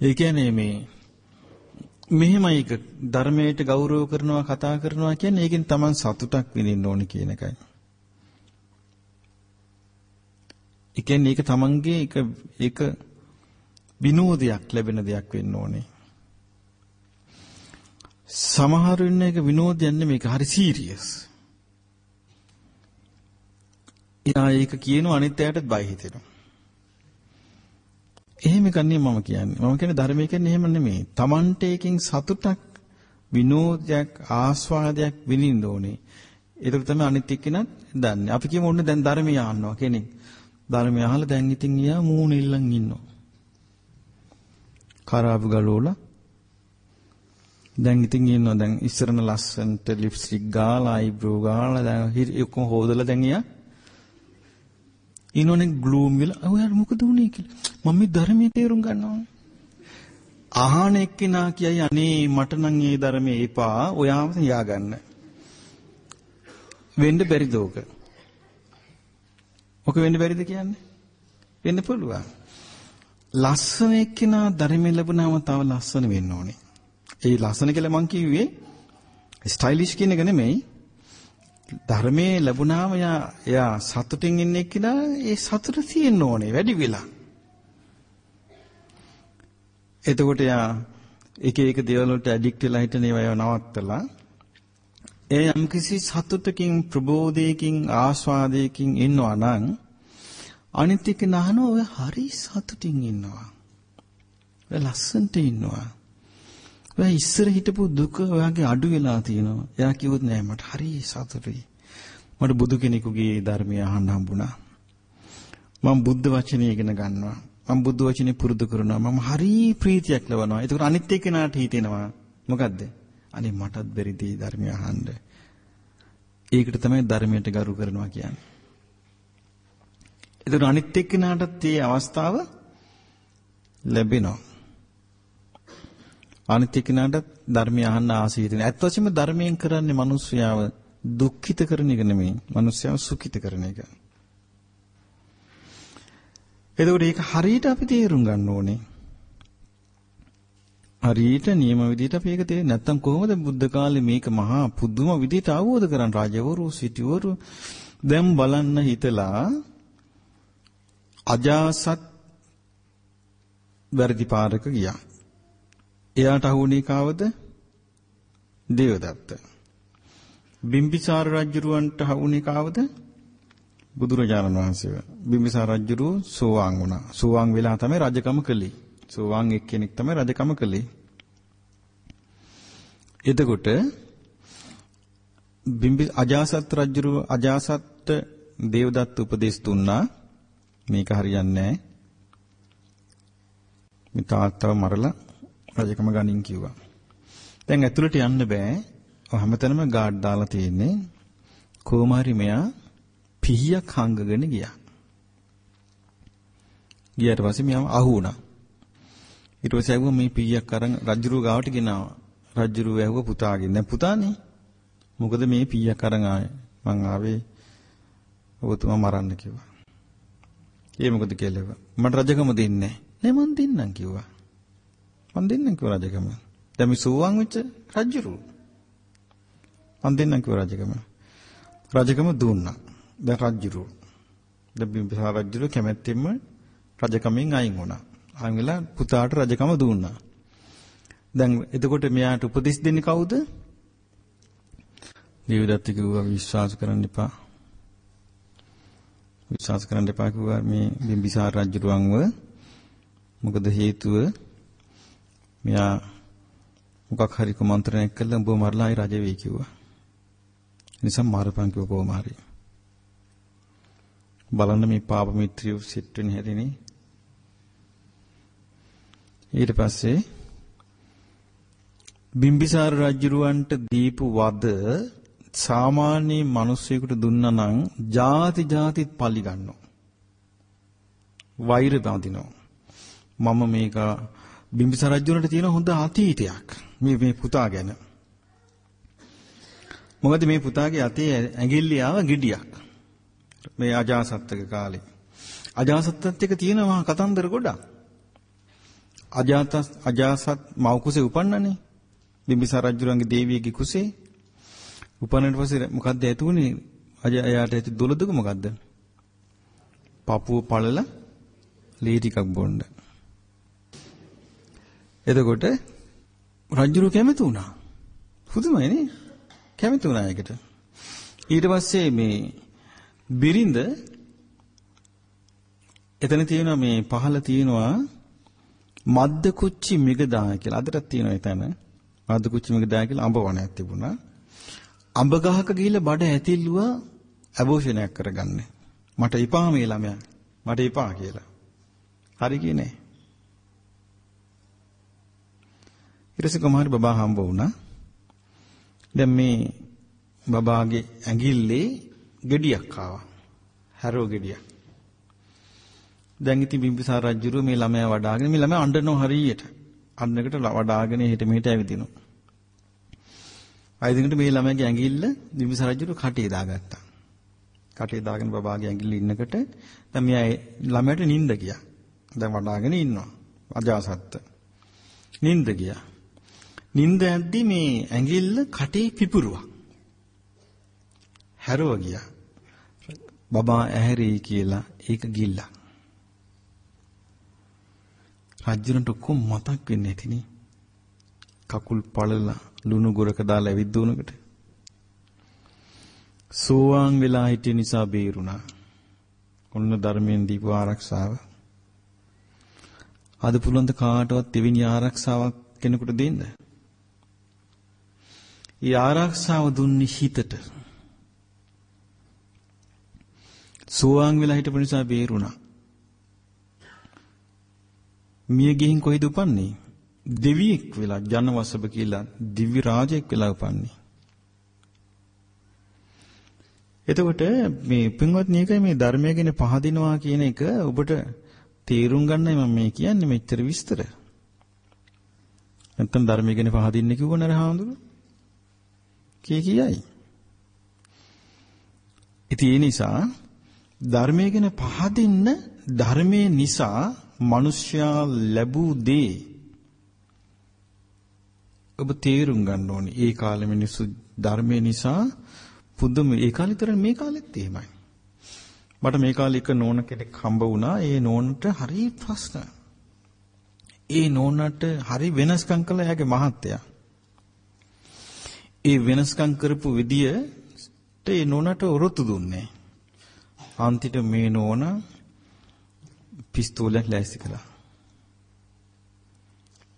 ඒ කියන්නේ මේ මෙහෙමයි ඒක ධර්මයට ගෞරව කරනවා කතා කරනවා කියන්නේ ඒකෙන් Taman සතුටක් විඳින්න ඕනේ කියන එකයි. ඒ කියන්නේ ඒක Tamanගේ ඒක ඒක විනෝදයක් ලැබෙන දෙයක් වෙන්න ඕනේ. සමහර වෙන්න ඒක විනෝදයක් නෙමෙයි ඒක හරි සීරියස්. එයා ඒක කියනවා අනිත් අයටත් බය හිතෙනවා. එහෙම කන්නේ මම කියන්නේ. මම කියන්නේ ධර්මය කියන්නේ එහෙම නෙමෙයි. Tamante එකකින් සතුටක් විනෝදයක් ආස්වාදයක් විඳින්න ඕනේ. ඒක තමයි අනිත් එක්කෙනත් දන්නේ. අපි කියමු ඔන්න දැන් ධර්මය අහනවා කෙනෙක්. ධර්මය අහලා දැන් ඉතින් ඊයා මූණ ඉල්ලන් ඉන්නවා. කරාබු ගලෝලා දැන් ඉතින් ඉන්නවා. දැන් ඉස්සරන ලස්සන්ට ලිප්ස්ටික් ගාලා අයිබ්‍රෝ ගාලා දැන් ඔක්කොම හොදලා දැන් යා ඉනෝනේ ග්ලූම් විලා ඔයාලා මොකද වුනේ? කියලා. මම මේ ධර්මයේ තේරුම් ගන්නවා. අහන එක්කිනා කියයි අනේ මට නම් මේ ධර්මයේ එපා. ඔයාම තියාගන්න. වෙන්න බැරිද ඕක? ඔක වෙන්න බැරිද කියන්නේ? වෙන්න පුළුවන්. ලස්සන එක්කිනා ධර්මයේ ලැබුණාම තව ලස්සන වෙන්න ඕනේ. ඒ ලස්සන කියලා මං කිව්වේ ස්ටයිලිෂ් කියන එක නෙමෙයි. ධර්මයේ ලැබුණාම යා එයා සතුටින් ඉන්නේ කියලා ඒ සතුට තියෙන්න ඕනේ වැඩි වෙලා. එතකොට යා එක එක දේවල් වලට ඇඩික්ට් වෙලා හිටන ඒවා නවත්තලා ඒ යම්කිසි සතුටකින් ප්‍රබෝධයකින් ආස්වාදයකින් ඉන්නවා නම් අනිත් එක නහන ඔය හරි සතුටින් ඉන්නවා. ඔය ලස්සන්ට ඉන්නවා. ඔයා ඉස්සර හිටපු දුක ඔයාගේ අඩු වෙලා තියෙනවා. එයා කිව්වොත් නෑ මට හරි සතුටුයි. මට බුදු කෙනෙකුගේ ධර්මය අහන්න හම්බුණා. මම බුද්ධ වචනේ ඉගෙන ගන්නවා. මම බුද්ධ වචනේ පුරුදු කරනවා. මම හරි ප්‍රීතියක් ලබනවා. ඒක අනිත් එක්කෙනාට හිතෙනවා. මොකද්ද? අනේ මටත් බැරිද ධර්මය අහන්න. ඒකට තමයි ධර්මයට ගරු කරනවා කියන්නේ. ඒක අනිත් එක්කෙනාටත් මේ අවස්ථාව ලැබෙනවා. අනිත් එක්කෙනාට ධර්මය අහන්න ආසය තියෙන. ඇත්ත වශයෙන්ම ධර්මයෙන් කරන්නේ මිනිස්යාව දුක්ඛිත කරන එක නෙමෙයි. මිනිස්යාව සුඛිත කරන එක. එතකොට ඒක හරියට අපි තේරුම් ගන්න ඕනේ. හරියට නියම විදිහට අපි ඒක තේරෙන්නේ නැත්තම් කොහොමද බුද්ධ කාලේ මේක මහා පුදුම විදිහට අවබෝධ කරන් රාජවරු සිටවරු දැන් බලන්න හිතලා අජාසත් වැරදි පාරක ගියා. එයාට අහුුනේ කාවද? දේවදත්ත. බිම්බිසාර රජුරවන්ට අහුුනේ කාවද? බුදුරජාණන් වහන්සේව. බිම්බිසාර රජුරු සෝවාන් වුණා. සෝවාන් වෙලා තමයි රජකම කළේ. සෝවාන් එක්කෙනෙක් තමයි රජකම කළේ. එතකොට බිම්බි අජාසත් රජුරු අජාසත් දේවදත්ත උපදේශ දුන්නා. මේක හරියන්නේ නැහැ. මේ තාත්තව මරලා රජකම ගනින් කිව්වා. දැන් ඇතුළට යන්න බෑ. හැමතැනම ගාඩ් දාලා තියෙන්නේ. කොමාරි මෙයා පිහියක් හංගගෙන ගියා. ගියාට පස්සේ මෙයාම අහු වුණා. ඊට පස්සේ ඇහුවා මේ පිහියක් අරන් රජුරු ගාවට ගෙනාවා. රජුරු ඇහුවා පුතාගෙන්. දැන් පුතානේ. මොකද මේ පිහියක් අරන් ආයේ. මං ආවේ ඔබතුමා මරන්න කිව්වා. ඒ මොකද කියලා. මට රජකම දෙන්නේ නැහැ. නෑ මං දෙන්නම් කිව්වා. මං දෙන්නම් කිව්ව රජකම. දැන් මේ සෝවාන් වෙච්ච රජුරු. මං දෙන්නම් කිව්ව රජකම. රජකම දුන්නා. දැන් රජුරු. දැන් බිම්බිසාර රජුරු කැමැත්තෙන්ම රජකමෙන් අයින් වුණා. අයින් වෙලා පුතාට රජකම දුන්නා. දැන් එතකොට මෙයාට උපදෙස් දෙන්නේ කවුද? දේවදත්ත කිව්වා විශ්වාස කරන්න එපා. විශ්වාස කරන්න එපා කිව්වා මේ බිම්බිසාර රජුරුවන්ව. මොකද හේතුව මෙයා මොකක් හරි කුමන්ත්‍රණයක් කළා උඹ මරලා ආයි රජ වෙයි කිව්වා. නිසා මාරපන් කිව්ව කොහොම හරි. බලන්න මේ පාප මිත්‍රියෝ සිත් වෙන හැටිනේ. ඊට පස්සේ බිම්බිසාර රජුරවන්ට දීපු වද සාමාන්‍ය මිනිස්සෙකුට දුන්නා නම් ಜಾති ಜಾතිත් පලි ගන්නවා. වෛර බඳිනවා. මම මේක බිම්බිසාර රජුණට තියෙන හොඳ අතීතයක් මේ මේ පුතා ගැන. මොකද මේ පුතාගේ අතේ ඇඟිල්ල ආව ගෙඩියක්. මේ අජාසත්තක කාලේ. අජාසත්තත් එක්ක තියෙනවා කතන්දර ගොඩක්. අජාත අජාසත් මව් කුසේ උපන්නනේ. බිම්බිසාර රජුණන්ගේ දේවියගේ කුසේ. උපන්නට පස්සේ මොකද්ද ඇතුනේ? අජයාට ඇති දොළදුක මොකද්ද? පපුව පළල ලී ටිකක් බොන්න. එතකොට රජුරු කැමති වුණා. පුදුමයි නේ? කැමති වුණා ඒකට. ඊට පස්සේ මේ බිරිඳ එතන තියෙනවා මේ පහල තියෙනවා මද්ද කුච්චි මිගදා කියලා. අදටත් තියෙනවා එතන. මද්ද කුච්චි මිගදා කියලා අඹ වනයක් තිබුණා. අඹ ගහක ගිහිල්ලා බඩ ඇතිල්ලුවා ඇබෝෂණයක් කරගන්න. මට එපා මේ ළමයා. මට එපා කියලා. හරි කියන්නේ. ඊට පස්සේ කොහමහරි බබා හම්බ වුණා. දැන් මේ බබාගේ ඇඟිල්ලේ ගෙඩියක් ආවා. හැරෝ ගෙඩියක්. දැන් ඉතින් බිම්බිසාර රජුරු මේ ළමයා වඩාගෙන මේ ළමයා අඬනවා හරියට. අන්නකට වඩාගෙන හිට මෙහෙට ඇවිදිනවා. ආයෙදිනකට මේ ළමයාගේ ඇඟිල්ල බිම්බිසාර රජුරු කටේ දාගත්තා. කටේ දාගෙන බබාගේ ඇඟිල්ල ඉන්නකොට දැන් මෙයා ළමයට නිින්ද ගියා. දැන් වඩාගෙන ඉන්නවා. අජාසත්ත. නිින්ද ගියා. නිින්ද ඇද්දි මේ ඇඟිල්ල කටේ පිපුරුවා. හැරව ගියා. බබා ඇහැරෙයි කියලා ඒක ගිල්ලා. රජුන්ට කොම් මතක් වෙන්නේ නැතිනේ. කකුල් පළලා ලුණු ගොරක දාලා ඇවිද්දුනකට. සෝවාන් වෙලා හිටිය නිසා බේරුණා. ඔන්න ධර්මයෙන් දීපු ආරක්ෂාව. අද පුළුවන් ද කාටවත් දෙවෙනි ආරක්ෂාවක් කෙනෙකුට දෙන්න? ඊ ආරක්ෂාව දුන්නේ හිතට. සෝවාන් වෙලා හිටපු නිසා බේරුණා. මිය ගිහින් කොයිද උපන්නේ? දෙවියෙක් වෙලා ජනවසබ කියලා දිව්‍ය රාජයෙක් වෙලා උපන්නේ. එතකොට මේ පින්වත්නි එකයි මේ ධර්මය ගැන පහදිනවා කියන එක ඔබට තේරුම් ගන්නයි මම මේ කියන්නේ මෙච්චර විස්තර. නැත්තම් ධර්මය ගැන පහදින්න කිව්ව නේද හාමුදුරු? කී කියයි. ඉතින් ඒ නිසා ධර්මය ගැන පහදින්න ධර්මයේ නිසා මිනිස්යා ලැබූ දේ ඔබ තේරුම් ගන්න ඕනේ. ඒ කාලේ මිනිස්සු ධර්මයේ නිසා පුදුම ඒ කාලේ විතර මේ කාලෙත් එහෙමයි. මට මේ කාලේ එක නෝන කෙනෙක් හම්බ වුණා. ඒ නෝනට හරි ප්‍රශ්න. ඒ නෝනට හරි වෙනස්කම් කළා එයාගේ මහත්තයා. ඒ වෙනස්කම් කරපු විදියට ඒ නෝනට ඔරොත්තු දුන්නේ. අන්තිට මේ නෝන පිස්තෝලයක් ලෑස්ති කළා.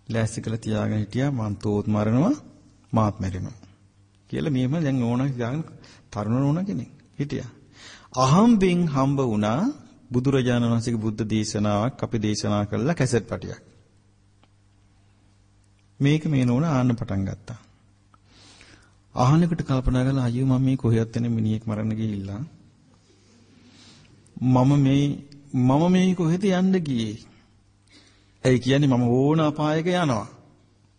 ලෑස්ති කළා තියාගෙන හිටියා මං තෝත් මරනවා මාත් මැරෙනවා. කියලා මෙහෙම දැන් ඕන හිතාගෙන තරුණ නෝන කෙනෙක් හිටියා. අහම්බෙන් හම්බ වුණා බුදුරජාණන් වහන්සේගේ බුද්ධ දේශනාවක් අපි දේශනා කළා කැසට් පටියක්. මේක මේ නෝන ආන්න පටන් ගත්තා. අහනකට කල්පනා කළා අයියෝ මම මේ කොහෙවත් යන මිනිහෙක් මරන්න ගිහිල්ලා මම මේ මම මේ කොහෙද යන්න ගියේ? ඒ කියන්නේ මම ඕන අපායක යනවා.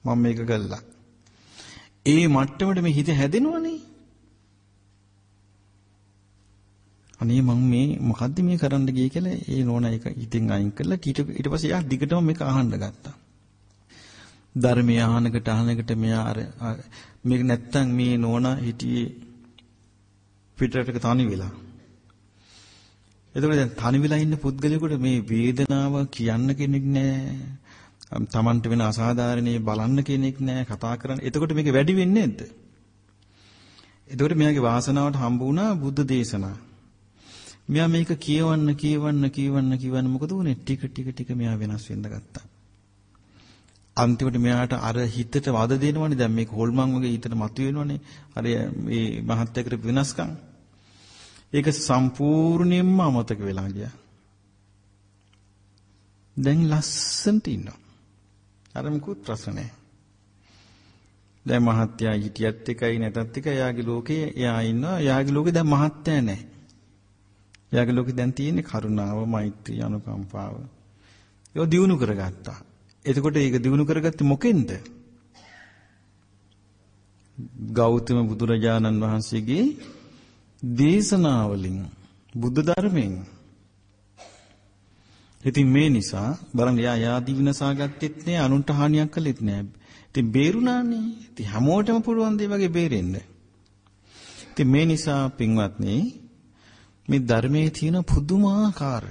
මම මේක කළා. ඒ මට්ටමට මේ හිත හැදෙනවනේ. අනේ මම මේ මොකද්ද මේ කරන්න ගියේ කියලා ඒ නෝනා එක ඉතින් අයින් කළා ඊට ඊට පස්සේ යා දිගටම මේක අහන්න ගත්තා. ධර්මය අහනකට අහනකට මෙයා අර මේක නැත්තම් මේ නෝනා හිටියේ පිටරටක තනි වෙලා. එතකොට දැන් තනි වෙලා ඉන්න පුද්ගලයෙකුට මේ වේදනාව කියන්න කෙනෙක් නැහැ. තමන්ට වෙන අසාධාරණේ බලන්න කෙනෙක් නැහැ කතා කරන්න. එතකොට මේක වැඩි වෙන්නේ නැද්ද? එතකොට මෙයාගේ වාසනාවට හම්බ වුණා බුද්ධ දේශනා. මෙයා මේක කියවන්න කියවන්න කියවන්න කියවන්න මොකද උනේ? ටික ටික ටික මෙයා වෙනස් වෙන්න ගත්තා. අන්තිමට මෙයාට අර හිතට වද දෙනවනේ දැන් මේක හොල්මන් වගේ හිතට මතුවෙනවනේ. අර මේ මහත්ය කරපු වෙනස්කම්. ඒක සම්පූර්ණයෙන්ම අමතක වෙලා ගියා. දැන් ලස්සනට ඉන්නවා. අර මුකුත් ප්‍රශ්න නැහැ. දැන් මහත්යා හිටියත් එකයි නැතත් එකයි යාගේ ලෝකේ එයා ඉන්නවා. යාගේ ලෝකේ දැන් මහත්යා නැහැ. යාගේ ලෝකේ දැන් තියෙන්නේ කරුණාව, මෛත්‍රී, අනුකම්පාව. ඒක දිනු කරගත්තා. එතකොට ඒක දිනු කරගත්තේ මොකෙන්ද? ගෞතම බුදුරජාණන් වහන්සේගේ දේශනාවලින් බුද්ධ ධර්මයෙන් ඉතින් මේ නිසා බලන්න යා යාදි විනාසාගත්තෙත් නෑ අනුන්ට හානියක් කළෙත් නෑ. ඉතින් බේරුණානේ. ඉතින් හැමෝටම පුළුවන් දේ වගේ බේරෙන්න. ඉතින් මේ නිසා පින්වත්නි මේ ධර්මයේ තියෙන පුදුමාකාර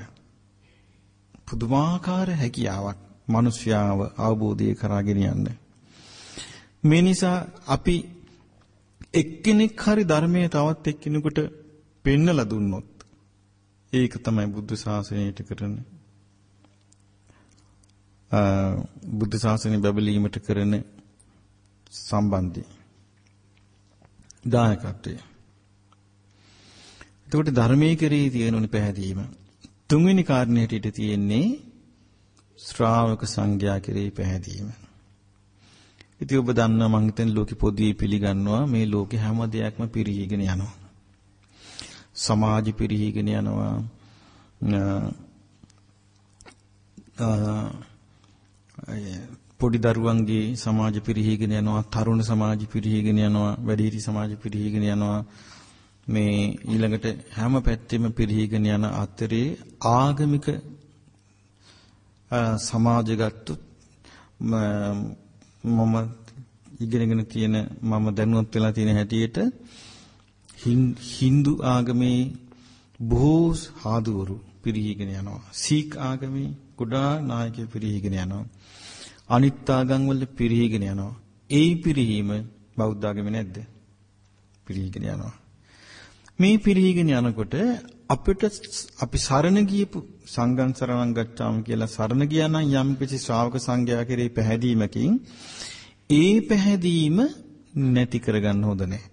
පුදුමාකාර හැකියාවක් මිනිස්යාව අවබෝධය කරගෙන යන්න. මේ නිසා අපි එක්කෙනෙක් හරි ධර්මයේ තවත් එක්කෙනෙකුට පෙන්නලා දුන්නොත් ඒක තමයි බුද්ධ ශාසනයට කරන බුද්ධ ශාසනය බැබලීමට කරන සම්බන්ධය දායකත්වය. එතකොට ධර්මයේ කෙරෙහි තියෙනුනි පැහැදීම. තුන්වෙනි කාරණයට ඊට තියෙන්නේ ශ්‍රාවක සංඝයා කෙරෙහි පැහැදීම. ඉතින් ඔබ දන්නවා මං හිතන්නේ ලෝකෙ පොදුවේ පිළිගන්නවා මේ ලෝකෙ හැම දෙයක්ම පිරිහීගෙන යනවා. සමාජ පිරිහීගෙන යනවා. පොඩි දරුවන්ගේ සමාජ පිරිහීගෙන යනවා තරුණ සමාජ පිරිහීගෙන යනවා වැඩිහිටි සමාජ පිරිහීගෙන යනවා මේ ඊළඟට හැම පැත්තෙම පිරිහීගෙන යන අතරේ ආගමික සමාජ ගත්තොත් මම ඉගෙනගෙන තියෙන මම දැනුවත් වෙලා තියෙන හැටියට හින්දු ආගමේ බොහෝ සාදුවරු පිරිහීගෙන යනවා. සීක් ආගමේ ගොඩාක් නායකයෝ පිරිහීගෙන යනවා. අනිත් ආගම් වල පිරිහීගෙන යනවා. ඒ පිරිහීම බෞද්ධ ආගමේ නැද්ද? පිරිහීගෙන යනවා. මේ පිරිහීගෙන යනකොට අපිට අපි සරණ ගියපු සංඝං සරණං ගච්ඡාම කියලා සරණ ගියා නම් යම් කිසි ශ්‍රාවක සංඝයා කෙරෙහි පැහැදීමකින් ඒ පැහැදීම නැති කරගන්න හොඳ නැහැ.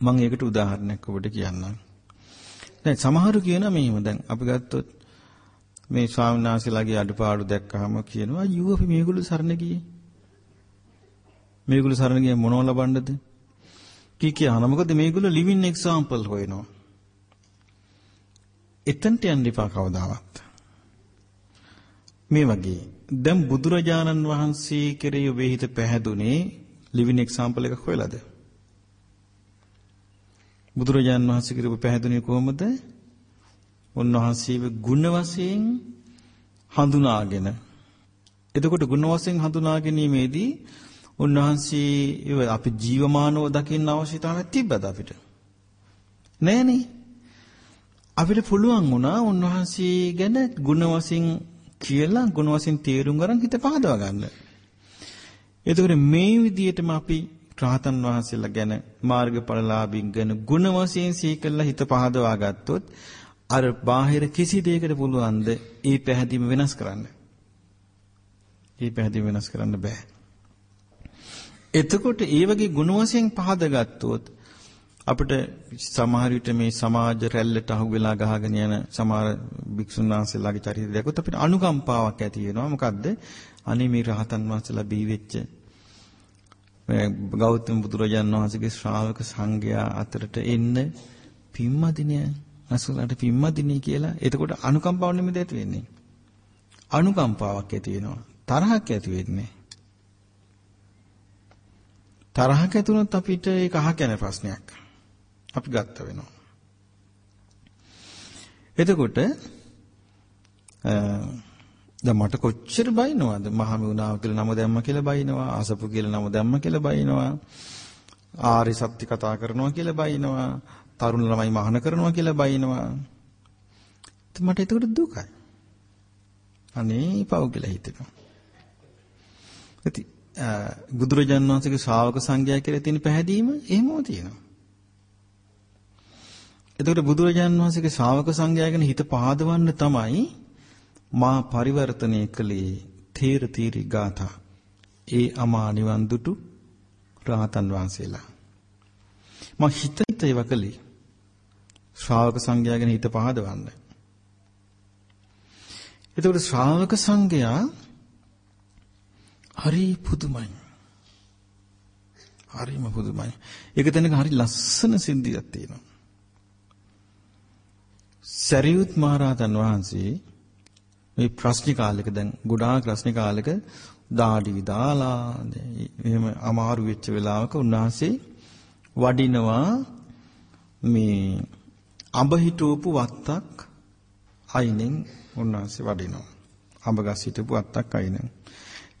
මම ඒකට උදාහරණයක් ඔබට කියන්නම්. දැන් සමහරු කියනවා මෙහෙම දැන් අපි ගත්තොත් මේ ස්වාමීන් වහන්සේලාගේ අඩපාඩු දැක්කහම කියනවා යූ අපි මේගොල්ලෝ සරණ ගියේ. මේගොල්ලෝ සරණ ගියේ මොනව ලබන්නද? කී කියනවා මොකද මේගොල්ලෝ ලිවින් එක්සැම්පල් හොයනවා. එතනට යන්න එපා කවදාවත්. මේ වගේ දැන් බුදුරජාණන් වහන්සේ කෙරෙහි ඔබේ හිත පැහැදුනේ ලිවින් එක්සැම්පල් එකක් හොයලාද? බුදුරජාණන් වහන්සේ කෙරෙහි පැහැදුනේ කොහොමද? උන්වහන්සේව ගුණ වශයෙන් හඳුනාගෙන එතකොට ගුණ වශයෙන් හඳුනා ගැනීමේදී උන්වහන්සේ අපි ජීවමානව දකින්න අවශ්‍යතාවයක් තිබ්බද අපිට? නෑනේ. අපිට පුළුවන් වුණා උන්වහන්සේ ගැන ගුණ වශයෙන් කියලා ගුණ වශයෙන් තේරුම් ගන්න හිත පහදවා ගන්න. එතකොට මේ විදිහටම අපි රාතන් වහන්සේලා ගැන මාර්ගඵලලාභින් ගැන ගුණ වශයෙන් සීකල්ලා හිත පහදවා ගත්තොත් අර බාහිර කිසි දෙයකට පුළුවන්ද ඒ පැහැදීම වෙනස් කරන්න? ඒ පැහැදීම වෙනස් කරන්න බෑ. එතකොට ඒ වගේ ගුණ වශයෙන් පහදගත්තොත් අපිට සමහර විට මේ සමාජ රැල්ලට අහු වෙලා ගහගෙන යන සමහර භික්ෂුන් වහන්සේලාගේ චරිත දැක්කොත් අපිට අනුකම්පාවක් ඇති වෙනවා. මොකද්ද? අනේ මේ රහතන් වහන්සේලා බී වෙච්ච ගෞතම බුදුරජාන් වහන්සේගේ ශ්‍රාවක සංඝයා අතරට එන්න පිම්මදිනය අසලට පිම්මදිනේ කියලා. එතකොට අනුකම්පාව නෙමෙයි ඇති වෙන්නේ. අනුකම්පාවක් ඇති වෙනවා. තරහක් ඇති වෙන්නේ. තරහක් ඇති වුණොත් අපිට ඒක අහ කියන ප්‍රශ්නයක්. අපි ගත්ත වෙනවා. එතකොට දැන් මට කොච්චර බයිනවද? මහමෙවුනාව කියලා නම දැම්ම කියලා බයිනවා ආසපු කියලා නම දැම්ම කියලා බයිනවා ආරි සත්‍ය කතා කරනවා කියලා බයිනවා තරුණ ළමයි මහාන කරනවා කියලා බයිනවා. මට ඒකට දුකයි. අනේ පව් කියලා හිතෙනවා. ඉතින් බුදුරජාණන් වහන්සේගේ ශ්‍රාවක සංඝයා කියලා තියෙන පැහැදීම එහෙමම තියෙනවා. එතකොට බුදුරජාණන් වහන්සේගේ ශ්‍රාවක සංඝයා ගැන හිත පහදවන්න තමයි මා පරිවර්තනය කළේ තේර තීරි ගාථා. ඒ අමා නිවන් දුටු රහතන් වහන්සේලා. මා හිත හිත ඒව කළේ ශ්‍රාවක සංඝයා ගැන හිත පහදවන්න. එතකොට ශ්‍රාවක සංඝයා හරි පුදුමයි. හරිම පුදුමයි. ඒක තැනක හරි ලස්සන සිද්ධියක් තියෙනවා. සරියුත් මහරහතන් වහන්සේ මේ ප්‍රශ්න කාලෙක දැන් ගොඩාක් ප්‍රශ්න කාලෙක දාඩි දාලා එහෙම අමාරු වෙච්ච වෙලාවක උන්වහන්සේ වඩිනවා මේ අඹ හිටවපු වත්තක් අයිනෙන් උන්වහන්සේ වඩිනවා. අඹ ගස් හිටපු වත්තක් අයිනෙන්.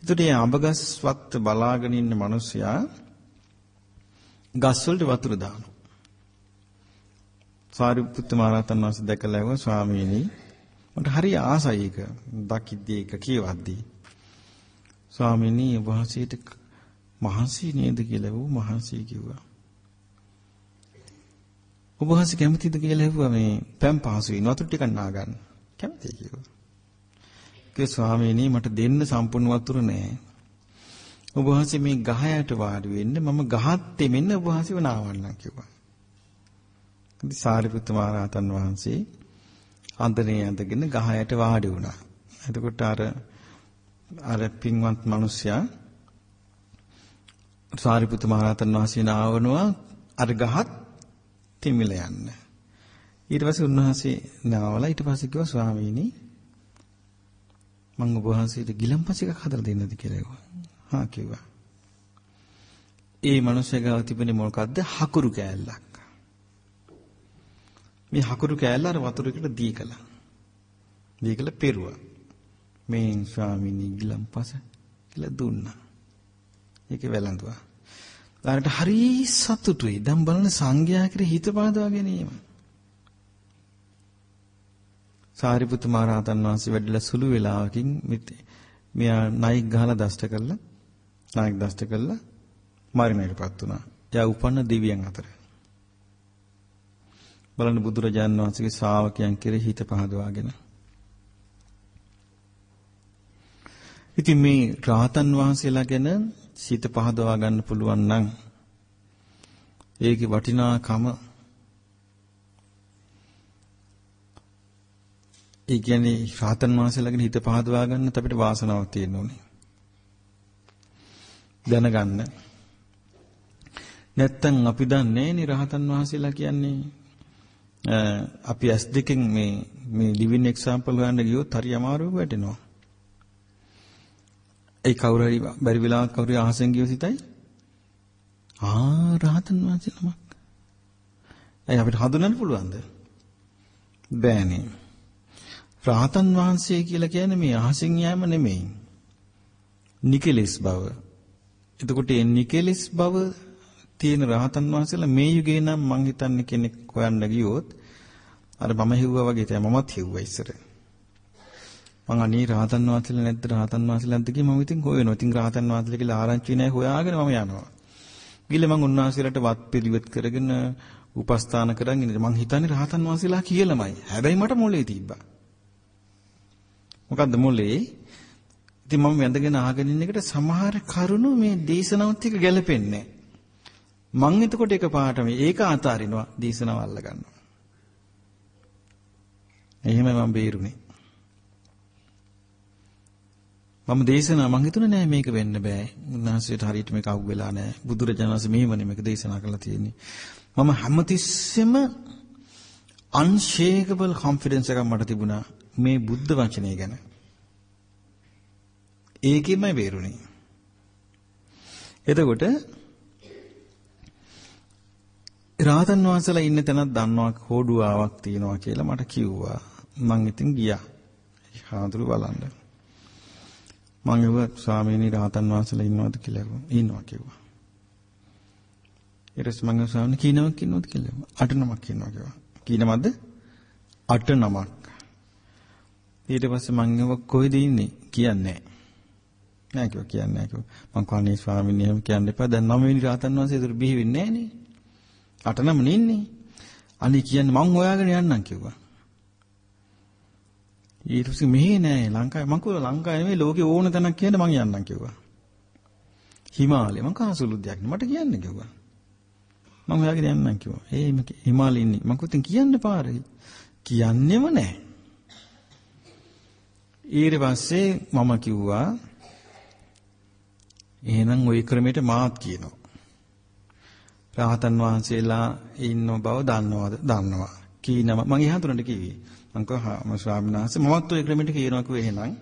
එතකොට මේ අඹ ගස් වත්ත බලාගෙන ඉන්න මිනිසයා ගස් වලට වතුර දානවා. සාරිපුත්ත මහරහතන් වහන්සේ දැකලා ඇහුවා ස්වාමීනි මට හරි ආසයි ඒක දකිද්දී ඒක කියවද්දී. ස්වාමීනි වහන්සේට මහන්සි නේද කියලා වූ මහන්සි කිව්වා. ඔබ වහන්සේ කැමතිද කියලා ඇහුවා මේ පැම් පහසුයි වතුර ටිකක් නාගන්න. කැමතියි කිව්වා. ඒ ස්වාමීනි මට දෙන්න සම්පූර්ණ වතුර නෑ. ඔබ වහන්සේ මේ ගහ යට වාඩි වෙන්න මම ගහත් තෙමෙන්න ඔබ වහන්සේව නාවන්නම් කිව්වා. ඉතින් සාරිපුත්ත මහරහතන් වහන්සේ අන්දනේ ඇඳගෙන ගහ යට වාඩි වුණා. එතකොට අර අර පින්වත් මිනිසයා සාරිපුත්ත මහරහතන් වහන්සේ නාවනවා අර ගහත් තිමිල යන්න. ඊට පස්සේ උන්වහන්සේ නාවලා ඊට පස්සේ කිව්වා ස්වාමීනි මම ඔබ වහන්සේට ගිලම්පස් එකක් හදලා දෙන්නද කියලා කිව්වා. හා කිව්වා. ඒ මනුස්සයා ගාව තිබුණේ මොකක්ද? හකුරු කෑල්ලක්. මේ හකුරු කෑල්ල අර වතුරකට දී කළා. දී කළ පෙරුවා. මේ ස්වාමීනි ගිලම්පස කියලා දුන්නා. ඒකේ වැළඳුවා. ඊට හරි සතුටුයි. දැන් බලන්න සංඝයා කෙරේ හිත පාදවා ගැනීම. සාරිපුත්තු මහ රහතන් වහන්සේ වැඩිලා සුළු වෙලාවකින් මෙයා නයික් ගහලා දෂ්ට කළා. නයික් දෂ්ට කළා මරණයටපත් වුණා. එයා උපන්න දෙවියන් අතර. බලන්න බුදුරජාණන් වහන්සේගේ ශ්‍රාවකයන් කෙරෙහි හිත පහදවාගෙන. ඉතින් මේ රාතන් වහන්සේලා ගැන සිත පහදවා ගන්න පුළුවන් නම් ඒකේ වටිනාකම ඒ කියන්නේ රාතන් වහන්සේලාගෙන හිත පහදවා ගන්නත් අපිට වාසනාවක් තියෙන්න ඕනේ. දැනගන්න. නැත්තම් අපි දන්නේ නේ රහතන් වහන්සේලා කියන්නේ අපි S2කින් මේ මේ ලිවින් එක්සැම්පල් ගන්න ගියොත් හරි අමාරුවක වැටෙනවා. ඒ කවුරු හරි බැරි වෙලාවක් කවුරු අහසෙන් ගියොත් හිතයි ආ රහතන් වහන්සේ නමක්. ඒ අපිට හඳුනන්න පුළුවන්ද? බෑනේ. රහතන් වහන්සේ කියලා කියන්නේ මේ අහසින් යෑම නෙමෙයි. නිකලස් බව. එතකොට මේ නිකලස් බව තියෙන රහතන් වහන්සේලා මේ යුගයේ නම් මං හිතන්නේ කෙනෙක් හොයන්න ගියොත් අර මම හිව්වා වගේ තමයි මමත් හිව්වා ඉස්සර. මං අනේ රහතන් වහන්සේලා නැද්ද රහතන් වහන්සේලා නැද්ද කියලා මම ඉතින් හොයනවා. ඉතින් රහතන් වහන්සේලා කියලා ආරංචි නැහැ හොයාගෙන මම යනවා. ගිහලා මං උන්වහන්සේලාට වත් පිළිවෙත් කරගෙන උපස්ථාන කරන් ඉන්නේ. මං හිතන්නේ රහතන් වහන්සේලා කියලාමයි. හැබැයි මට මොලේ තිබ්බා. මොකද්ද මොලේ? ඉතින් මම වැඳගෙන අහගෙන ඉන්න එකට සමහර කරුණු මේ දේශනාවත් එක්ක ගැලපෙන්නේ මං එතකොට එක පාටම ඒක අතාරිනවා දේශනාව අල්ල ගන්නවා. එහෙම මම බේරුනේ. මම දේශනා මං හිතුනේ නෑ මේක වෙන්න බෑ. උන්වහන්සේට හරියට මේක අහු වෙලා නෑ. බුදුරජාණන් වහන්සේ මෙහෙමනේ මේක දේශනා කරලා තියෙන්නේ. මම හැමතිස්සෙම unshakable confidence එකක් මට තිබුණා මේ බුද්ධ වචනය ගැන. ඒකෙමයි බේරුනේ. එතකොට රාතන් වහන්සේලා ඉන්න තැනක් දන්නවා හෝඩුවාවක් තියෙනවා කියලා මට කිව්වා. මං ඉතින් ගියා. හාඳුරු බලන්න. මං කිව්වා ස්වාමීනි රාතන් වහන්සේලා ඉන්නවද කියලා ඉන්නවා කිව්වා. ඊට පස්සේ මං ස්වාමීනි කීනමක් ඉන්නවද කියලා. අට නමක් ඉන්නවා කිව්වා. කීනමද? අට නමක්. ඊට පස්සේ මං කිව්වා කොහෙද ඉන්නේ? කියන්නේ නෑ කිව්වා කියන්නේ නෑ කිව්වා. මං කෝණේ ස්වාමීන් වහන්සේ කියන්න එපා. දැන් නම වෙනි රාතන් වහන්සේ ඒතර බිහි වෙන්නේ නෑනේ. අට නම නෙන්නේ. අනේ කියන්නේ මං හොයාගෙන යන්නම් කිව්වා. ඊට පස්සේ මෙහෙ නෑ ලංකාවේ මං කිව්වා ලංකාවේ නෙමෙයි ලෝකේ ඕන තැනක් කියන්න මං යන්නම් කිව්වා. හිමාලය මං කහසුළු දෙයක් නේ මට කියන්න කිව්වා. මං හොයාගෙන යන්නම් කිව්වා. ඒ හිමාලේ ඉන්නේ. මං කිව්වා කියන්න පාරේ. කියන්නෙම නෑ. ඊට පස්සේ මම කිව්වා එහෙනම් ওই ක්‍රමයට මාත් කියනවා. රාහතන් වහන්සේලා ඉන්න බව දන්නවද? දන්නවා. කීනම මම එහාතුරට කිව්වේ. මං කිව්වා මම ස්වාමීන් වහන්සේ මමත් ওই ක්‍රමයට කියනවා කිව්වේ එහෙනම්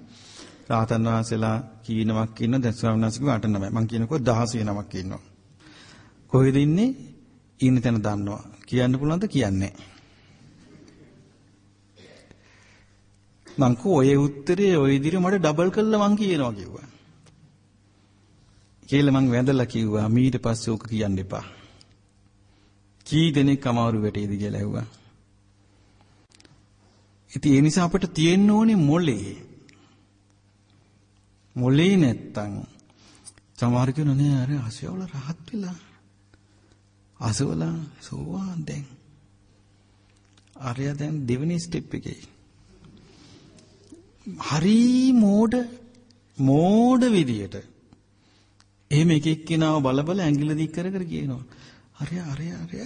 රාහතන් වහන්සේලා කීනමක් ඉන්න දැන් ස්වාමීන් වහන්සේ කිව්වා 8 9. මං කියනකො 16 නමක් ඉන්නවා. කොහෙද ඉන්නේ? ඉන්න තැන දන්නවා. කියන්න පුළුවන්ද? කියන්නේ මං කෝ ඔය උත්තරේ ඔය විදිහට මට ඩබල් කළා මං කියනවා කිව්වා. කියලා මං වැඳලා කිව්වා මීට පස්සේ ඕක කියන්න එපා. කී දෙනෙක් අමාරු වැටේද කියලා ඇහුවා. ඉතින් ඒ නිසා අපිට තියෙන්න ඕනේ මොලේ. මොලේ නැත්තම් සමහර කෙනා නෑ අර අසවල රහත් වෙලා. අසවල සෝවාන් දැන්. අරය දැන් දෙවෙනි ස්ටෙප් එකේ. හරි මෝඩ මෝඩ විදියට එහෙම එක එක්කිනාව බල බල ඇඟිල්ල දික් කර කර කියනවා. අරය අරය අරය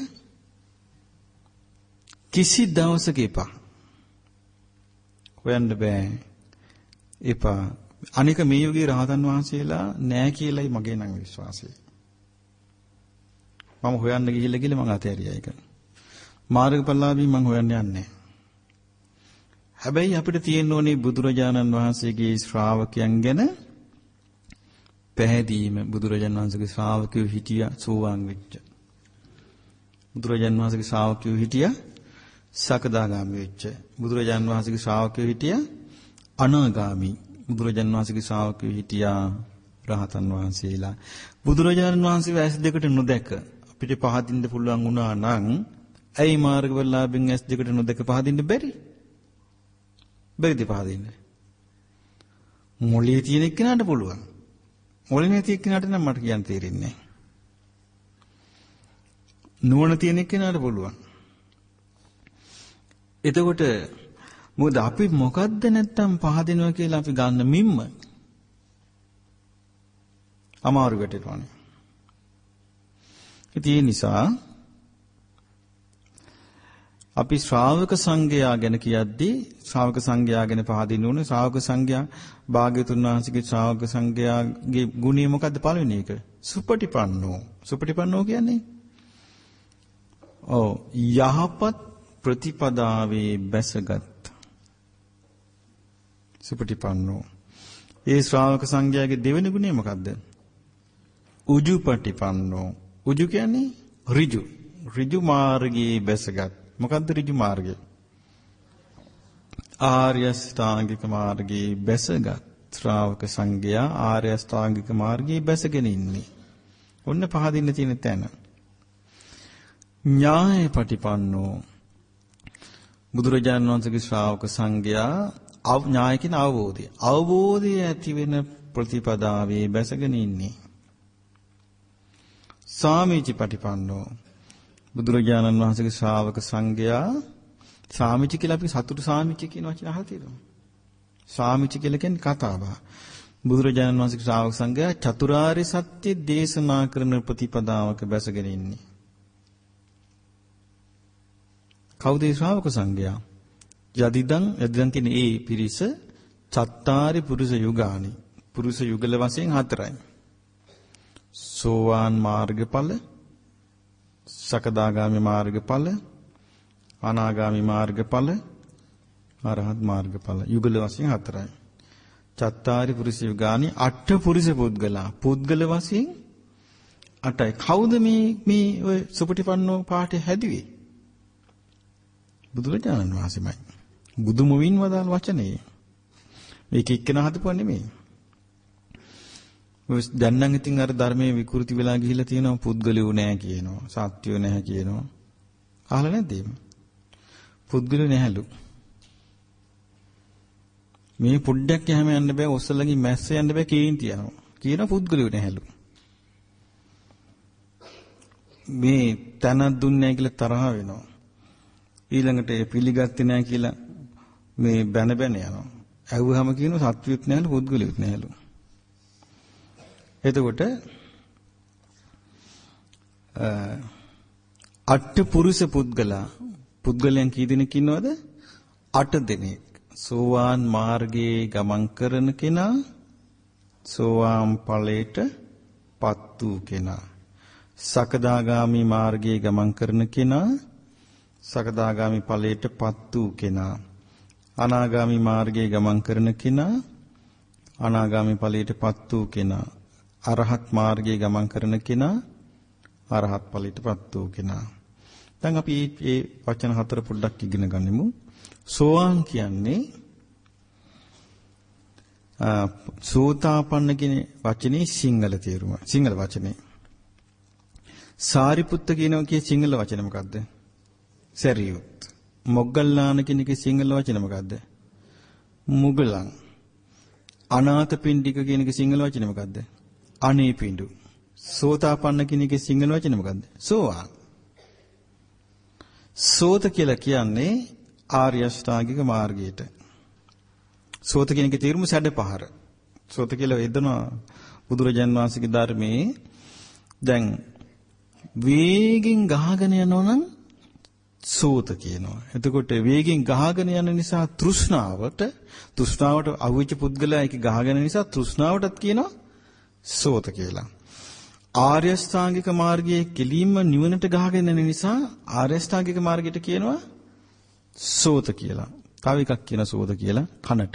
කිසි දවසක එපා. හොයන්න බෑ. එපා. අනික මේ යුගයේ රහතන් වහන්සේලා නෑ කියලායි මගේ නම් විශ්වාසය. මම හොයන්න ගිහිල්ලා ගිහලා මං අතහැරියා ඒක. මාර්ගඵලලාභී මං හොයන්න යන්නේ හැබැයි අපිට තියෙන්න ඕනේ බුදුරජාණන් වහන්සේගේ ශ්‍රාවකයන් ගැන පැහැදීම බුදුරජාණන් වහන්සේගේ ශ්‍රාවකයෝ හිටියා සෝවාන් වෙච්ච. බුදුරජාණන් වහන්සේගේ ශ්‍රාවකයෝ හිටියා සකදාගාමි වෙච්ච. බුදුරජාණන් වහන්සේගේ ශ්‍රාවකයෝ හිටියා අනාගාමි. බුදුරජාණන් වහන්සේගේ ශ්‍රාවකයෝ හිටියා රහතන් වහන්සේලා. බුදුරජාණන් වහන්සේ වැස් දෙකට නොදැක අපිට පහදින්න පුළුවන් වුණා නම් ඇයි මාර්ගවලාභින් ඇස් දෙකට නොදැක පහදින්න බැරි? බැරිද පහදින්න? මොළේ තියෙන එක්කනට පුළුවන්. මොළේ නැති එක්කනට නම් මට කියන්න තේරෙන්නේ නැහැ. නුවණ තියෙන එක්කනට පුළුවන්. එතකොට මොකද අපි මොකද්ද නැත්තම් පහදිනවා කියලා අපි ගන්න මිම්ම? අමාරු වැටෙනවානේ. ඉතින් ඒ නිසා අපි ශ්‍රාවක සංඝයා ගැන කියද්දී ශ්‍රාවක සංඝයා ගැන පහදින්න ඕනේ. ශ්‍රාවක සංඝයා භාග්‍යතුන් වහන්සේගේ ශ්‍රාවක සංඝයාගේ ගුණය මොකද්ද? පළවෙනි එක. සුපටිපන්නෝ. සුපටිපන්නෝ කියන්නේ ඔව්. යහපත් ප්‍රතිපදාවේ බැසගත්. සුපටිපන්නෝ. ඒ ශ්‍රාවක සංඝයාගේ දෙවෙනි ගුණය මොකද්ද? උජුපටිපන්නෝ. උජු කියන්නේ ඍජු. ඍජු මාර්ගයේ බැසගත්. මොකද්ද ඍජු මාර්ගය? ආර්ය ශ්‍රාංගික මාර්ගයේ බැසගත් ශ්‍රාවක සංඝයා ආර්ය ශ්‍රාංගික මාර්ගයේ බැසගෙන ඉන්නේ. ඔන්න පහදින්න තියෙන තැන. ඥාය පටිපන්නෝ බුදුරජාණන් වහන්සේගේ ශ්‍රාවක සංඝයා ඥාය කියන අවබෝධය. අවබෝධය ඇති වෙන ප්‍රතිපදාවේ බැසගෙන ඉන්නේ. සාමීචි පටිපන්නෝ බුදුරජාණන් වහන්සේගේ ශ්‍රාවක සංඝයා සාමිචි කියලා අපි සතුටු සාමිචි කියන වචන අහලා තියෙනවා. සාමිචි කියලා කියන්නේ කතාව. බුදුරජාණන් වහන්සේගේ ශ්‍රාවක සංඝයා චතුරාර්ය සත්‍ය දේශනා කරන ප්‍රතිපදාවක බැසගෙන ඉන්නේ. කවුද ඒ ශ්‍රාවක සංඝයා? යදිදං යදිදං කියන්නේ ඒ පිරිස චත්තාරි පුරුෂ යුගානි. පුරුෂ යුගල වශයෙන් හතරයි. සෝවාන් මාර්ගඵල, සකදාගාමි මාර්ගඵල, අනාගාමි මාර්ගඵල, අරහත් මාර්ගඵල. යුගල වශයෙන් හතරයි. චත්තාරි පුරුෂ යුගානි අට පුරුෂ පුද්ගලා. පුද්ගල වශයෙන් අටයි. කවුද මේ මේ ඔය සුපටිපන්නෝ පාඨය හැදුවේ? බුදුරජාණන් වහන්සේමයි. බුදු මුවින් වදාළ වචනේ. මේක එක්කෙනා හදපුවා නෙමෙයි. ඔය දැන් නම් ඉතින් අර ධර්මයේ විකෘති වෙලා ගිහිල්ලා තියෙනවා පුද්ගලියෝ නැහැ කියනවා. සත්‍යෝ නැහැ කියනවා. අහලා නැද්ද එහෙම? පුද්ගලියෝ නැහැලු. මේ පොඩ්ඩක් යහම යන්න බෑ ඔස්සලගේ මැස්ස යන්න බෑ කේන්ති යනවා. කියන පුද්ගලියෝ නැහැලු. මේ තනක් දුන්නේ නැහැ කියලා තරහ වෙනවා. ඊළඟට ඒ පිළිගත්තේ නැහැ කියලා මේ බැන බැන යනවා. ඇහුවහම කියනවා සත්වියුත් නැහැලු පුද්ගලියුත් නැහැලු. එතකොට අට පුරුෂ පුද්ගලා පුද්ගලයන් කී දෙනෙක් ඉන්නවද? අට දෙනෙක්. සෝවාන් මාර්ගයේ ගමන් කරන කෙනා සෝවාන් ඵලයට පත් වූ කෙනා. සකදාගාමි මාර්ගයේ ගමන් කරන කෙනා සකදාගාමි ඵලයටපත් වූ කෙනා අනාගාමි මාර්ගයේ ගමන් කරන කෙනා අනාගාමි ඵලයටපත් වූ කෙනා අරහත් මාර්ගයේ ගමන් කරන කෙනා අරහත් ඵලයටපත් වූ කෙනා. දැන් අපි මේ වචන හතර පොඩ්ඩක් ඉගෙන ගනිමු. සෝවාන් කියන්නේ සෝතාපන්න කියන වචනේ සිංහල තේරුම සිංහල වචනේ. සාරිපුත්ත කියන කී සිංහල වචනේ මොකද්ද? සැරියුත්. මොග්ගල්ලාන කියන එකේ සිංහල වචන මොකද්ද? මුගලන්. අනාථපිණ්ඩික කියන එකේ සිංහල වචන මොකද්ද? අනේපිඬු. සෝතාපන්න කියන එකේ සිංහල වචන මොකද්ද? සෝවාන්. සෝත කියලා කියන්නේ ආර්ය අෂ්ටාංගික මාර්ගයට. සෝත කියන එකේ තේරුම සැඩපහර. සෝත කියලා එදෙනවා බුදුරජාන් වහන්සේගේ ධර්මයේ දැන් වේගෙන් ගහගෙන යනවනම් සෝත කියනවා. එතකොට වේගෙන් ගහගෙන යන නිසා තෘෂ්ණාවට තෘෂ්ණාවට අවිච්ච පුද්ගලයා ඒක ගහගෙන නිසා තෘෂ්ණාවටත් කියනවා සෝත කියලා. ආර්ය ශ්‍රාංගික මාර්ගයේ කෙලින්ම නිවනට ගහගෙන යන නිසා ආර්ය ශ්‍රාංගික මාර්ගයට කියනවා සෝත කියලා. තව එකක් කියන සෝත කියලා කනට.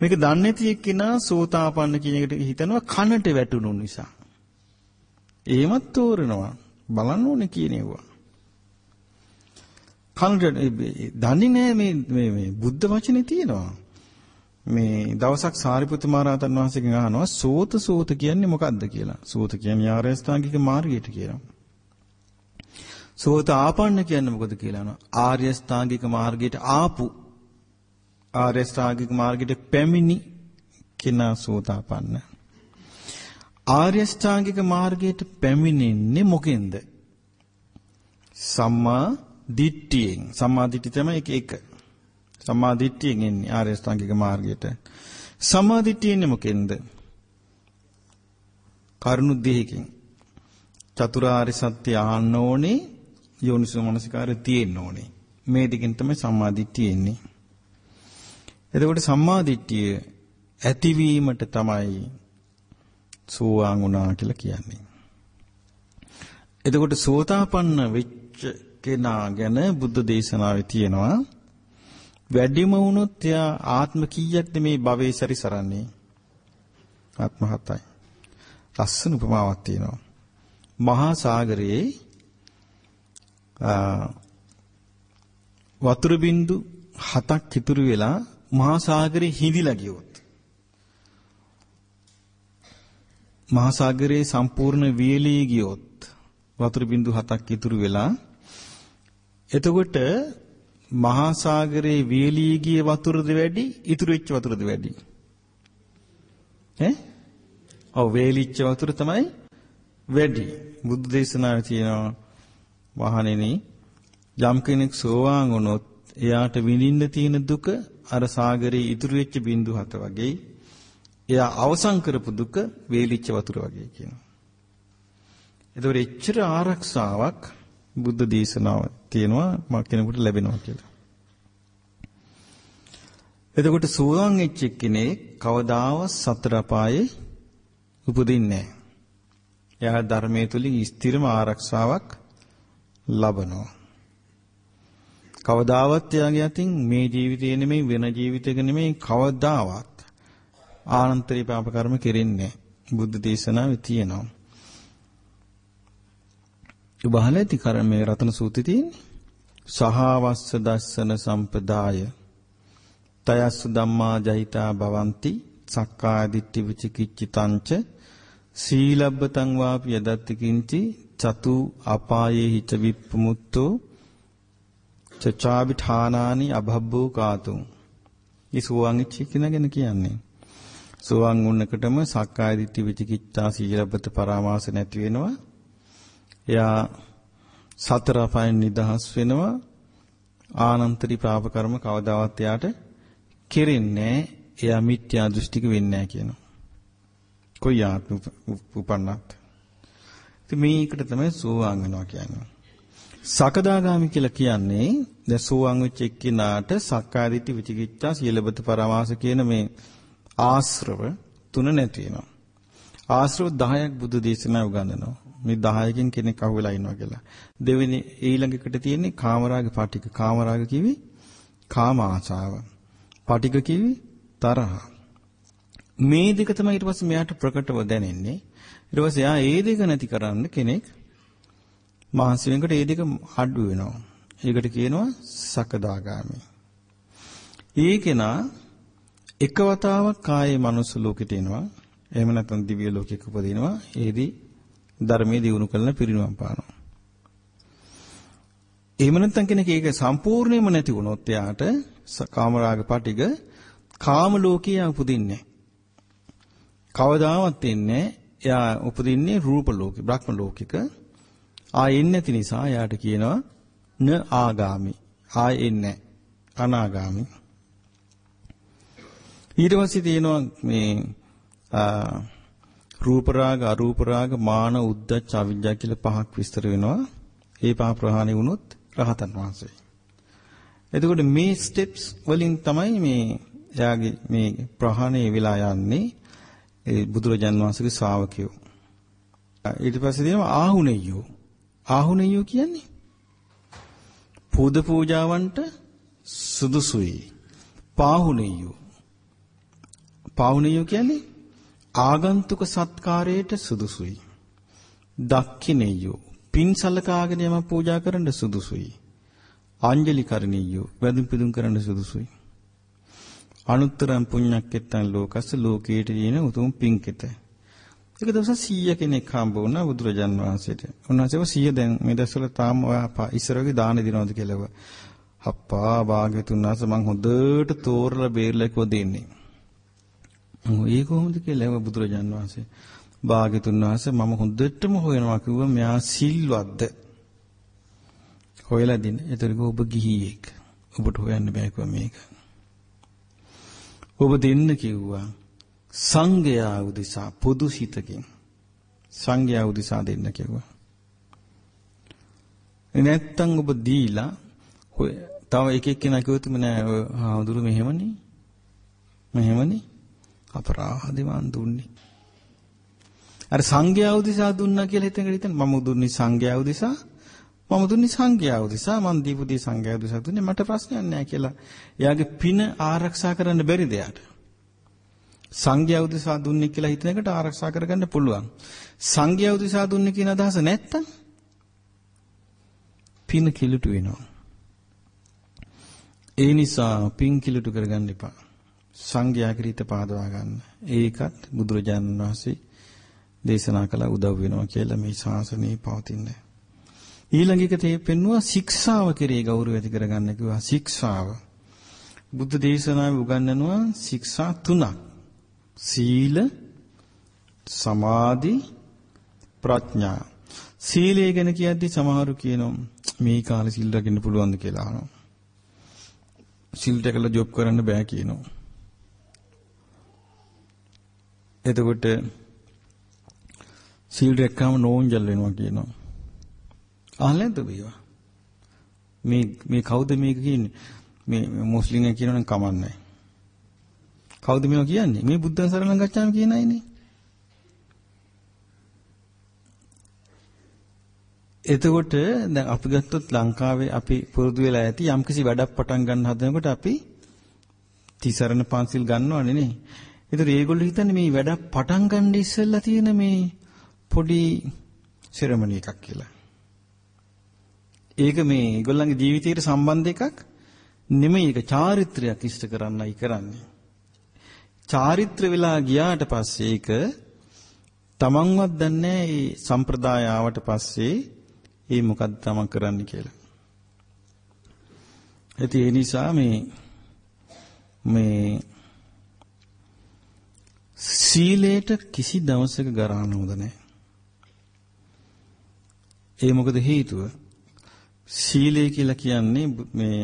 මේක දන්නේ නැති එක්කිනා සෝතාපන්න කියන එකට හිතනවා කනට වැටුණු නිසා. එහෙමත් තෝරනවා. බලන්න ඕනේ කියනේවා. කනට දන්නේ නැහැ මේ මේ මේ බුද්ධ වචනේ තියෙනවා. මේ දවසක් සාරිපුත්ත මහ රහතන් වහන්සේගෙන් අහනවා සෝත සෝත කියන්නේ මොකක්ද කියලා. සෝත කියන්නේ ආර්ය අෂ්ටාංගික මාර්ගයට කියලා. සෝත ආපන්න කියන්නේ මොකද කියලා අහනවා. ආර්ය අෂ්ටාංගික මාර්ගයට ආපු ආර්ය අෂ්ටාංගික මාර්ගයට පැමිණි කෙනා සෝතාපන්න. ආර්ය අෂ්ටාංගික මාර්ගයට පැමිණෙන්නේ මොකෙන්ද? සම්මා දිට්ඨියෙන්. සම්මා දිට්ඨිය තමයි එක එක. සම්මා දිට්ඨියෙන් එන්නේ ආර්ය අෂ්ටාංගික මාර්ගයට. සම්මා දිට්ඨිය එන්නේ මොකෙන්ද? කරුණු දෙකකින්. චතුරාර්ය සත්‍ය ආන්න ඕනේ යෝනිසෝ මනසිකාරය තියෙන්න ඕනේ. මේ දෙකෙන් තමයි සම්මා දිට්ඨිය එන්නේ. එතකොට සම්මා දිට්ඨිය ඇතිවීමට තමයි සෝවාන් වුණා කියලා කියන්නේ. එතකොට සෝතාපන්න වෙච්ච කෙනා ගැන බුද්ධ දේශනාවේ තියෙනවා වැඩිම වුණොත් එයා ආත්ම කීයක්ද මේ භවයේ සැරිසරන්නේ? ආත්ම හතයි. ලස්සන උපමාවක් තියෙනවා. මහා සාගරයේ වතුර බින්දු හතක් ඉතුරු වෙලා මහා සාගරේ හිඳිලා ගියොත් මහා සාගරේ සම්පූර්ණ වියලී ගියොත් වතුර බින්දු හතක් ඉතුරු වෙලා එතකොට මහා සාගරේ වියලී ගිය වතුරද වැඩි ඉතුරු වෙච්ච වතුරද වැඩි? ඈ? ඔව් වේලිච්ච වතුර තමයි වැඩි. බුද්ධ දේශනාවේ තියෙනවා වහණෙනි යම් කෙනෙක් සෝවාන් වුණොත් එයාට විඳින්න තියෙන දුක අර සාගරේ ඉතුරු වෙච්ච බින්දු හත වගේ එයා අවසන් කරපු දුක වේලිච්ච වතුර වගේ කියනවා. ඒතකොට එච්චර ආරක්ෂාවක් බුද්ධ දේශනාව තියෙනවා මා කෙනෙකුට ලැබෙනවා කියලා. එතකොට සෝවාන් වෙච්ච කෙනෙක් කවදාවත් සතර අපායේ උපදින්නේ නැහැ. එයා ධර්මයේ තුලින් ස්ථිරම ආරක්ෂාවක් ලබනවා. කවදාවත් එයාගේ අතින් මේ ජීවිතේ නෙමෙයි වෙන ජීවිතයක නෙමෙයි කවදාවත් ආනන්තරී පාප කර්ම කෙරෙන්නේ බුද්ධ දේශනාවේ තියෙනවා. උබහල ඇති කර්මයේ රතන සූත්‍රයේ තියෙන්නේ. සහවස්ස දස්සන සම්පදාය තයස්ස ධම්මා ජහිතා භවಂತಿ සක්කාය දිට්ඨි විචිකිච්ඡිතංච සීලබ්බතං වාපි යදත්ති කිංචි චතු අපායේ හිච විප්පමුත්තෝ චචාවිඨානානි අභබ්බෝ කාතුම්. මේ සෝවාන් ඉච්ච කෙනගෙන කියන්නේ. සෝවාන් වුණකටම සක්කාය දිට්ඨි විචිකිච්ඡා සීලබ්බත පරාමාස නැති වෙනවා. එයා සතර අපායන් නිදහස් වෙනවා. ආනන්තරී පාප කර්ම කවදාවත් එයාට කෙරෙන්නේ එයා මිත්‍යා දෘෂ්ටික වෙන්නේ නැහැ කියනවා. කොයි ආත්ම උපන්නත්. ඉතින් මේකට තමයි සෝවාන් වෙනවා කියන්නේ. සකදාගාමි කියලා කියන්නේ දැන් සෝවාන් වෙච්ච එක්කිනාට සක්කායදිට්ඨි විචිකිච්ඡා සීලබත පරමාස කියන මේ ආශ්‍රව තුන නැති වෙනවා. ආශ්‍රව 10ක් බුදු දේශනා උගන්වනවා. මේ 10කින් කෙනෙක් අහුවෙලා ඉන්නවා කියලා. දෙවෙනි ඊළඟකට තියෙන්නේ කාමරාග පාටික. කාමරාග කිවි කාම ආශාව. පාටික කිවි තරහ. මේ දෙක තමයි ඊට පස්සේ මෙයාට ප්‍රකටව දැනෙන්නේ. ඊට පස්සේ යා ඒ දෙක නැති කරන්න කෙනෙක් මහන්සි වෙනකොට ඒ දෙක අඩු වෙනවා. ඒකට කියනවා සකදාගාමි. ඒ කෙනා එක වතාවක් කායේ මනුස්ස ලෝකෙට එනවා. එහෙම නැත්නම් දිව්‍ය ලෝකෙක උපදිනවා. ඒදී ධර්මයේ දිනු කරන පිරිනුවම් පානවා. එහෙම නැත්නම් කෙනෙක් ඒක සම්පූර්ණයෙන්ම නැති වුණොත් එයාට කාමරාග පටිග කාම ලෝකයේ උපදින්නේ කවදාවත් එන්නේ එයා උපදින්නේ රූප ලෝකේ බ්‍රහ්ම ලෝකික. ආ එන්නේ නැති නිසා එයාට කියනවා න ආගාමි. ආ එන්නේ අනාගාමි. ඊට පස්සේ තියෙනවා මේ රූප රාග අරූප රාග මාන උද්දච්ච අවිජ්ජා කියලා පහක් විස්තර වෙනවා ඒ පහ ප්‍රහාණය වුණොත් රහතන් වහන්සේ එතකොට මේ ස්ටෙප්ස් වලින් තමයි මේ එයාගේ මේ ප්‍රහාණය වෙලා යන්නේ ඒ බුදුරජාන් වහන්සේගේ ශ්‍රාවකයෝ. ඊට පස්සේ තියෙනවා ආහුණෙයෝ. ආහුණෙයෝ කියන්නේ පුද පූජාවන්ට සුදුසුයි. පාහුණෙයෝ. පාහුණෙයෝ කියන්නේ ආගන්තුක සත්කාරයට සුදුසුයි. දක්ඛිනෙයෝ පින් සලකාගෙන යම පූජා කරන්න සුදුසුයි. ආංජලි කරණීයෝ වැඳුම් පිදුම් කරන්න සුදුසුයි. අනුත්තරම් පුඤ්ඤක්කෙත්තන් ලෝකස්ස ලෝකේට දින උතුම් පින්කෙත. ඒක දවස් 100 කෙනෙක් හම්බ වුණා බුදුරජාන් වහන්සේට. උන්වහන්සේව 100 දැන් මේ දවස්වල තාම ඔය ඉස්සරගේ දාන දිනවද කියලා. අප්පා භාග්‍යතුන් වහන්සේ මං හොඳට තෝරලා බේරලා කිව්ව දෙන්නේ. ඒ කොහොමද කියලා බුදුරජාන් වහන්සේ. භාග්‍යතුන් වහන්සේ මම හොඳටම හොයනවා කිව්වා මෙයා සිල්වත්ද? හොයලා දින. ඒතර ඔබ ගිහියෙක්. ඔබට හොයන්න බෑ කිව්වා මේක. ඔබ දෙන්න කිව්වා සංඝයා උදෙසා පොදු සිතකින් සංඝයා උදෙසා දෙන්න කිව්වා. නැත්තම් ඔබ දීලා ඔය තව එක එක්කෙනා කිව්වොත් නෑ ඔය හාමුදුරු මෙහෙමනේ. මෙහෙමනේ. අපරාධේ මන් දුන්නේ. අර සංඝයා උදෙසා දුන්නා කියලා හිතගෙන හිතන මම දුන්නේ සංඝයා උදෙසා මම දුන්නේ සංඝයා උදෙසා මං දීපු දී සංඝයා උදෙසා දුන්නේ මට ප්‍රශ්නයක් නැහැ කියලා. එයාගේ පින ආරක්ෂා කරන්න බැරිද යාට? සංඝයා උදෙසා දුන්නේ කියලා හිතන එකට ආරක්ෂා කරගන්න පුළුවන්. සංඝයා උදෙසා දුන්නේ කියන අදහස නැත්තම් පින කිලුට වෙනවා. ඒ නිසා පින් කිලුට කරගන්න එපා. සංඝයා කිරිත පාදවා ගන්න. ඒකත් බුදුරජාණන් වහන්සේ දේශනා කළ උදව් වෙනවා කියලා මේ ශාසනයේ පවතින්නේ. ඊළඟ එක තේ පෙන්නවා ශික්ෂාව කෙරේ ගෞරව ඇති කරගන්න කිව්වා ශික්ෂාව. බුද්ධ දේශනාවේ උගන්වනවා ශික්ෂා තුනක්. සීල සමාධි ප්‍රඥා. සීලය ගැන කියද්දි සමහරු කියනවා මේ කාලේ සිල් රකින්න පුළුවන්ද කියලා අහනවා. සිල් රැකලා ජොබ් කරන්න බෑ කියනවා. එතකොට සීල් රැක්කම නෝන්ජල් වෙනවා කියනවා. අහලා නැද්ද මේවා? මේ මේ කවුද මේක කියන්නේ? මේ මුස්ලිම් කියනවනම් කමන්නේ. කවුද මේවා කියන්නේ? මේ බුද්ධ සරණ ගච්ඡාම කියන අයනේ. එතකොට දැන් අපි ගත්තොත් ලංකාවේ අපි පුරුදු වෙලා ඇති යම්කිසි වැඩක් පටන් ගන්න හදනකොට අපි තිසරණ පන්සිල් ගන්නවනේ නේ. ඒතර ඒගොල්ලෝ හිතන්නේ මේ වැඩක් පටන් ගන්න ඉස්සෙල්ලා තියෙන මේ පොඩි සෙරමනි එකක් කියලා. ඒක මේ ඒගොල්ලන්ගේ ජීවිතයට සම්බන්ධ එකක් නෙමෙයි ඒක චාරිත්‍රයක් ඉෂ්ට කරන්නයි කරන්නේ. චාරිත්‍ර වෙලා ගියාට පස්සේ ඒක තමන්වත් දන්නේ මේ සම්ප්‍රදාය ආවට පස්සේ ඒ මොකද්ද තමන් කරන්න කියලා. ඉතින් ඒ නිසා මේ මේ සීලයට කිසි දවසක ගරහන්න හොඳ නැහැ. ඒ මොකද හේතුව? සීලය කියලා කියන්නේ මේ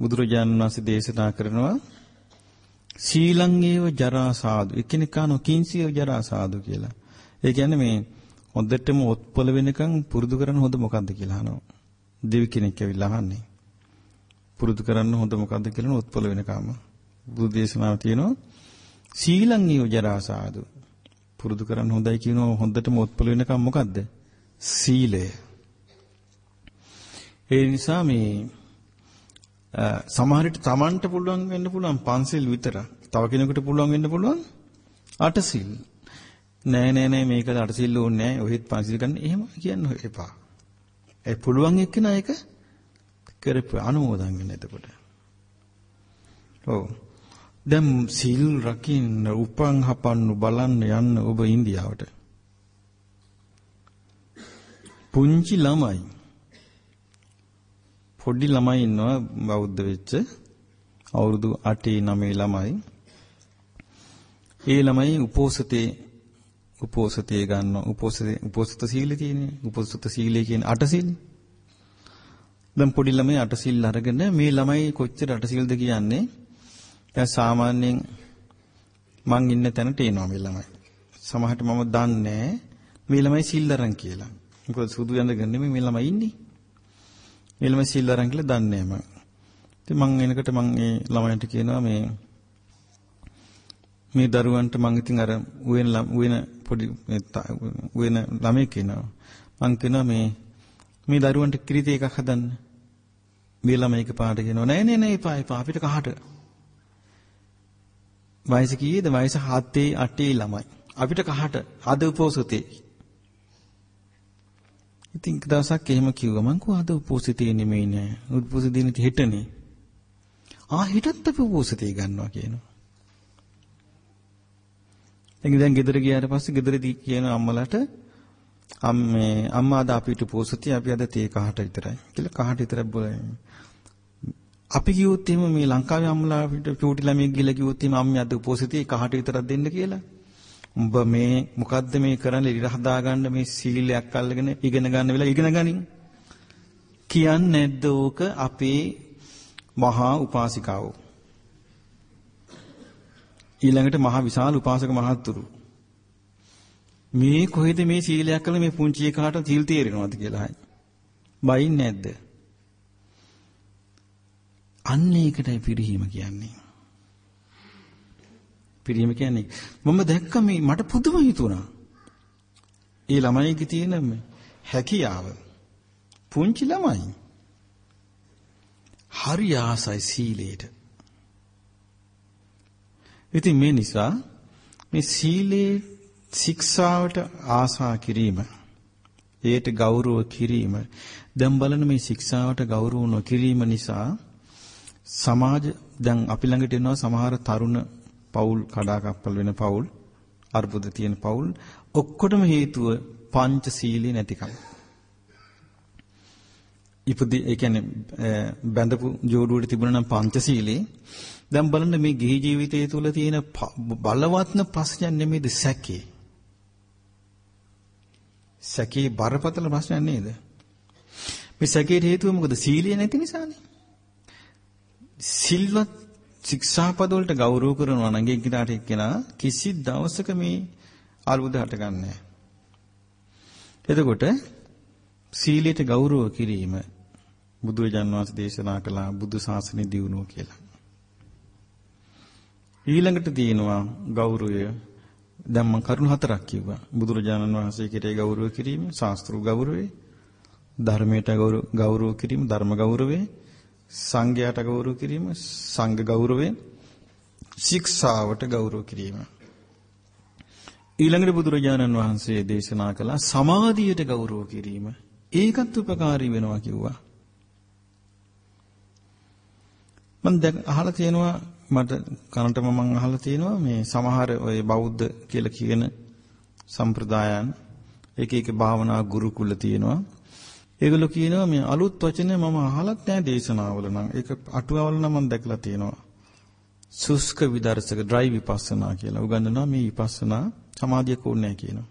බුදුරජාණන් වහන්සේ දේශනා කරනවා සීලං ඒව ජරා සාදු එකිනෙකා නොකින්සිය ජරා සාදු කියලා. ඒ කියන්නේ මේ හොඳටම ඔත්පල වෙනකන් පුරුදු කරන්න හොඳ මොකද්ද කියලා අහනවා. දෙවි කෙනෙක් ඇවිල්ලා අහන්නේ. පුරුදු කරන්න හොඳ මොකද්ද කියලා ඔත්පල වෙනකම. බුදු දේශනාව තියෙනවා සීලං ඒව ජරා සාදු. පුරුදු කරන්න හොඳයි කියනවා හොඳටම ඔත්පල වෙනකම් මොකද්ද? සීලය. ඒ නිසා මේ සමහර විට Tamanට පුළුවන් වෙන්න පුළුවන් පන්සිල් විතර. තව කෙනෙකුට පුළුවන් වෙන්න පුළුවන් අටසිල්. නෑ නෑ නෑ මේක අටසිල් ඕනේ නෑ. ඔහෙත් පන්සිල් ගන්න එහෙම කියන්න එපා. ඒ පුළුවන් එක්කෙනා ඒක කරපු අනුමෝදන් වෙන්න එතකොට. ඔව්. දැන් සීල් රකින්න උපන් හපන්න බලන්න යන්න ඔබ ඉන්දියාවට. පුංචි ළමයි පොඩි ළමයි ඉන්නවා බෞද්ධ වෙච්ච අවුරුදු 8 9 ළමයි. ඒ ළමයි උපෝසතේ උපෝසතේ ගන්න උපෝසතේ උපෝසත සීලය තියෙන්නේ. උපෝසත සීලය කියන්නේ අට සීල්. දැන් පොඩි ළමයි අට සීල් අරගෙන මේ ළමයි කොච්චර අට සීල්ද කියන්නේ දැන් සාමාන්‍යයෙන් මං ඉන්න තැනට එනවා මේ ළමයි. සමහරට මම දන්නේ මේ ළමයි සීල් අරන් කියලා. මොකද සුදු ඇඳගෙන මේ ළමයි ඉන්නේ. ඊළම සිල් අරන් කියලා දන්නේ මම. ඉතින් මං එනකොට මං ඒ ළමයින්ට කියනවා මේ මේ දරුවන්ට මං ඉතින් අර උයන උයන පොඩි උයන ළමයෙක් ඉන්නවා. මං කියනවා මේ මේ දරුවන්ට කිරිතේ එකක් හදන්න. මේ ළමයි එකපාරට කියනවා නෑ නෑ නෑ එපා එපා අපිට කහට. වයස කීයද? වයස 7 8 ළමයි. අපිට කහට අද උපෝසතේ. ඉතින් දවසක් එහෙම කිව්වා මං කෝ අද උපෝසතේ නෙමෙයි නෑ. උපෝසතේ දින හෙටනේ. ආ හෙටත් අපි උපෝසතේ ගන්නවා කියනවා. එංග දැන් ගෙදර ගියාට පස්සේ ගෙදරදී කියන අම්මලට අම්මේ අම්මා අද අපිට පෝසතිය අපි අද තේ කහට විතරයි කියලා කහට විතරක් බොලයි. අපි කිව්වොත් එහෙම මේ ලංකාවේ අම්මලා අපිට චූටි ළමයෙක් ගිහලා කිව්වොත් එහෙම අම්මේ අද පෝසතිය කහට විතරක් දෙන්න කියලා. උඹ මේ මොකද්ද මේ කරන්නේ ඉර හදාගන්න මේ සීලයක් අල්ලගෙන ඉගෙන ගන්න වෙලා ඉගෙන ගනින්. කියන්නේ නැද්ද ඕක අපේ මහා උපාසිකාවෝ ඊළඟට මහ විශාල උපාසක මහත්තුරු මේ කොහෙද මේ සීලයක් කළ මේ පුංචි එකාට සීල් තේරෙනවද කියලා අහයි. බයින් නැද්ද? අන්න ඒකටයි පිරිහීම කියන්නේ. පිරිහීම කියන්නේ මම දැක්ක මේ මට පුදුම හිතුණා. ඒ ළමයිගේ තියෙන හැකියාව පුංචි ළමයි හරි ආසයි සීලයට. ඉතින් මේ නිසා මේ සීලේ ශික්ෂාවට ආසා කිරීම ඒට ගෞරව කිරීම දැන් බලන මේ ශික්ෂාවට ගෞරව නොකිරීම නිසා සමාජ දැන් අපි ළඟට එනවා සමහර තරුණ පවුල් කඩාකප්පල් වෙන පවුල් අර්බුද තියෙන පවුල් ඔක්කොටම හේතුව පංච සීලී නැතිකම. ඉපදි ඒ කියන්නේ බැඳපු ජෝඩුවට තිබුණා නම් පංච සීලී දැන් බලන්න මේ ගිහි ජීවිතය තුළ තියෙන බලවත්ම ප්‍රශ්නයක් නෙමෙයිද සැකේ. සැකේ බරපතල ප්‍රශ්නයක් නේද? මේ සැකේට හේතුව මොකද? සීලිය නැති නිසානේ. සිල්වත් ශික්ෂාපද වලට ගෞරව කරනවා නම් එක්කිනාට එක්කිනා කිසි දවසක මේ අරුද හටගන්නේ නැහැ. එතකොට සීලයට ගෞරව කිරීම බුදුරජාන් වහන්සේ දේශනා කළ බුදු ශාසනය දියුණුව කියලා. ඊළඟට තියෙනවා ගෞරවය. දැන් මම කරුණු හතරක් කිව්වා. බුදුරජාණන් වහන්සේ කෙරේ ගෞරව කිරීම, ශාස්ත්‍රු ගෞරවය, ධර්මයට ගෞරව කිරීම, ධර්ම ගෞරවය, සංඝයාට ගෞරව කිරීම, සංඝ ගෞරවය, ශික්ෂාවට ගෞරව කිරීම. ඊළඟට බුදුරජාණන් වහන්සේ දේශනා කළ සමාධියට ගෞරව කිරීම. ඒකත් උපකාරී වෙනවා කිව්වා. මම දැන් අහලා තියෙනවා මට කනටම මම අහලා තියෙනවා මේ සමහර ඔය බෞද්ධ කියලා කියන සම්ප්‍රදායන් එක එක භාවනා ගුරුකුල තියෙනවා. ඒගොල්ලෝ කියනවා මේ අලුත් වචනේ මම අහලත් නැහැ දේශනාවල නම්. ඒක අටුවවල නම් මම දැකලා තියෙනවා. සුස්ක විදර්ශක ඩ්‍රයි විපස්සනා කියලා. උගන්වනවා මේ විපස්සනා සමාධිය කෝන්නේ කියනවා.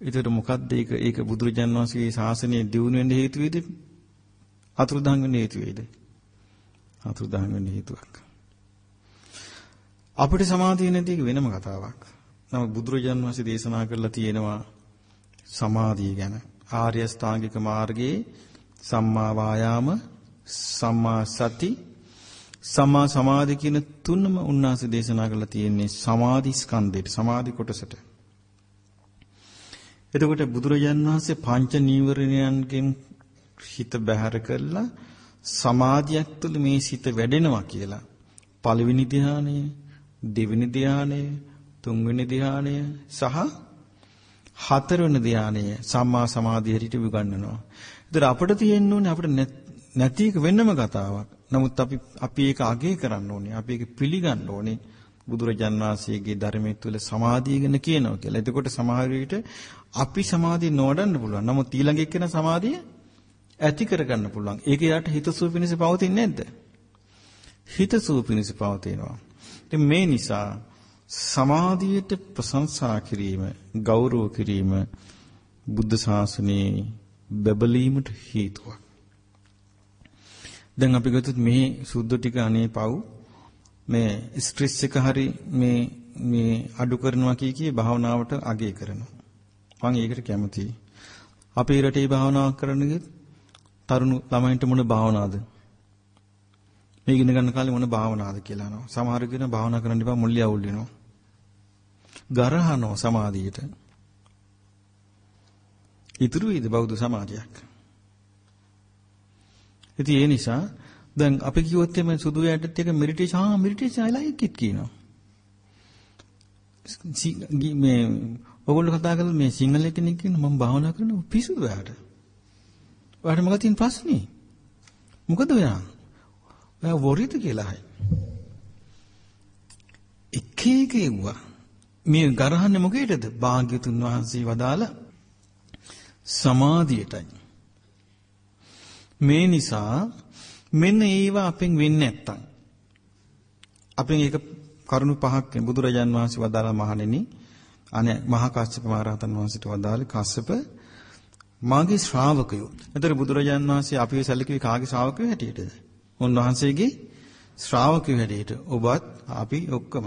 ඒතර මොකද්ද ඒක ඒක බුදුරජාන් වහන්සේගේ ශාසනය දියුණු වෙන්න හේතු වේද? අතුරුදහන් වෙන්න හේතු වේද? අතුරුදහන් වෙන්න හේතුවක්. අපිට සමාධිය නැති එක වෙනම කතාවක්. නමුත් බුදුරජාන් වහන්සේ දේශනා කරලා තියෙනවා සමාධිය ගැන. ආර්ය ස්ථාංගික මාර්ගයේ සම්මා වායාම, සම්මා සති, සම්මා සමාධි කියන තුනම උන්වහන්සේ දේශනා කරලා තියෙන්නේ සමාධි ස්කන්ධයට, සමාධි කොටසට. එතකොට බුදුරජාන් වහන්සේ පංච නීවරණයන්ගෙන් හිත බැහැර කරලා සමාධියක් තුළ මේ සිත වැඩෙනවා කියලා පළවෙනි ධානය, දෙවෙනි ධානය, තුන්වෙනි ධානය සහ හතරවෙනි ධානය සම්මා සමාධිය හැටියට විගන්වනවා. ඒතර අපිට තියෙන්න ඕනේ අපිට නැති එක වෙන්නම කතාවක්. නමුත් අපි අපි ඒක අගය කරන්න ඕනේ. අපි ඒක පිළිගන්න ඕනේ. බුදුරජාන් වහන්සේගේ ධර්මයේ තුල සමාධිය ගැන කියනවා කියලා. එතකොට සමහර විට අපි සමාධිය නොවඩන්න පුළුවන්. නමුත් ඊළඟ එක්කෙනා සමාධිය ඇති කරගන්න පුළුවන්. ඒක යාට හිතසුව පිණිස පවතින්නේ නැද්ද? හිතසුව පිණිස පවතිනවා. ඉතින් මේ නිසා සමාධියට ප්‍රශංසා කිරීම, ගෞරව කිරීම බුද්ධ ශාසනයේ බබලීමට හේතුවක්. දැන් අපි ගත්තොත් මේ සුද්ධ ටික අනේ පව් මේ ස්ට්‍රෙස් එක හරි මේ මේ අඩු කරනවා කිය කී භාවනාවට අගය කරනවා. මම ඒකට කැමතියි. අපේ රටේ භාවනාවක් කරන්න ගියත් තරුණ ළමයින්ට මොන භාවනාවද? මේ ඉගෙන ගන්න කාලේ මොන භාවනාවද කියලා අහනවා. සමහර කෙනා භාවනා කරන්න ඉපා මුල්ලිය අවුල් වෙනවා. ගරහනවා සමාධියට. ඉතුරු වේද බෞද්ධ සමාජයක්. ඉතින් ඒ නිසා දැන් අපි කිව්වොත් එමේ සුදු යටත් එක මෙඩිටේෂන් ආ මෙඩිටේෂන් I like it කියනවා. මේ ඔයගොල්ලෝ කතා කරලා මේ සිංහල කෙනෙක් කියන මම භාවනා කරනවා පිසුද ඔයාට? ඔයාට මොකද තියෙන ප්‍රශ්නේ? මොකද ඔයා? ඔයා වොරිද කියලා අහයි. එක එක එව්වා. මේ ගරහන්නේ මොකේද? භාග්‍යතුන් වහන්සේ වදාළ සමාධියටයි. මේ නිසා මෙන්න ඒවා අපෙන් වෙන්නේ නැත්තම් අපෙන් ඒක කරුණු පහක් බුදුරජාන් වහන්සේ වදාළ මහණෙනි අනේ මහා කාශ්‍යප මහ රහතන් වහන්සේට වදාළේ කාශ්‍යප මාගේ ශ්‍රාවකයෝ. එතකොට බුදුරජාන් වහන්සේ අපිව සැලකුවේ කාගේ ශ්‍රාවකයෝ හැටියටද? උන්වහන්සේගේ ශ්‍රාවකයෝ හැටියට. ඔබත් අපි ඔක්කොම.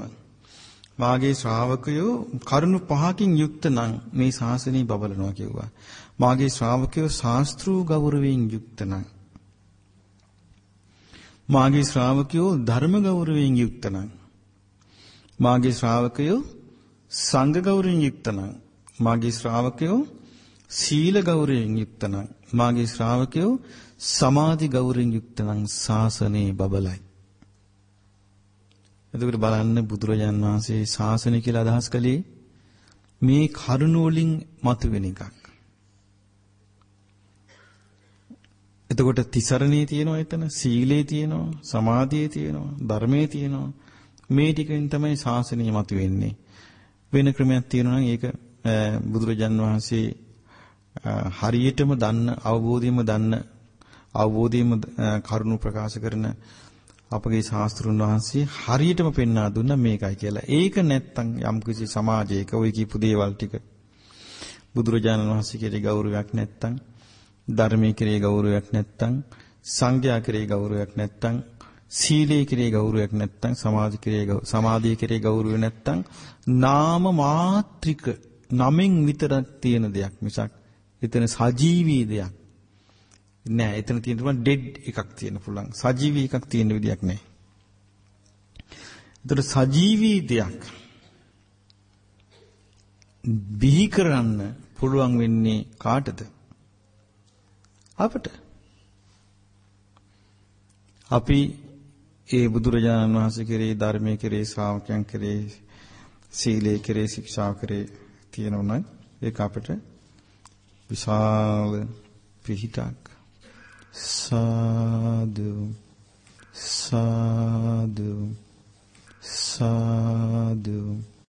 මාගේ ශ්‍රාවකයෝ කරුණු පහකින් යුක්ත නම් මේ ශාසනය බබලනවා කිව්වා. මාගේ ශ්‍රාවකයෝ ශාස්ත්‍රූ ගෞරවයෙන් යුක්ත නම් මාගේ ශ්‍රාවකයෝ ධර්ම ගෞරවයෙන් යුක්ත නම් මාගේ ශ්‍රාවකයෝ සංඝ ගෞරවයෙන් යුක්ත නම් මාගේ ශ්‍රාවකයෝ සීල ගෞරවයෙන් යුක්ත නම් මාගේ ශ්‍රාවකයෝ සමාධි ගෞරවයෙන් යුක්ත නම් ශාසනේ බබලයි. එතකොට බලන්න බුදුරජාන් වහන්සේ ශාසනය කියලා අදහස් කළේ මේ කරුණ වලින් මතුවෙන එකක්. එතකොට තිසරණේ තියෙනවා එතන සීලේ තියෙනවා සමාධියේ තියෙනවා ධර්මයේ තියෙනවා මේ ටිකෙන් තමයි ශාසනය මතුවෙන්නේ. වෙන ක්‍රමයක් තියෙනවා නම් ඒක බුදුරජාන් වහන්සේ හරියටම දන්න අවබෝධයෙන්ම දන්න අවබෝධයෙන්ම කරුණු ප්‍රකාශ කරන අපගේ ශාස්ත්‍රුන් වහන්සේ හරියටම පෙන්වා දුන්නා මේකයි කියලා. ඒක නැත්තම් යම්කිසි සමාජයක ওই කියපු දේවල් ටික බුදුරජාණන් වහන්සේ කෙරේ ගෞරවයක් නැත්තම් ධර්මයේ කෙරේ ගෞරවයක් නැත්තම් සංඝයා කෙරේ ගෞරවයක් නැත්තම් සීලයේ කෙරේ ගෞරවයක් නැත්තම් සමාධි කෙරේ සමාධිය කෙරේ ගෞරවය නැත්තම් නාම මාත්‍රික නමින් විතරක් තියෙන දෙයක් මිසක් එතන සජීවී දෙයක් නෑ. එතන තියෙන පුළුවන් ඩෙඩ් එකක් තියෙන පුළුවන්. සජීවී එකක් තියෙන විදියක් නෑ. එතකොට සජීවී දෙයක් බිහි කරන්න පුළුවන් වෙන්නේ කාටද? අපට. අපි ඒ බුදුරජාණන් වහන්සේ කෙරේ ධර්මයේ කෙරේ ශ්‍රාවකයන් කෙරේ සීලයේ කෙරේ ශික්ෂාව කෙරේ තියෙනවා නම් ඒක අපට විශාල පිහිටක් සාදු සාදු සාදු